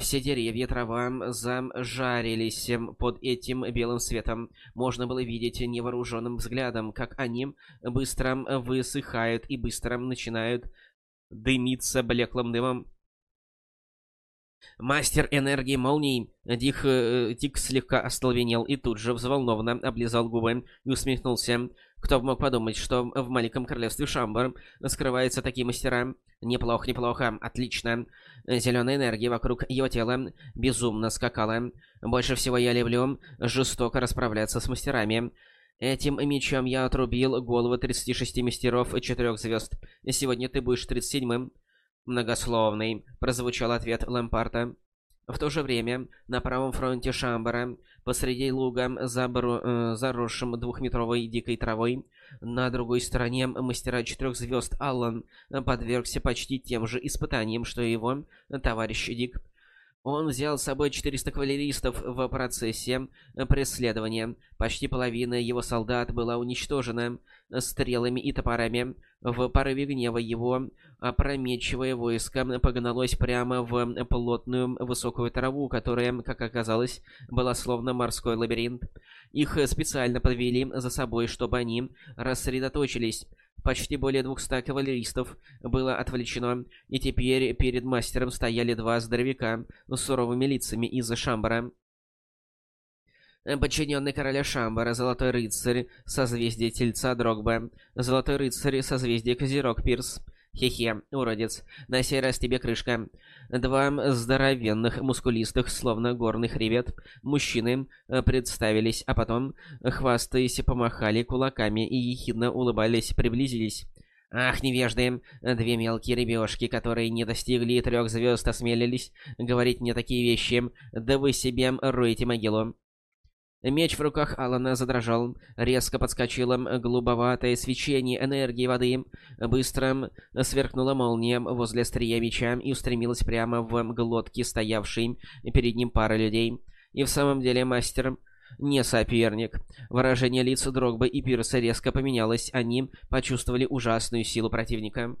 Все деревья, трава зажарились под этим белым светом. Можно было видеть невооруженным взглядом, как они быстро высыхают и быстро начинают дымиться блеклым дымом. Мастер энергии молний Дик, э, Дик слегка остолбенел и тут же взволнованно облизал губы и усмехнулся. Кто мог подумать, что в маленьком королевстве Шамбар скрываются такие мастера? Неплохо, неплохо, отлично. Зеленая энергия вокруг его тела безумно скакала. Больше всего я люблю жестоко расправляться с мастерами. Этим мечом я отрубил головы 36 мастеров четырех звезд. Сегодня ты будешь 37-м. Многословный, прозвучал ответ Лэмпарта. В то же время на правом фронте Шамбара, посреди луга, забро... э, заросшим двухметровой дикой травой, на другой стороне мастера четырех звезд Аллан подвергся почти тем же испытаниям, что и его товарищ Дик. Он взял с собой 400 кавалеристов в процессе преследования. Почти половина его солдат была уничтожена стрелами и топорами. В порыве гнева его опрометчивое войско погналось прямо в плотную высокую траву, которая, как оказалось, была словно морской лабиринт. Их специально подвели за собой, чтобы они рассредоточились. Почти более 200 кавалеристов было отвлечено, и теперь перед мастером стояли два здоровяка с суровыми лицами из-за Шамбара. Подчиненный короля Шамбара, Золотой Рыцарь, созвездие Тельца Дрогба, Золотой Рыцарь, созвездие Козерог Пирс. Хе-хе, уродец, на сей раз тебе крышка. Два здоровенных, мускулистых, словно горный хребет, мужчины э, представились, а потом, хвастаясь, помахали кулаками и ехидно улыбались, приблизились. Ах, невежды, две мелкие рыбешки, которые не достигли трех звезд, осмелились говорить мне такие вещи, да вы себе роете могилу. Меч в руках Алана задрожал. Резко подскочило голубоватое свечение энергии воды. Быстро сверкнула молния возле острия меча и устремилась прямо в глотки стоявшей перед ним пары людей. И в самом деле мастер не соперник. Выражение лиц Дрогба и Пирса резко поменялось. Они почувствовали ужасную силу противника.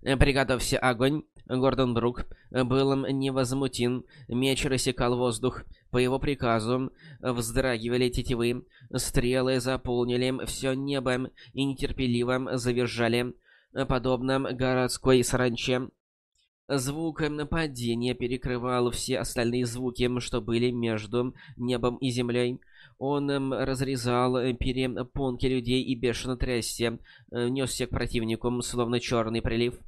«Приготовься, огонь!» Гордон Брук был невозмутим. Меч рассекал воздух. По его приказу вздрагивали тетивы. Стрелы заполнили все небо и нетерпеливо завизжали, подобно городской саранче. Звук нападения перекрывал все остальные звуки, что были между небом и землей. Он разрезал перепонки людей и бешено трясся, несся к противнику, словно черный прилив.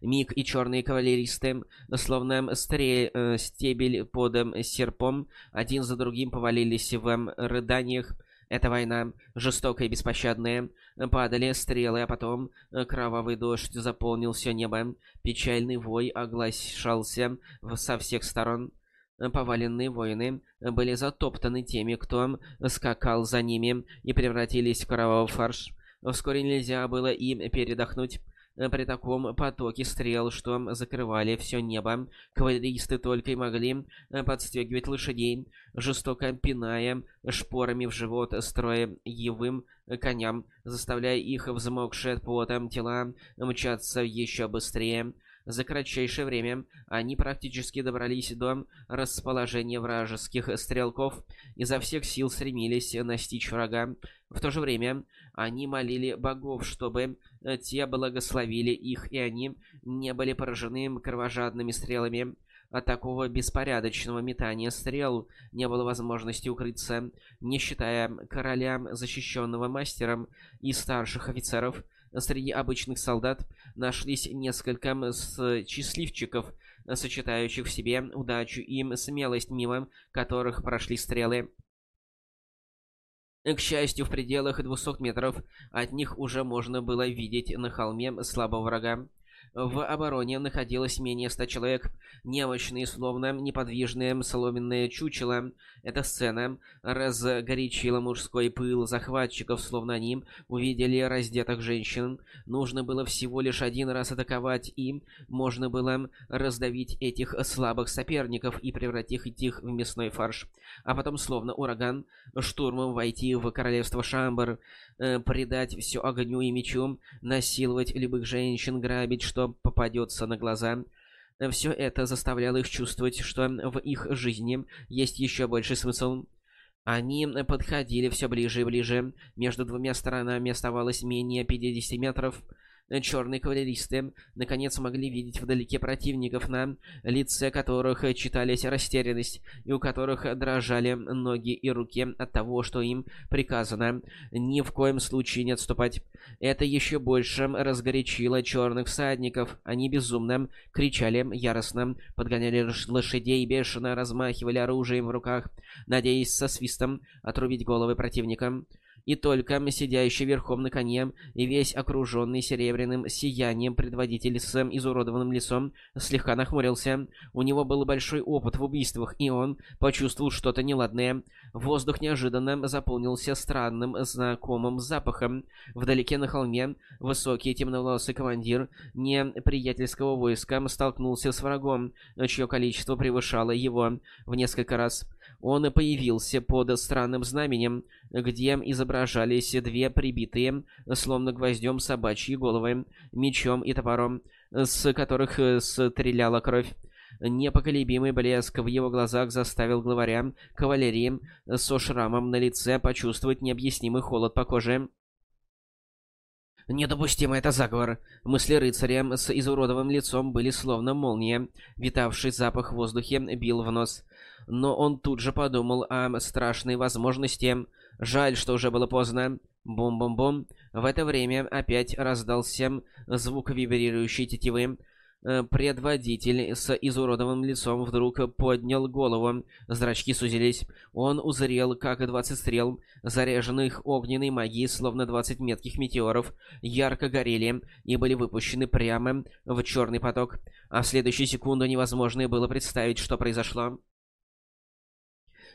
Миг и черные кавалеристы, словно стре... Э, стебель под серпом, один за другим повалились в рыданиях. Эта война, жестокая и беспощадная, падали стрелы, а потом кровавый дождь заполнил все небо. Печальный вой оглашался со всех сторон. Поваленные воины были затоптаны теми, кто скакал за ними, и превратились в кровавый фарш. Вскоре нельзя было им передохнуть. Э, при таком потоке стрел, что закрывали все небо, кавалеристы только и могли э, подстегивать лошадей, жестоко пиная шпорами в живот строевым коням, заставляя их взмокшие от пота тела мчаться еще быстрее. За кратчайшее время они практически добрались до расположения вражеских стрелков, и изо всех сил стремились настичь врага. В то же время они молили богов, чтобы э, те благословили их, и они не были поражены кровожадными стрелами. От такого беспорядочного метания стрел не было возможности укрыться, не считая короля, защищенного мастером, и старших офицеров. Среди обычных солдат нашлись несколько счастливчиков, сочетающих в себе удачу и смелость, мимо которых прошли стрелы. К счастью, в пределах 200 метров от них уже можно было видеть на холме слабого врага. В обороне находилось менее ста человек, немощные, словно неподвижные соломенные чучела. Эта сцена разгорячила мужской пыл захватчиков, словно они увидели раздетых женщин. Нужно было всего лишь один раз атаковать, и можно было раздавить этих слабых соперников и превратить их в мясной фарш. А потом, словно ураган, штурмом войти в королевство Шамбар, э, предать все огню и мечу, насиловать любых женщин, грабить, что попадется на глаза. Все это заставляло их чувствовать, что в их жизни есть еще больший смысл. Они подходили все ближе и ближе. Между двумя сторонами оставалось менее 50 метров. Черные кавалеристы наконец могли видеть вдалеке противников, на лице которых читались растерянность, и у которых дрожали ноги и руки от того, что им приказано ни в коем случае не отступать. Это еще больше разгорячило черных всадников. Они безумно кричали, яростно подгоняли лошадей бешено размахивали оружием в руках, надеясь со свистом отрубить головы противника. И только сидящий верхом на коне и весь окруженный серебряным сиянием предводитель с изуродованным лицом слегка нахмурился. У него был большой опыт в убийствах, и он почувствовал что-то неладное. Воздух неожиданно заполнился странным знакомым запахом. Вдалеке на холме высокий темноволосый командир неприятельского войска столкнулся с врагом, чье количество превышало его в несколько раз. Он появился под странным знаменем, где изображались две прибитые, словно гвоздем собачьи головы, мечом и топором, с которых стреляла кровь. Непоколебимый блеск в его глазах заставил главаря кавалерии со шрамом на лице почувствовать необъяснимый холод по коже. Недопустимо это заговор. Мысли рыцаря с изуродованным лицом были словно молния. Витавший запах в воздухе бил в нос. Но он тут же подумал о страшной возможности. Жаль, что уже было поздно. Бум-бум-бум. В это время опять раздался звук вибрирующей тетивы. Э, предводитель с изуродованным лицом вдруг поднял голову. Зрачки сузились. Он узрел, как двадцать стрел, заряженных огненной магией, словно двадцать метких метеоров, ярко горели и были выпущены прямо в черный поток. А в следующую секунду невозможно было представить, что произошло.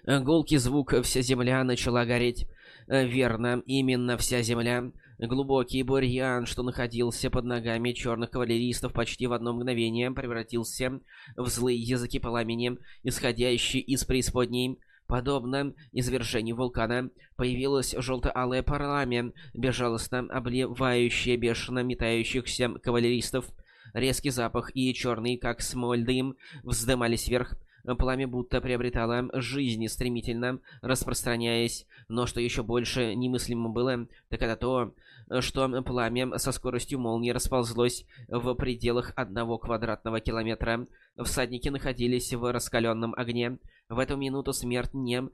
Гулкий звук «Вся земля» начала гореть. Э, верно, именно вся земля. Глубокий бурьян, что находился под ногами черных кавалеристов почти в одно мгновение, превратился в злые языки пламени, исходящие из преисподней. Подобно извержению вулкана, появилось желто-алое пламя, безжалостно обливающее бешено метающихся кавалеристов. Резкий запах и черный, как смоль дым, вздымались вверх. Пламя будто приобретало жизнь, стремительно распространяясь, но что еще больше немыслимо было, так это то, что пламя со скоростью молнии расползлось в пределах одного квадратного километра. Всадники находились в раскаленном огне. В эту минуту смерть не,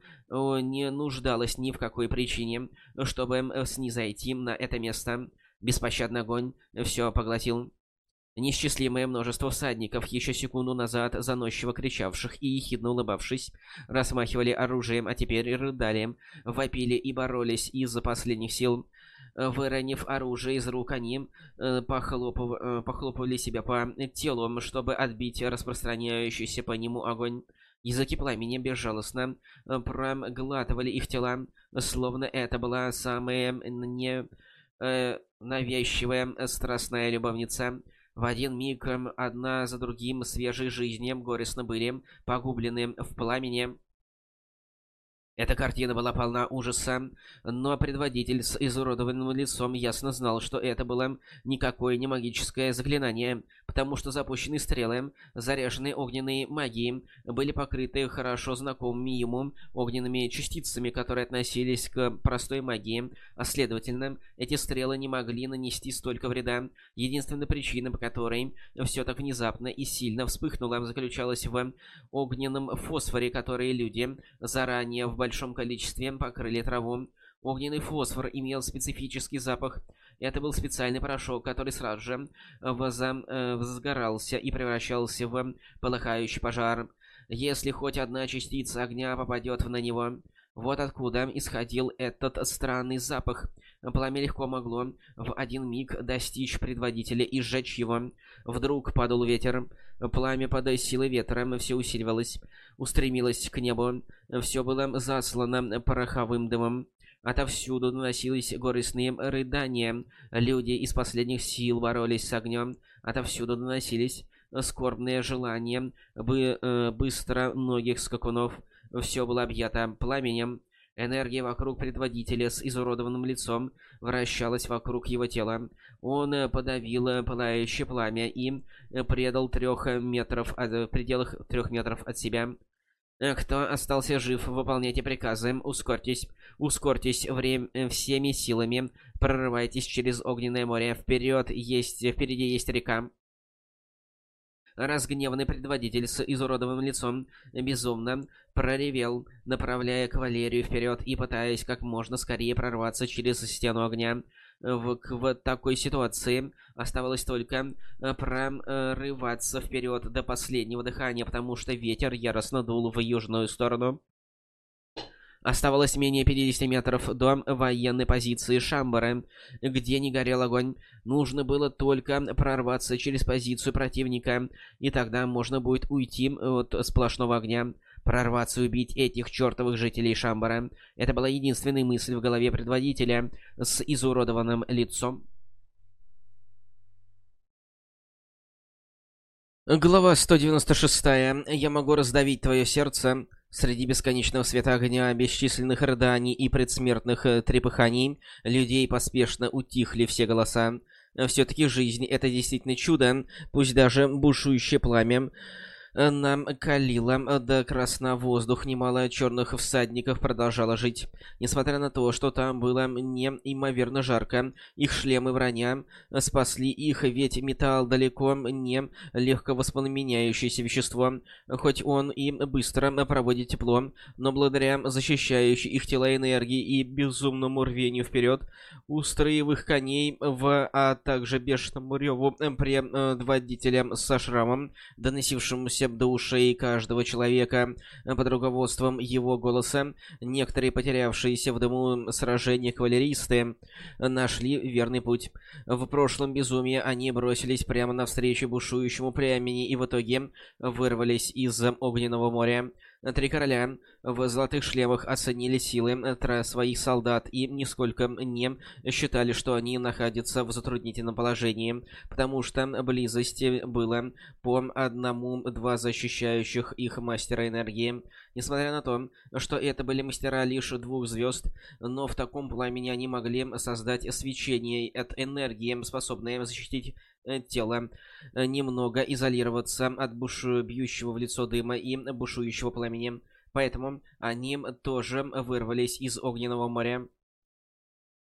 не нуждалась ни в какой причине, чтобы снизойти на это место. Беспощадный огонь все поглотил. Несчастливое множество всадников, еще секунду назад заносчиво кричавших и ехидно улыбавшись, расмахивали оружием, а теперь рыдали, вопили и боролись из-за последних сил. Выронив оружие из рук, они э, похлопыв... Э, похлопывали себя по телу, чтобы отбить распространяющийся по нему огонь. Языки пламени безжалостно э, проглатывали их тела, словно это была самая не... Навязчивая страстная любовница. В один миг одна за другим свежие жизни горестно были погублены в пламени. Эта картина была полна ужаса, но предводитель с изуродованным лицом ясно знал, что это было никакое не магическое заклинание, потому что запущенные стрелы, заряженные огненной магией, были покрыты хорошо знакомыми ему огненными частицами, которые относились к простой магии, а следовательно, эти стрелы не могли нанести столько вреда. Единственная причина, по которой все так внезапно и сильно вспыхнуло, заключалась в огненном фосфоре, который люди заранее в большом количестве покрыли траву. Огненный фосфор имел специфический запах. Это был специальный порошок, который сразу же э, возгорался и превращался в полыхающий пожар. Если хоть одна частица огня попадет на него, вот откуда исходил этот странный запах. Пламя легко могло в один миг достичь предводителя и сжечь его. Вдруг падал ветер. Пламя под силой ветра все усиливалось, устремилось к небу. Все было заслано пороховым дымом. Отовсюду доносились горестные рыдания. Люди из последних сил боролись с огнем. Отовсюду доносились скорбные желания бы, э, быстро многих скакунов. Все было объято пламенем. Энергия вокруг предводителя с изуродованным лицом вращалась вокруг его тела. Он э, подавил э, пылающее пламя и э, предал трех метров от, в пределах трех метров от себя. Кто остался жив, выполняйте приказы, ускорьтесь, ускорьтесь время всеми силами, прорывайтесь через огненное море, вперед есть, впереди есть река. Разгневанный предводитель с изуродованным лицом безумно проревел, направляя кавалерию вперед и пытаясь как можно скорее прорваться через стену огня. В, в такой ситуации оставалось только э, прорываться вперед до последнего дыхания, потому что ветер яростно дул в южную сторону. Оставалось менее 50 метров до военной позиции Шамбара, где не горел огонь. Нужно было только прорваться через позицию противника, и тогда можно будет уйти от сплошного огня. Прорваться и убить этих чертовых жителей Шамбара. Это была единственная мысль в голове предводителя с изуродованным лицом. Глава 196. Я могу раздавить твое сердце. Среди бесконечного света огня, бесчисленных рыданий и предсмертных э, трепыханий, людей поспешно утихли все голоса. Все-таки жизнь — это действительно чудо, пусть даже бушующее пламя нам калило до красна воздух, немало черных всадников продолжало жить. Несмотря на то, что там было неимоверно жарко, их шлемы броня спасли их, ведь металл далеко не легко воспламеняющееся вещество, хоть он и быстро проводит тепло, но благодаря защищающей их тела энергии и безумному рвению вперед, у строевых коней, в, а также бешеному реву предводителя со шрамом, доносившемуся донесся до ушей каждого человека под руководством его голоса. Некоторые потерявшиеся в дыму сражения кавалеристы нашли верный путь. В прошлом безумии они бросились прямо навстречу бушующему племени и в итоге вырвались из огненного моря. Три короля в золотых шлемах оценили силы э, своих солдат и нисколько не считали, что они находятся в затруднительном положении, потому что близости было по одному-два защищающих их мастера энергии. Несмотря на то, что это были мастера лишь двух звезд, но в таком пламени они могли создать свечение от энергии, способное защитить тело э, немного изолироваться от буш... бьющего в лицо дыма и бушующего пламени. Поэтому они тоже вырвались из огненного моря.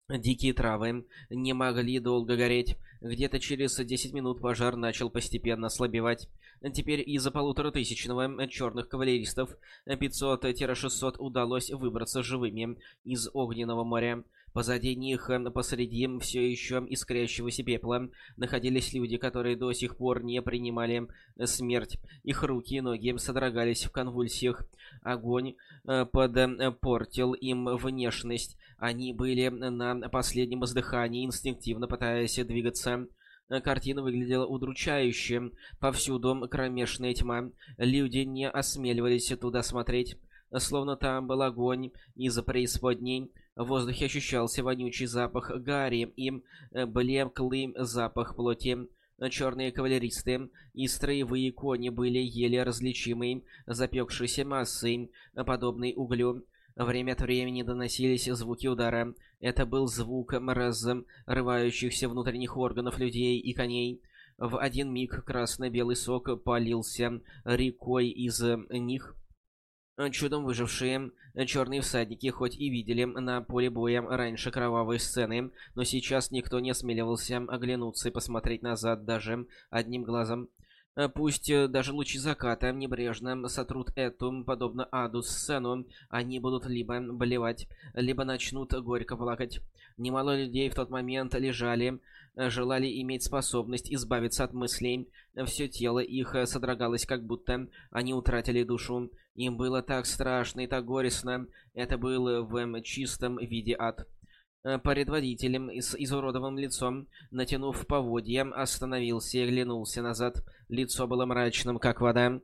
Дикие травы не могли долго гореть. Где-то через 10 минут пожар начал постепенно ослабевать. Теперь из-за полуторатысячного черных кавалеристов 500-600 удалось выбраться живыми из огненного моря. Позади них, э, посреди все еще искрящегося пепла, находились люди, которые до сих пор не принимали э, смерть. Их руки и ноги содрогались в конвульсиях. Огонь э, подпортил им внешность. Они были на последнем издыхании, инстинктивно пытаясь двигаться. Картина выглядела удручающе. Повсюду кромешная тьма. Люди не осмеливались туда смотреть. Словно там был огонь из преисподней. В воздухе ощущался вонючий запах гари и э, блеклый запах плоти. Черные кавалеристы и строевые кони были еле различимой, запекшейся массой, подобной углю. Время от времени доносились звуки удара. Это был звук разрывающихся внутренних органов людей и коней. В один миг красно-белый сок полился рекой из них. Чудом выжившие черные всадники хоть и видели на поле боя раньше кровавые сцены, но сейчас никто не осмеливался оглянуться и посмотреть назад даже одним глазом. Пусть даже лучи заката небрежно сотрут эту, подобно аду, сцену, они будут либо болевать, либо начнут горько плакать. Немало людей в тот момент лежали, желали иметь способность избавиться от мыслей. Все тело их содрогалось, как будто они утратили душу. Им было так страшно и так горестно. Это был в чистом виде ад. Э, предводителем с изуродованным лицом, натянув поводья, остановился и оглянулся назад. Лицо было мрачным, как вода.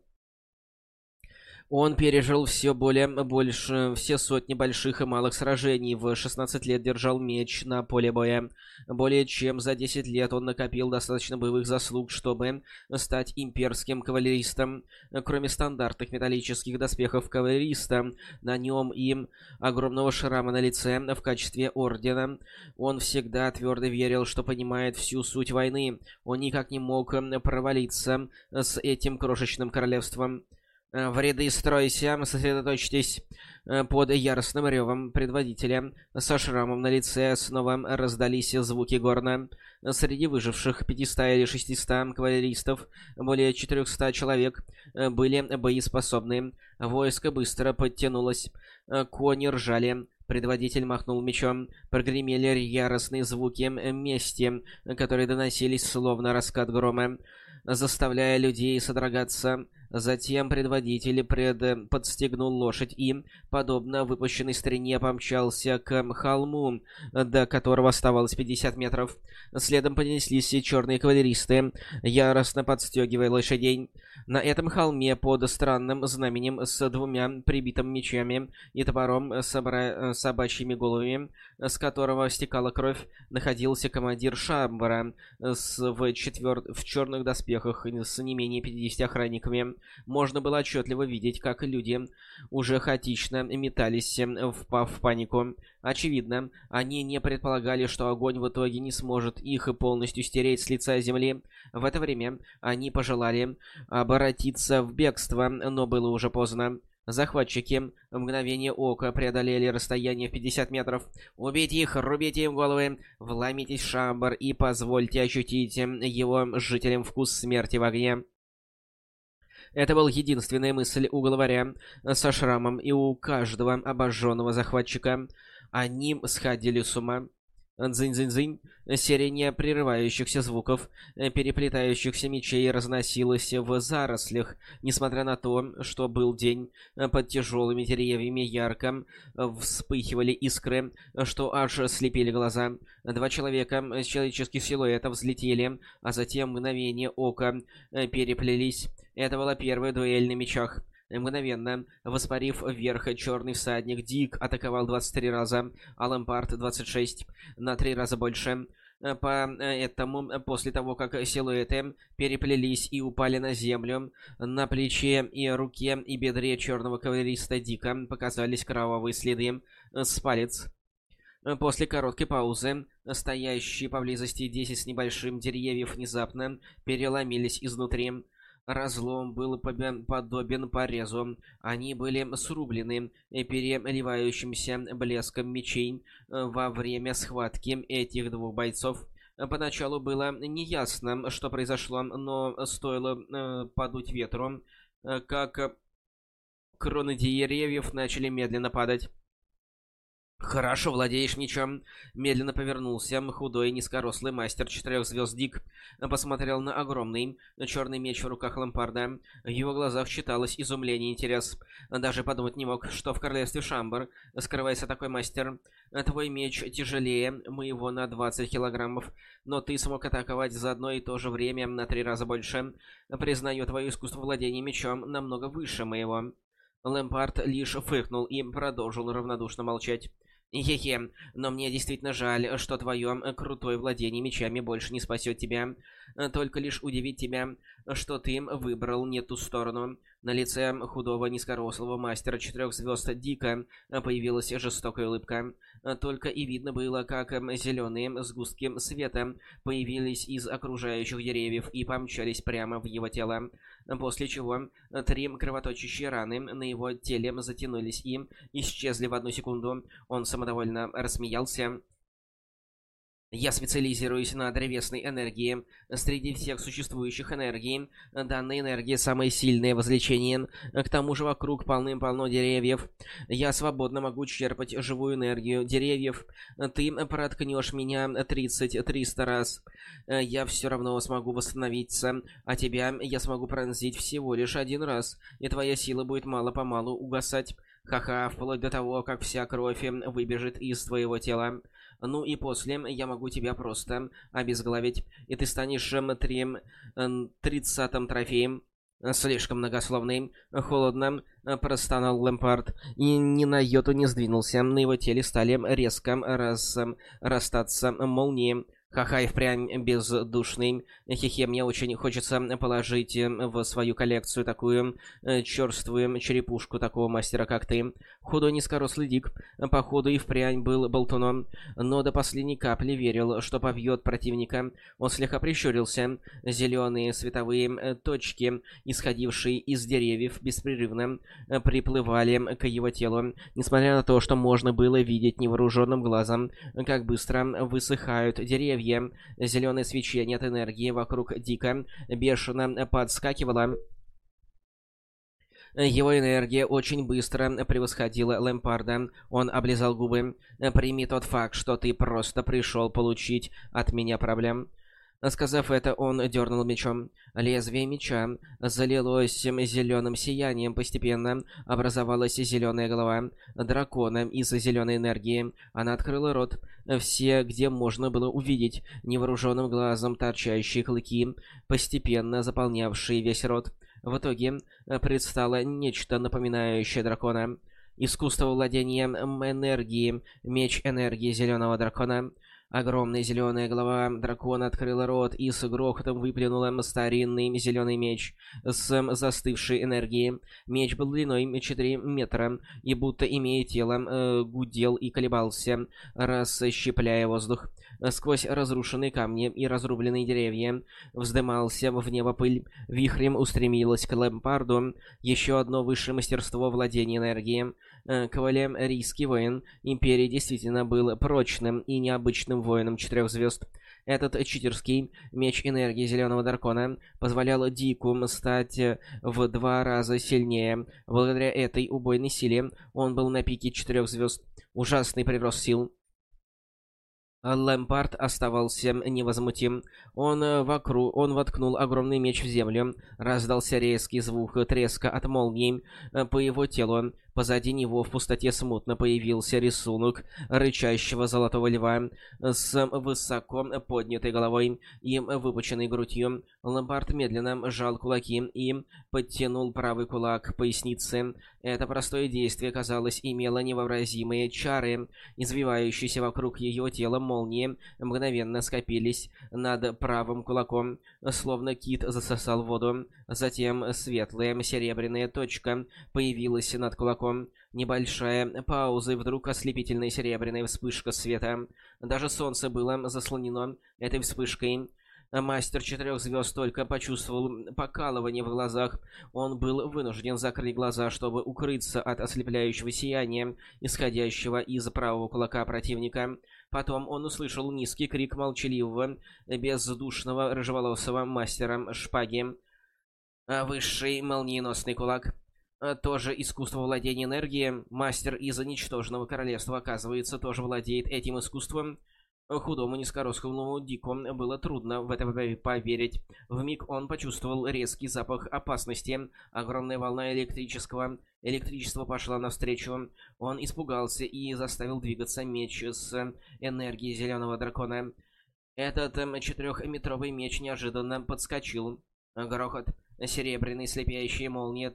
Он пережил все более больше, все сотни больших и малых сражений. В 16 лет держал меч на поле боя. Более чем за 10 лет он накопил достаточно боевых заслуг, чтобы стать имперским кавалеристом. Кроме стандартных металлических доспехов кавалериста, на нем и огромного шрама на лице в качестве ордена, он всегда твердо верил, что понимает всю суть войны. Он никак не мог провалиться с этим крошечным королевством. Э, в ряды стройся, сосредоточьтесь э, под яростным ревом предводителя. Со шрамом на лице снова раздались звуки горна. Среди выживших 500 или 600 кавалеристов более 400 человек э, были боеспособны. Войско быстро подтянулось. Кони ржали. Предводитель махнул мечом. Прогремели яростные звуки мести, которые доносились словно раскат грома, заставляя людей содрогаться. Затем предводитель пред... подстегнул лошадь и, подобно выпущенной стрене, помчался к холму, до которого оставалось 50 метров. Следом понеслись черные кавалеристы, яростно подстегивая лошадей. На этом холме под странным знаменем с двумя прибитыми мечами и топором с собачьими головами, с которого стекала кровь, находился командир Шамбара с... в, четвер... в черных доспехах с не менее 50 охранниками. Можно было отчетливо видеть, как люди уже хаотично метались, впав в панику. Очевидно, они не предполагали, что огонь в итоге не сможет их полностью стереть с лица земли. В это время они пожелали обратиться в бегство, но было уже поздно. Захватчики в мгновение ока преодолели расстояние в 50 метров. Убейте их, рубите им головы, вломитесь в шамбар и позвольте ощутить его жителям вкус смерти в огне. Это был единственная мысль у главаря со шрамом и у каждого обожженного захватчика. Они сходили с ума. Дзынь-дзынь-дзынь. Серия непрерывающихся звуков, переплетающихся мечей разносилась в зарослях, несмотря на то, что был день, под тяжелыми деревьями ярко вспыхивали искры, что аж слепили глаза. Два человека с человеческих силуэтов взлетели, а затем мгновение ока переплелись. Это была первая дуэль на мечах. Мгновенно, воспарив вверх, черный всадник Дик атаковал 23 раза, а Лампард 26, на 3 раза больше. Поэтому, после того, как силуэты переплелись и упали на землю, на плече и руке и бедре черного кавалериста Дика показались кровавые следы с палец. После короткой паузы, стоящие поблизости 10 с небольшим деревьев внезапно переломились изнутри. Разлом был подобен порезу. Они были срублены переливающимся блеском мечей э, во время схватки этих двух бойцов. Поначалу было неясно, что произошло, но стоило э, подуть ветру, э, как кроны деревьев начали медленно падать. «Хорошо владеешь мечом», — медленно повернулся худой низкорослый мастер четырех звезд Дик. Посмотрел на огромный черный меч в руках Лампарда. В его глазах читалось изумление и интерес. Даже подумать не мог, что в королевстве Шамбар скрывается такой мастер. Твой меч тяжелее моего на 20 килограммов, но ты смог атаковать за одно и то же время на три раза больше. Признаю твое искусство владения мечом намного выше моего. Лэмпард лишь фыркнул и продолжил равнодушно молчать. Хе-хе, но мне действительно жаль, что твое э, крутое владение мечами больше не спасет тебя. Только лишь удивить тебя, что ты выбрал не ту сторону. На лице худого низкорослого мастера четырех звезд Дика появилась жестокая улыбка. Только и видно было, как зеленые сгустки света появились из окружающих деревьев и помчались прямо в его тело. После чего три кровоточащие раны на его теле затянулись и исчезли в одну секунду. Он самодовольно рассмеялся. Я специализируюсь на древесной энергии. Среди всех существующих энергий, данная энергия самое сильное возлечение. К тому же вокруг полным-полно деревьев. Я свободно могу черпать живую энергию деревьев. Ты проткнешь меня 30-300 раз. Я все равно смогу восстановиться, а тебя я смогу пронзить всего лишь один раз, и твоя сила будет мало-помалу угасать. Ха-ха, вплоть до того, как вся кровь выбежит из твоего тела. Ну и после я могу тебя просто обезглавить, и ты станешь эм, трем, тридцатым трофеем. Слишком многословный. Холодно э, простонал Лэмпард и ни на йоту не сдвинулся. На его теле стали резко раз... Эм, растаться молнии. Ха-ха и впрямь бездушный. Хе-хе, мне очень хочется положить э, в свою коллекцию такую э, черствую черепушку такого мастера, как ты. Худой низкорослый Дик, походу и впрямь был болтуном, но до последней капли верил, что побьет противника. Он слегка прищурился. Зеленые световые э, точки, исходившие из деревьев, беспрерывно приплывали к его телу. Несмотря на то, что можно было видеть невооруженным глазом, как быстро высыхают деревья, деревья. Зеленое свечение от энергии вокруг Дика бешено подскакивало. Его энергия очень быстро превосходила Лэмпарда. Он облизал губы. «Прими тот факт, что ты просто пришел получить от меня проблем». Сказав это, он дернул мечом. Лезвие меча залилось зеленым сиянием, постепенно образовалась зеленая голова дракона из зеленой энергии. Она открыла рот, все, где можно было увидеть невооруженным глазом торчащие клыки, постепенно заполнявшие весь рот. В итоге предстало нечто напоминающее дракона. Искусство владения энергией, меч энергии зеленого дракона — Огромная зеленая голова дракона открыла рот и с грохотом выплюнула старинный зеленый меч с застывшей энергией. Меч был длиной 4 метра и, будто имея тело, э, гудел и колебался, расщепляя воздух. Сквозь разрушенные камни и разрубленные деревья вздымался в небо пыль. Вихрем устремилась к Лэмпарду еще одно высшее мастерство владения энергией. Э, кавалерийский воин Империи действительно был прочным и необычным воином четырех звезд. Этот читерский меч энергии Зеленого Дракона позволял Дику стать в два раза сильнее. Благодаря этой убойной силе он был на пике четырех звезд. Ужасный прирост сил. Лэмпард оставался невозмутим. Он, вокруг, он воткнул огромный меч в землю. Раздался резкий звук треска от молнии по его телу. Позади него в пустоте смутно появился рисунок рычащего золотого льва с высоко поднятой головой и выпученной грудью. Ламбард медленно сжал кулаки и подтянул правый кулак к пояснице. Это простое действие, казалось, имело невообразимые чары. Извивающиеся вокруг ее тела молнии мгновенно скопились над правым кулаком, словно кит засосал воду. Затем светлая серебряная точка появилась над кулаком. Небольшая пауза и вдруг ослепительная серебряная вспышка света. Даже солнце было заслонено этой вспышкой. Мастер четырех звезд только почувствовал покалывание в глазах. Он был вынужден закрыть глаза, чтобы укрыться от ослепляющего сияния, исходящего из правого кулака противника. Потом он услышал низкий крик молчаливого, бездушного рыжеволосого мастера шпаги. Высший молниеносный кулак. А тоже искусство владения энергией. Мастер из ничтожного королевства, оказывается, тоже владеет этим искусством. Худому низкорослому Дику было трудно в это поверить. В миг он почувствовал резкий запах опасности. Огромная волна электрического электричества пошла навстречу. Он испугался и заставил двигаться меч с энергией зеленого дракона. Этот эм, четырехметровый меч неожиданно подскочил. Грохот. Серебряный слепящая молния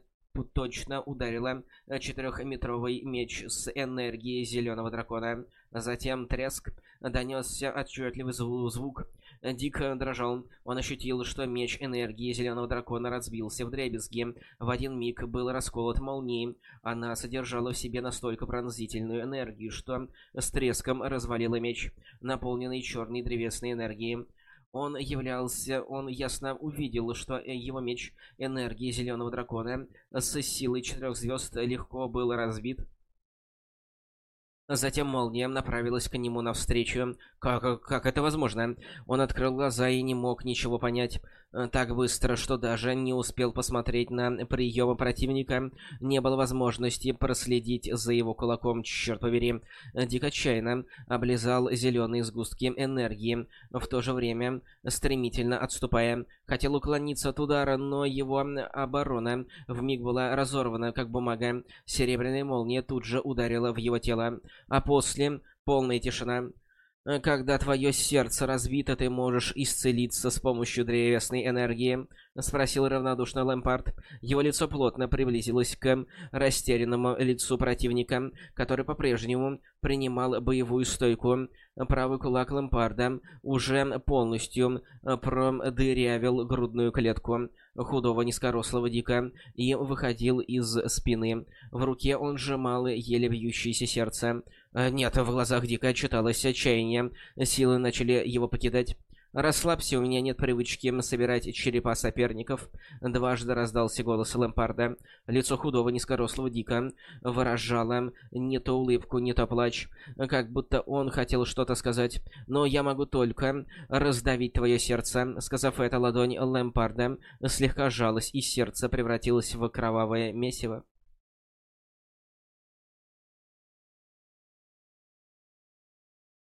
точно ударила четырехметровый меч с энергией зеленого дракона. Затем треск, донесся отчетливый звук. Дик дрожал. Он ощутил, что меч энергии зеленого дракона разбился в дребезги. В один миг был расколот молнией. Она содержала в себе настолько пронзительную энергию, что с треском развалила меч, наполненный черной древесной энергией. Он являлся, он ясно увидел, что его меч энергии Зеленого Дракона с силой четырех звезд легко был разбит. Затем молния направилась к нему навстречу. Как, как это возможно? Он открыл глаза и не мог ничего понять. Э, так быстро, что даже не успел посмотреть на приемы противника. Не было возможности проследить за его кулаком, черт побери. Дик отчаянно облизал зеленые сгустки энергии, в то же время стремительно отступая. Хотел уклониться от удара, но его оборона вмиг была разорвана, как бумага. Серебряная молния тут же ударила в его тело. А после полная тишина. Когда твое сердце разбито, ты можешь исцелиться с помощью древесной энергии?» — спросил равнодушно Лэмпард. Его лицо плотно приблизилось к растерянному лицу противника, который по-прежнему принимал боевую стойку. Правый кулак Лэмпарда уже полностью продырявил грудную клетку худого низкорослого Дика и выходил из спины. В руке он сжимал еле бьющееся сердце. Э, нет, в глазах Дика читалось отчаяние. Силы начали его покидать. «Расслабься, у меня нет привычки собирать черепа соперников», — дважды раздался голос Лэмпарда. Лицо худого низкорослого Дика выражало не то улыбку, не то плач, как будто он хотел что-то сказать. «Но я могу только раздавить твое сердце», — сказав это, ладонь Лэмпарда слегка сжалась, и сердце превратилось в кровавое месиво.